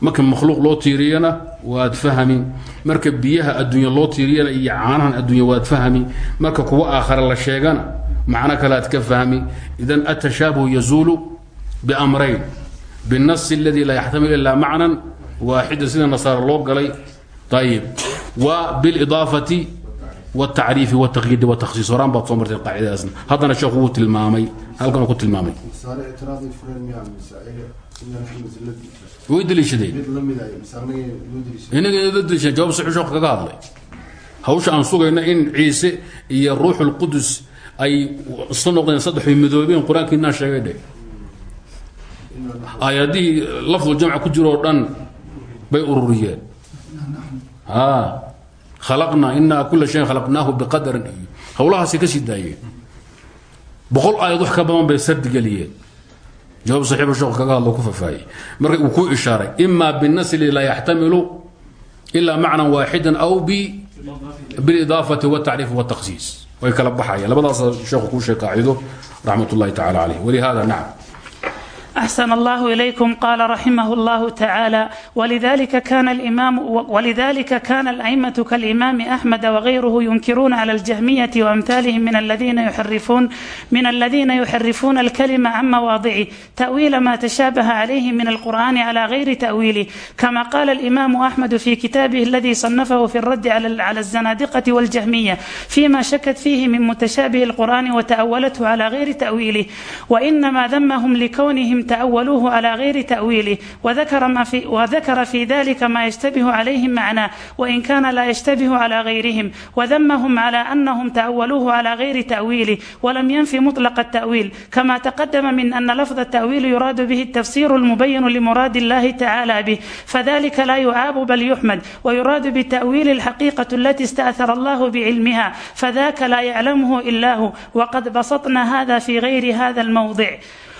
marka makhluuq loo tiiriyana waad fahmi marka biyaha adduunya loo tiiriyana iyo caanahan adduunya waad fahmi marka kuwa aakhare la sheegana macno kale aad ka fahmi idan atashaabuhu yazuulu biamrayn binas aladi laa yaxtamil ilaa macnan waaxida sida nasaara loo galay ayib wa bilidaafati wاtacriifi wاtaqyiidi wاtakhsiis horaan baad soo marteen qaacidadaasna haddana sheekhu wuu tilmaamay halkan uu ku tilmaamay way deliishadeen mid la mid ay mise anaga loo dirisay inaga la deliishadeen jawaab kaga hadlay. Hawsha aan sugayna in ciise iyo ruuxu lqudus ay isla noqdeen saddex midoobeen qur'aankii inaa sheegay dheh. Aayadihii ku jiro oo dhan bay ururiyeen. A khalaqnaa inaa kula shayin khalaqnaahu biqadarin. Iyo hawlahaasay ka sii daayeen. Boqol aayad wax ka badan bay sardigeliyeen jawaab saxiiba sheekhu kaga hadlo ku fafaayey marka uu ku ishaaray ima binasli laa yaxtamilu ilaa macnan waaxidan aw bilidaafati wاtacriif wاtakhsiis way kala baxayaan. Labadaas sheekhu kuu sheeg qaacido raxmat ullahi tacala caleyh walihada nacam أحسن الله إليكم قال رحمه الله تعالى ولذلك كان الإمام ولذلك كان الأئمة كالإمام أحمد وغيره ينكرون على الجهمية وأمثالهم من الذين يحرفون من الذين يحرفون الكلمة عن مواضعه تأويل ما تشابه عليه من القرآن على غير تأويله كما قال الإمام أحمد في كتابه الذي صنفه في الرد على على الزنادقة والجهمية فيما شكت فيه من متشابه القرآن وتأولته على غير تأويله وإنما ذمهم لكونهم تأولوه على غير تأويله وذكر ما في وذكر في ذلك ما يشتبه عليهم معناه وإن كان لا يشتبه على غيرهم وذمهم على أنهم تأولوه على غير تأويله ولم ينف مطلق التأويل كما تقدم من أن لفظ التأويل يراد به التفسير المبين لمراد الله تعالى به فذلك لا يعاب بل يحمد ويراد بالتأويل الحقيقة التي استأثر الله بعلمها فذاك لا يعلمه إلا هو وقد بسطنا هذا في غير هذا الموضع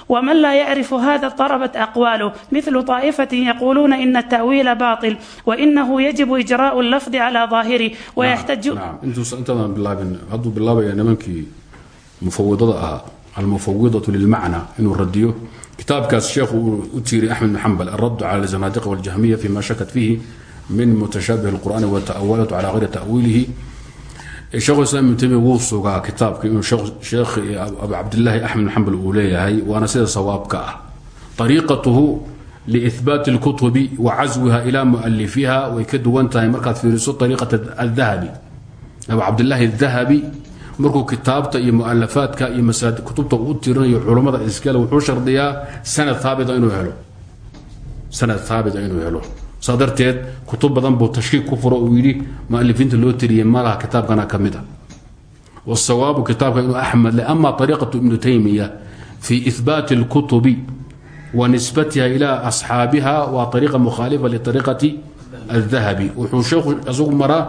ومن لا يعرف هذا اضطربت أقواله مثل طائفة يقولون إن التأويل باطل وإنه يجب إجراء اللفظ على ظاهره ويحتج نعم انتوا انتظر bilaabin hadduu bilaabaya nimankii mufawidada ahaa almufawidatu lilmacna inuu radiyo kitaabkaas sheekhu uu u tiiriy axmed bn xambal alrad cala zanadiqa waljahmiya fima shakat fihi min mutashaabih اlqur'ani wata'awalatu cala gayri ta'wiilihi sheekhu islam ibn taymiya wuu sugaa kitaabka inuu sheekh abu cabdillaahi axmed xambal uu leeyahay waana sida sawaabka ah. Ariiqatuhu liihbaati اlkutubi wa caswiha ila mualifiha way ka duwan tahay markaad fiiriso ariiqata adahabi abu cabdillaahi adahabi markuu kitaabta iyo mualafaadka iyo kutubta uu tirinayo culammada iskale wuxuu shardiyaa sanad haabita inuu helo. Sanad haabita inuu helo saa darteed kutub badan buu tashkiik ku furo uu yidhi mualifiinta loo tiriyey malaha kitaabkana ka mid ah. a wasawaabu kitaabka inuu axmed le ama ariiqatu ibnu taymiya fii ihbaati اlkutubi wa nisbatiha ilaa asxaabiha waa ariiqa mukhaalifa liariiqati aldahabi wuxuu sheekhu isagu maraa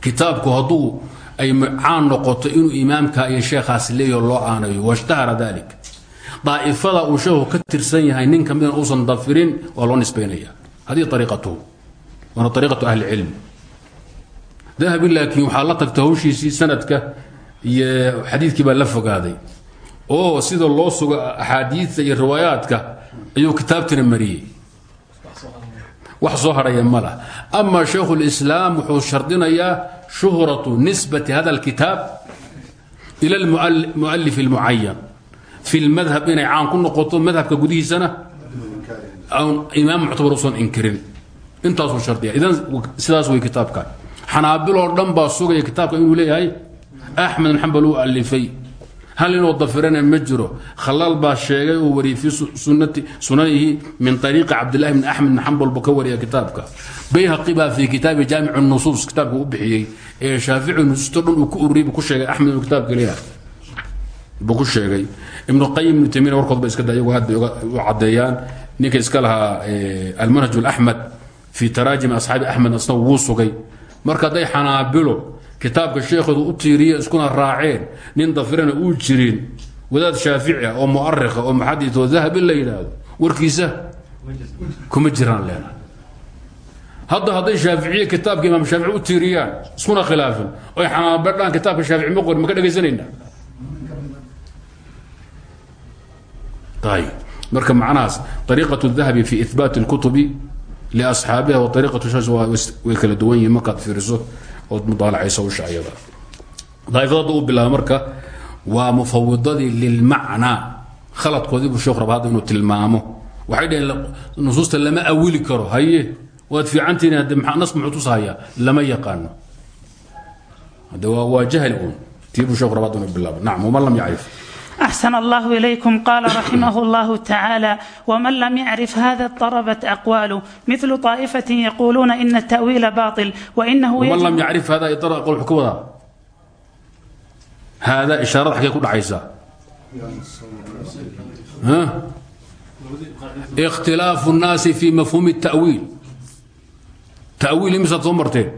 kitaabku hadduu ay caan noqoto inuu imaamka iyo sheekhaas leeyo loo caanayo washtahara dalik daa'ifada uu sheekhu ka tirsan yahay nin ka midan dafirin waa loo nisbaynaya hadihi ariiqatuhu waana ariiqatu ahli cilm dahabi laakiin waxaa la tagta hawshiisii sanadka iyo xadiidkii baa la fogaaday. Oo sida loo sugo axaadiidta iyo riwaayaadka ayuu kitaabtina mariyey. Wax soo hadhaya ma lah ama shaykhu lislaam wuxuu shardinayaa shuhratu nisbati hada alkitaab ila almualif almucayan fi lmadhab inay caan ku noqoto madhabka gudihiisana imaam muctabar usan inkirin intaasuu shardiya idan sidaas way kitaabkan xanaabiloo dhan baa sugaya kitaabka inuu leeyahay axmed bin alifay hal inuu dafirana ma jiro khalaal sheegay uu wariyey fii sunanihi min ariiqi cabdillahi bn axmed bin xambal buu ka wariya kitaabka bayhaqi baa fii kitaabi jaamic nusuus kitaabka ee shaafici nusuusto ku ururiyey buu ku sheegay axmed inuu kitaabka leeyahay sheegay ibnu qayim ibnu taymiya warkood ba iska da iyagu aad bay ninka iska lahaa almanhaj alaxmed fii taraajimi asxaabi axmed asna wuu sugay. Marka hadday xanaabilo kitaabka sheekhooda u tiiriye iskuna raaceen nin dafirana uu jirin. Wadaad shaafici ah oo mu'arikha oo muxadis oo dahabi la warkiisa kuma jiraan leena. Hadda hadday shaaficiye kitaabka imaam shaafici u tiiriyaan iskuna khilaafin. Oy xanaabadhaan kitaabka shaafici ma qorin ma ka dhegaysanayna ayib marka macnahaas ariiqatu dahabi fi ihbaati اlkutubi liasxaabiha wa ariiqatu shaas way kala duwan yihiin markaad fiiriso ood mudaalacayso usha ayada. Daaifadada u bilaaba marka waa mufawidadii lilmacnaa. Khaladkoodii buu sheekhu raba hadda inuu tilmaamo. Waxay dhaheen lama awili karo. Haye waad fiicantihiin hadde nas muxuu tusahaya lama yaqaano. Hadde waa waa jahli uun. Tii buu sheekhu raba hadda inuu lam yacrif أحسن الله إليكم قال رحمه الله تعالى ومن لم يعرف هذا اضطربت أقواله مثل طائفة يقولون إن التأويل باطل وإنه ومن يجب لم يعرف هذا يطرق قول حكومة هذا إشارة حكي كل عيسى ها اختلاف الناس في مفهوم التأويل تأويل مثل ضمرتين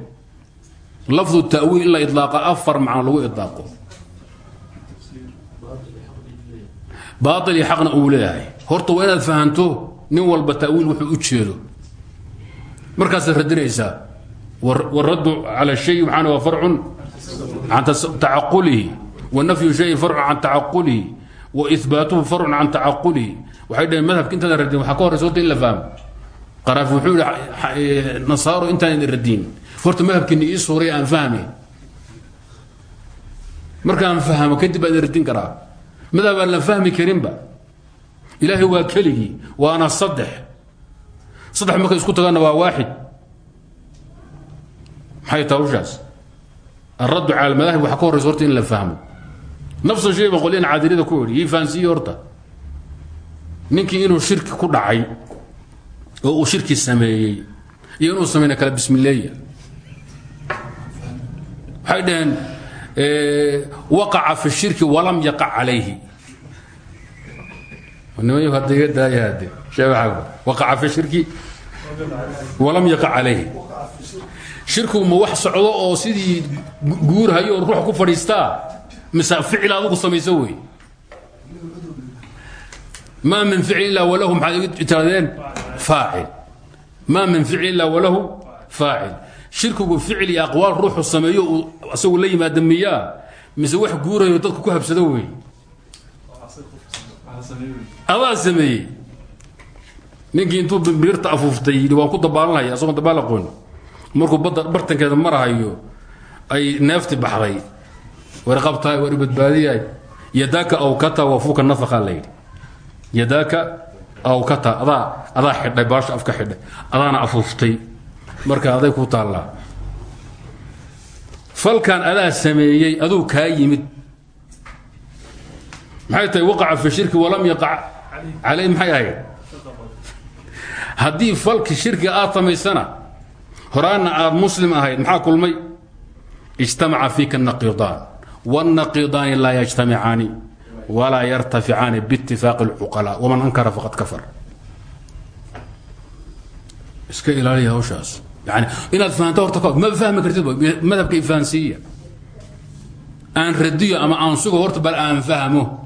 لفظ التأويل إلا إطلاق أفر مع لو إطلاقه baail iyo xaqna uu leeyahay. Horta waa inaad fahanto nin walba ta'wiil wuxuu u jeedo. Markaasaad radinaysaa waraddu cala shay maxaana waa farcun can tacaqulihi wanafyu shayin farcun can tacaqulihi wa ihbaatuhu farcun can tacaqulihi waxay dhaheen madhabka intaadan radin waxaa ka horaysa horta in la fahmo. Qaraaf wuxuu yihi nasaaro intaanan radin. Horta madhabkiina ii suuray aan fahmay markaan fahmo kadib baan radin karaa madhab aan la fahmi karinba. Ilaahay waa keligii waana saddex. Saddex markay isku tagaanna waa waaxid. Maxay taha hawshaas alraddu cala almadaahib waxaa ka horraysa horta in la fahmo. Nafsa shay ba qolyan caadirada ku idhi ii fahansiiye horta. Ninkii inuu shirki ku dhacay oo uu shirki sameeyey iyo inuu samayna kala bismileeya waxay dhaheen waqaca fi shirki walam yaqac calayhi niman hadda iga daaya hadde sheegaxagu waqaca fi shirki. Walam yaqac calayhi. Shirkigu ma wax socdo oo sidii guurhayo oo ruux ku fadhiistaa mise ficil adugu samayso wey. Maa min ficil ilaa walahu maxaad tirahdeen faacil. Maa min ficil ilaa walahu faacil. Shirkigu ficil iyo aqwaal ruuxu sameeyo uu isagu la yimaada miyaa? Mise adaa sameeyey? Ninkii intuu biirta afuuftay waan ku dabaalanhaya asagoo dabaal aqoon. Markuu badda bartankeeda marahayo ay neefti baxday. War qabtaay war badbaadiyaay yadaaka awkata wafuuka nafaqa la yidhi. Yadaaka awkata adaa adaa xidhay baasha afka xidhay. Adaana afuuftay. Marka aday ku taallaa. Falkan adaa sameeyey aduu kaa yimid maxay tahay waqaca fi shirki walam yaqac calayh maxay ahayd? Haddii falki shirki aad samaysana aad muslim ahayd maxaa kulmay? Ijtamaca fiika naqiidaan wاnaqiidaani laa yajtamicaani walaa yartaficaani biitifaaqi اlcuqalaa waman ankara faqad kafar. Iska ilaaliya hawshaas. Yani inaad fahanto horta ma fahmi kartid madhabka ifahansiiya aan radiyo ama aan sugo horta bal aan fahmo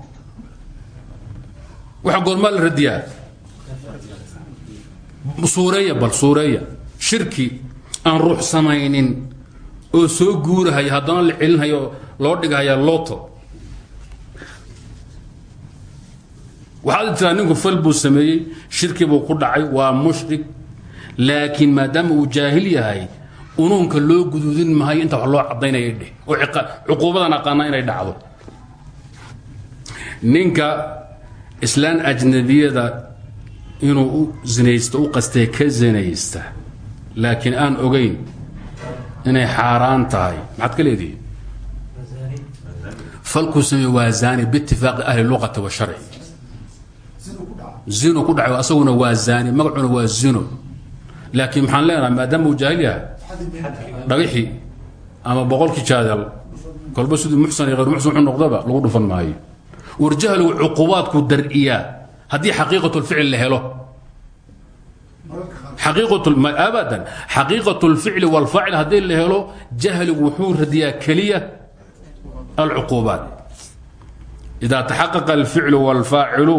waxa goormaa la radiyaa? Bal suureeya. Shirki aan ruux samaynin oo soo guurahaya haddana la celinhayo loo dhigahaya loto waxaad tiraa ninku fal buu sameeyey shirki buu ku dhacay waa mushrik. Laakiin maadaama uu jaahil yahay unuunka loo guduudin mahayo inta wax loo cadaynaya dheh. Oo cuquubadan aqaana inay dhacdo. Ninka islaan ajnabiyada inuu zinaysto u qastee ka zinaysta. Laakiin aan ogayn inay xaaraan tahay. Maxaad ka leedihi falkuu sameeye waa zaani ahli luqati wa sharci. Zino ku dhacay asaguna waa magacuna waa zino laakiin maxaan leenahay maadaama uu jaahil yahay dhagixii ama boqolkii jaadal kolba siduu muxsan iyo hayr muxsan noqdaba lagu dhufan maayo warjahligu cuqubaadku dar-iyaa. Haddii xaqiiqatulficil la helo. Abadan. Xaqiiqat lficli wاlfaacil haddii la helo jahligu wuxuu radiyaa keliya alcuquubaat ida taxaqaqa alficlu wاlfaacilu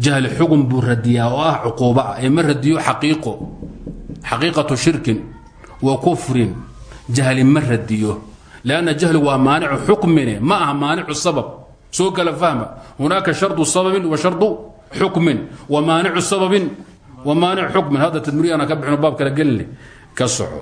jahli xugun buu radiyaa oo ah cuquuba ah ee ma radiyo xaqiiqo. Xaqiiqatu shirkin wa kufrin jahli ma radiyo. Lanna jahli waa maanicu xukmine ma aha maanicu sabab soo kala fahma. Hunaaka shardu sababin wa shardu xukmin. Wa maanicu sababin wa maanicu xukmin. Hadda tadmiriyaana ka bixino baab kala geline ka soco.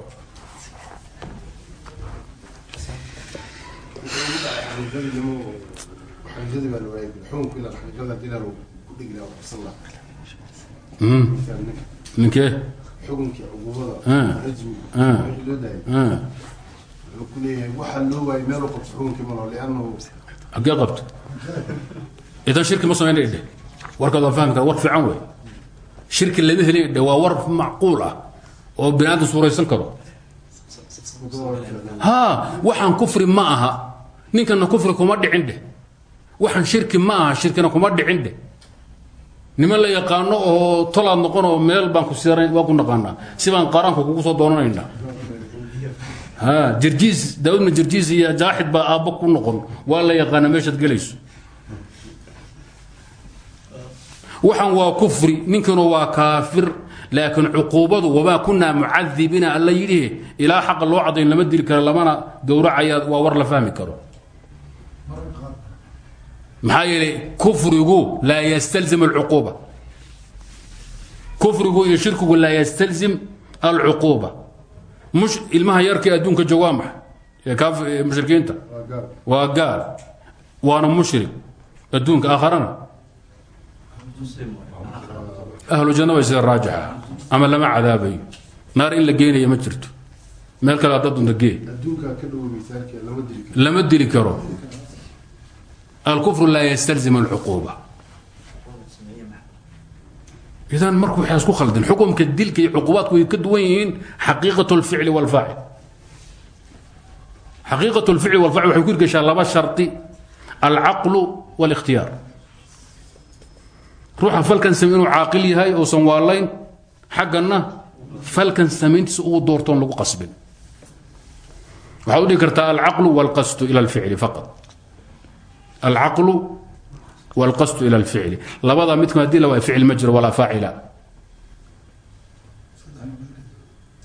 Ninkee? Xukunkii cugubada rajmiga wixii loo daayay wuxuu ku leeyahay waxaa loo waayay meeluu qabto xukunkii malo liannahu hagee qabto idan shirki ma samayn dheh warkaad waa fahmi kara war fiican wey shirki lama helay dheh waa war macquul ah oo bini aadam suuraysan karo ha waxaan kufri ma aha ninkana kufri kuma dhicin dheh waxaan shirki ma aha shirkina kuma dhicin dheh niman la yaqaano oo tolaad noqon oo meel baan ku siran waan ku naqaanaa si baan qaaraanka kugu soo doonanaynaa ha jirjiis daawudna jirjiis iyo jaaxid baa aabbo ku noqon. Waa la yaqaana meeshaad gelayso. Waxaan waa kufri ninkanu waa kaafir laakiin cuquubadu wamaa kunaa mucadibiina alla yidhi ilaa xaqa loo cadayn lama dili karo lamana gowracaya waa war la fahmi karo. Maxaa yeelay kufrigu laa ystalzim alcuquuba. Kufrigu iyo shirkigu laa ystalzim alcuquuba ilmaha yarkii adduunka jooga waa maxay? Ee mushrikiinta? Waa gaal waana mushrik. Adduunka aakharana ahlu janna way sida raajixa. Ama lama cadaabayo. Naar in la geenaya ma jirto. Meel kale hadda dunta gee. Lama dili karo. Alkufru laa ystalzim alcuquuba idan marku waxaa isku khaldin xukumka dilka iyo cuqubaadku way ka duwan yihiin xaqiiqat lficli wاlfaacil xaqiiqat lficli wاlfaacil waxay ku hirgeshaa laba shardi alcaqlu wاlاkhtiyaar ruuxa falkan same inuu caaqil yahay uusan waalayn xaggana falkan samayntiisa uu doortoon lagu qasbin waxaad u dhigi kartaa alcaqlu wاlqasdu ila اlficli faqad alcaqlu wlqasd ila lficli labada midku haddii la ficil ma jiro walaa faacila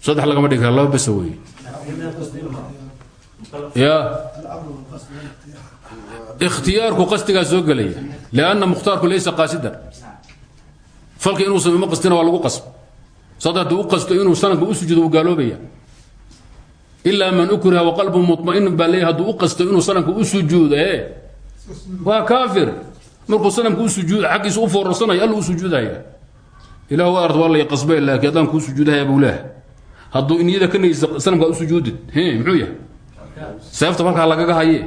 saddex lagama dhigi kara laba bas wey ya ikhtiyaarku qasdigaa soo gelaya lanna mukhtaarku laysa qaasidan falka inuu samey ma qastina waa lagu qasb sad hadduu u qasto inuu sanadka u sujudo u gaaloobaya ilaa man ukriha waqalbu mumain baa leeya haduu u qasto inuu sanadka u sujuudo e waa kaafir markuu sanamka u sujuud xaggiisa u sujuudaya. Ilah waa ard waa lay qasbe laakiin haddaan kuu sujuudahaya leehay hadduu niyada ka naysa sanamka u sujuudid muxuu yahay? Seefta halkaa lagaga haye.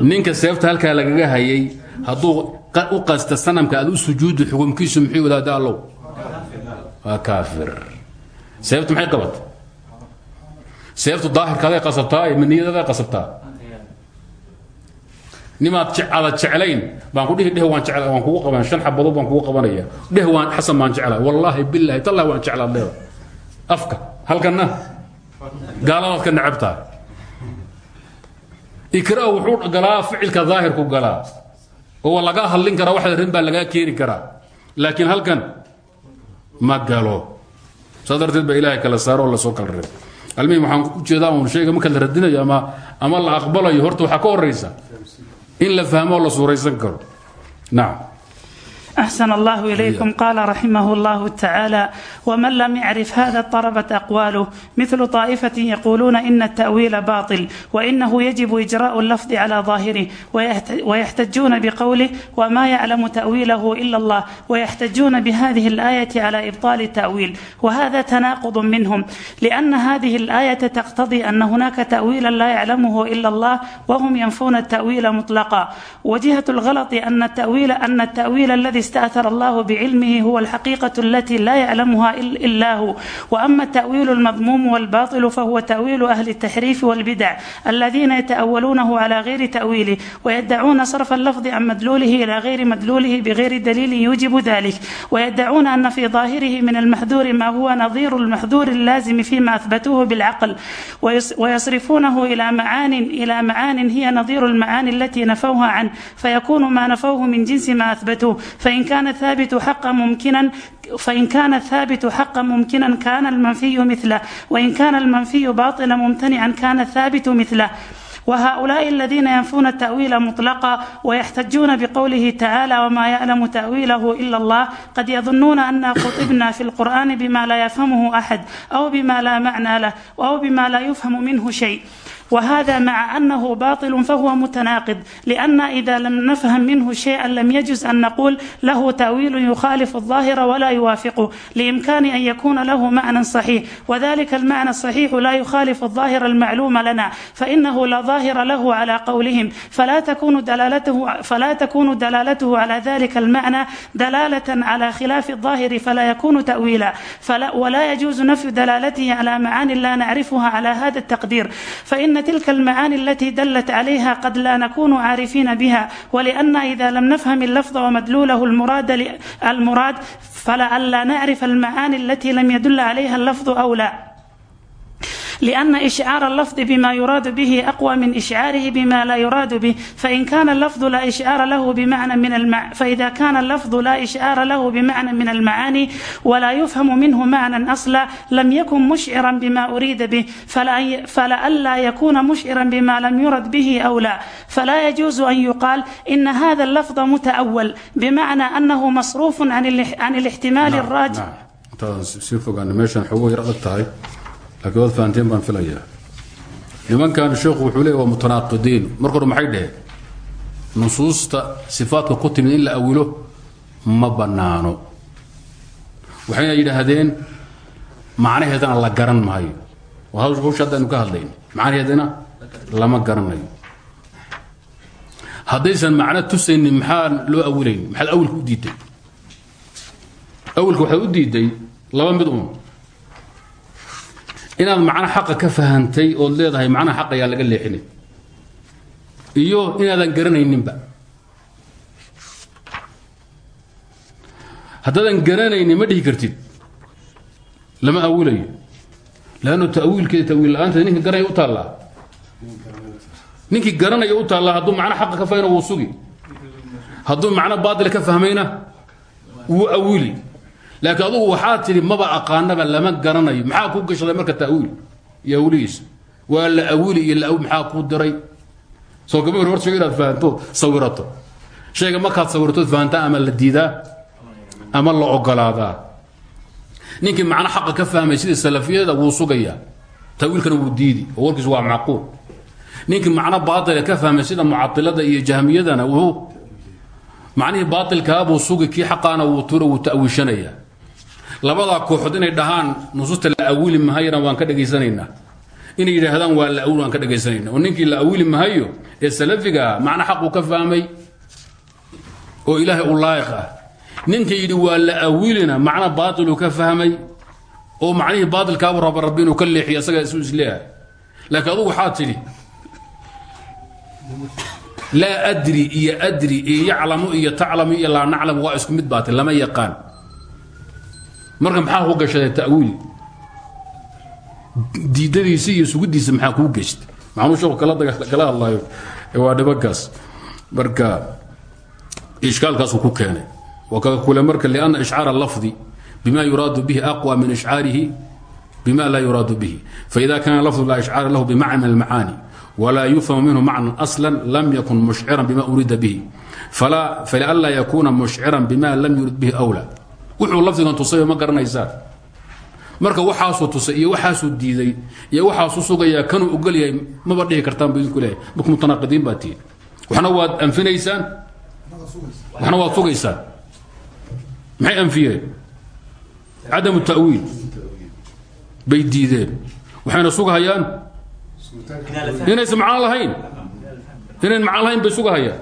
Ninka seefta halkaa lagaga hayay hadduu u qasta sanamka aad u sujuudi xukumkiisu muxuu wadaada allow. Waa kaafir. Seeftu maxay qabata seeftu daahirkaaday qasabtaa ma niyadaday qasabtaa nimaad aada jeclayn baan ku dhihi dheh waan jecla waan kugu qaban shan xabadood baan kugu qabanaya. Dheh waan xasan baan jeclaa. Wallaahi bilaahi tallahi waan jeclaad leeda afka halkanna. Gaaladaad ka necabtaa ikraa wuxuu galaa ficilka daahirku galaa. Oo lagaa hadlin karaa waxda rin baa lagaa keeni karaa. Laakiin halkan ma galo. Saa darteed ilaahay kala saaro oo la soo kala reebay almihim waxaan u jeedaa uun shayga marka la radinayo ama ama la aqbalayo horta waxaa ka horaysa in la fahmo la suuraysan karo. Nacam أحسن الله إليكم قال رحمه الله تعالى ومن لم يعرف هذا اضطربت أقواله مثل طائفة يقولون إن التأويل باطل وإنه يجب إجراء اللفظ على ظاهره ويحتجون بقوله وما يعلم تأويله إلا الله ويحتجون بهذه الآية على إبطال التأويل وهذا تناقض منهم لأن هذه الآية تقتضي أن هناك تأويلا لا يعلمه إلا الله وهم ينفون التأويل مطلقا وجهة الغلط أن التأويل أن التأويل الذي استأثر الله بعلمه هو الحقيقة التي لا يعلمها إل- إلا هو وأما التأويل المضموم والباطل فهو تأويل أهل التحريف والبدع الذين يتأولونه على غير تأويله ويدعون صرف اللفظ عن مدلوله إلى غير مدلوله بغير دليل يوجب ذلك ويدعون أن في ظاهره من المحذور ما هو نظير المحذور اللازم فيما أثبتوه بالعقل ويص- ويصرفونه إلى معان إلى معان هي نظير المعاني التي نفوها عنه فيكون ما نفوه من جنس ما أثبتوه فإن كان الثابت حقا ممكنا فإن كان الثابت حقا ممكنا كان المنفي مثله وإن كان المنفي باطلا ممتنعا كان الثابت مثله وهؤلاء الذين ينفون التأويل مطلقا ويحتجون بقوله تعالى وما يعلم تأويله إلا الله قد يظنون أن خطبنا في القرآن بما لا يفهمه أحد أو بما لا معنى له أو بما لا يفهم منه شيء وهذا مع أنه باطل فهو متناقض لأن إذا لم نفهم منه شيئا لم يجز أن نقول له تأويل يخالف الظاهر ولا يوافقه لإمكان أن يكون له معنى صحيح وذلك المعنى الصحيح لا يخالف الظاهر المعلوم لنا فإنه لا ظاهر له على قولهم فلا تكون دلالته فلا تكون دلالته على ذلك المعنى دلالة على خلاف الظاهر فلا يكون تأويلا فلا ولا يجوز نفي دلالته على معان لا نعرفها على هذا التقدير فإن تلك المعاني التي دلت عليها قد لا نكون عارفين بها ولأن إذا لم نفهم اللفظ ومدلوله المراد ل- المراد فلعل نعرف المعاني التي لم يدل عليها اللفظ أو لا لأن إشعار اللفظ بما يراد به أقوى من إشعاره بما لا يراد به فإن كان اللفظ لا إشعار له بمعنى من المع... فإذا كان اللفظ لا إشعار له بمعنى من المعاني ولا يفهم منه معنى أصلا لم يكن مشعرا بما أريد به فلا ي... فلئلا يكون مشعرا بما لم يرد به أو لا فلا يجوز أن يقال إن هذا اللفظ متأول بمعنى أنه مصروف عن, ال... عن lakiin waad fahanteen baan filayaa. Nimankan sheekhu wuxuu leey waa mutanaaqidiin marka hore maxay dheheen nusuusta sifaatka ku timid in la awilo ma bannaano. Waxayna yidhaahdeen macnaheedana la garan maayo. Hawsha haddaynu ka hadlayn macnaheedana lama garanayo. Haddaysan macno tusaynin maxaan loo awilayn? Maxaad awilka u diiday awilka waxaad u diiday laba mid uun inaad macno xaqa ka fahantay ood leedahay macnaha xaq ayaa laga leexinay. Iyo inaadan garanayninba. Haddaadan garanaynin ma dhihi kartid. Lama awilayo. Lanno tawiilkeeda tawiil la'aanteeda ninka garanaya u taallaa. Ninkii garanaya u taallaa hadduu macno xaqa ka fahmayna wuu sugi. Hadduu macno baatila ka fahmayna wuu awili laakiin adugu waxaa tidhi maba aqaanaba lama garanayo. Maxaa kuu gashaday marka tawiil iyo awlihiisa waa la awili iyo maxaa kuu diray? Soo gaba hor sheego inaad fahanto sawirato. Shayga markaad sawiratood fahantaa ama la diidaa? Ama la ogolaadaa? Ninkii macno xaqa ka fahmay sida salafiyada wuu sugayaa. Tawiilkana wuu diidi. Oo waa macquul. Ninkii macno baatila ka fahmay sida mucailada iyo jahmiyadana wuu macnihii baailkaabuu sugi kii xaqaana wuu tura wuu labadaa kooxood inay dhahaan nusuusta la awili mahayana waan ka dhegaysanaynaa. Inay yidhaahdaan waa la awil waan ka dhegaysanayna oo ninkii la awili mahayo ee salafiga ah macno xaquu ka fahmay oo ilaahay u laayiq ah. Ninka waa la awilina macno baailuu ka fahmay oo macnihii baailkaabu raba rabbi inuu ka leexiyo asaga isu is leeyahay. Laakiin adugu waxaa tidhi laa adri iyo adri iyo yaclamu iyo taclamu iyo laa naclamu waa isku mid baate lama yaqaan marka maxaa ku gashaday tawiil diidadiisa iyo sugidiisa maxaa kuu geshta maxamuu sheeku kala kala hadlaayo waa dhibagaas marka ishkaalkaasuu ku keenay وkule marka لأنa إشcاaر اللفظ بma يuraad bه أقوى min إشcاarihi بma la يuraad bه فإذا kاna لفظ la إشcاaر lah بmعنى المعاني ولا يفهم minه معنى أصلا لم يkن مشcرا بma أuriida bه فلأnlا ykuna مشcرا بma lm yurid bه أولى wuxuu lafdigan tusay ma garanaysaan marka waxaasuu tusay iyo waxaasuu diiday iyo waxaasuu sugayaa kanuu ogol yahay maba dhihi kartaan bu idinku leeyahay. Marka mutanaaqidiin baa tihin waxna waad anfinaysaan? Waxna waad sugaysaan? Maxay anfiyeen? Cadamu ta'wiil. Bay diideen. Waxayna sugahayaan? Inaysan macaan lahayn. Inayn macaan lahayn bay sugahayaan.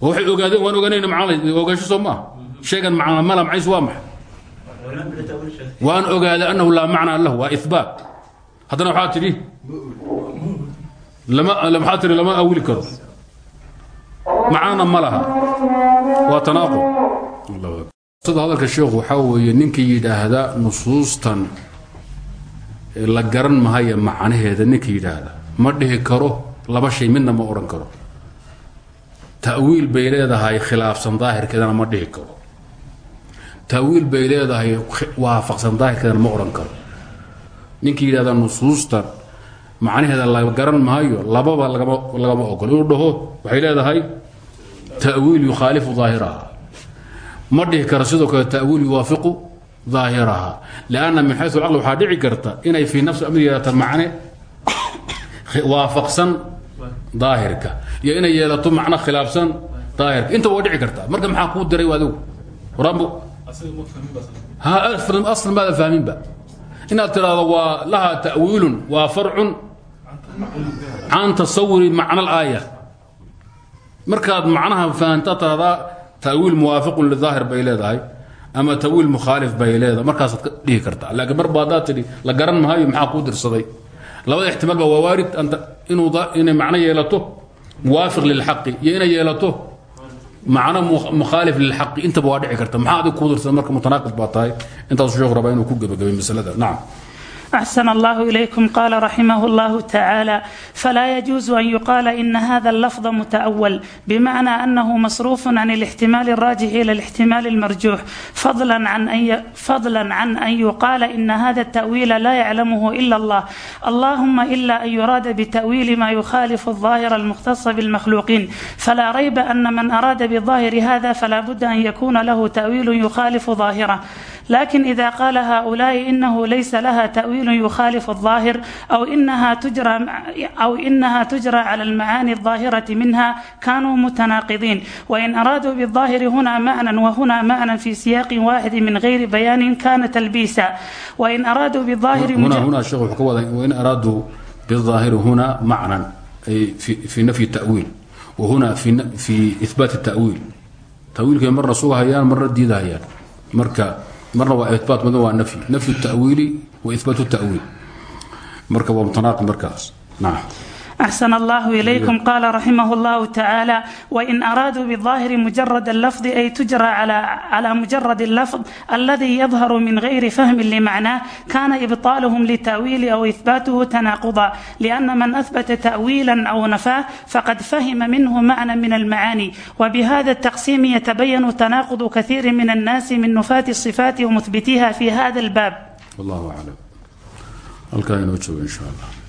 Oo waxay ogaadeen waan ogaanayna macaan lahayn. Maaha shaygan macna mala macays waa maxay? Waan ogaada annahu laa macnaa lahu waa ihbaat haddana waxaa tidhi maxaa tidhi lama awili karo. Macaana ma laha. Waa tanaaqud sida hadalka sheekhu waxaa weeye ninkii yidhaahda nusuustan la garan mahaya macnaheeda ninka yidhaahda ma dhihi karo laba shay midna ma odhan karo. Ta'wiil bay leedahay khilaafsan daahirkeedana ma dhihi karo ta'wiil bay leedahay waafaqsan daahirkeedana ma odhan karo. Ninkii yidhahda nusuustan macnaheeda la garan maayo lababa lagama ogolo inuu dhaho waxay leedahay ta'wiil yukhaalifu daahiraha. Ma dhihi karo sidoo kale ta'wiil yuwaafiqu daahiraha. Lianna min xayu alcaql waxaa dhici karta inay fii nafsi amri yeelato macne waafaqsan daahirka iyo inay yeelato macno khilaafsan daahirka. Inta waa dhici karta. Marka maxaa kuu diray adigu rambo asl maada fahminba. Inaad tiraahdo waa laha ta'wiilun waa farcun. Can tasawuri macna alaaya markaad macnaha fahantaa tiraahdaa tawiil muwaafiqun lidaahir bay leedahay ama tawiil mukhaalif bay leedahay. Markaasaad ka dhihi kartaa. Laakiin marba haddaad tidhi la garan maayo maxaa kuu dirsaday? Labada ixtimaal baa waa waarid inay macno yeelato muwaafiq lilxaqi iyo inay yeelato macno mukhaalif lilxaqi intaba waa dhici karta. Maxaa adig kuu dirsada marka mutanaaqid baa tahay. Intaasu sheekhu rabaa inuu ku gebagabay masalada. Nacam أحسن الله إليكم قال رحمه الله تعالى فلا يجوز أن يقال إن هذا اللفظ متأول بمعنى أنه مصروف عن الاحتمال الراجح إلى الاحتمال المرجوح فضلا عن أن ي... فضلا عن أن يقال إن هذا التأويل لا يعلمه إلا الله اللهم إلا أن يراد بتأويل ما يخالف الظاهر المختص بالمخلوقين فلا ريب أن من أراد بالظاهر هذا فلا بد أن يكون له تأويل يخالف ظاهره لكن إذا قال هؤلاء إنه ليس لها تأويل يخالف الظاهر أو إنها تجرى أو إنها تجرى على المعاني الظاهرة منها كانوا متناقضين وإن أرادوا بالظاهر هنا معنى وهنا معنى في سياق واحد من غير بيان كان تلبيسا وإن أرادوا بالظاهر هنا هنا الشيخ حكوة وإن أرادوا بالظاهر هنا معنى أي في, في نفي التأويل وهنا في في إثبات التأويل تأويل كي مرة سوها هيان مرة marna waa ibaat madna waa nafy nafyu tawiili wa ibaat tawiil. Marka waa mutanaqib markaas. Naam. أحسن الله إليكم قال رحمه الله تعالى وإن أرادوا بالظاهر مجرد اللفظ أي تجرى على على مجرد اللفظ الذي يظهر من غير فهم لمعناه كان إبطالهم لتأويل أو إثباته تناقضا لأن من أثبت تأويلا أو نفاه فقد فهم منه معنى من المعاني وبهذا التقسيم يتبين تناقض كثير من الناس من نفاة الصفات ومثبتيها في هذا الباب والله أعلم الكائن وجهه إن شاء الله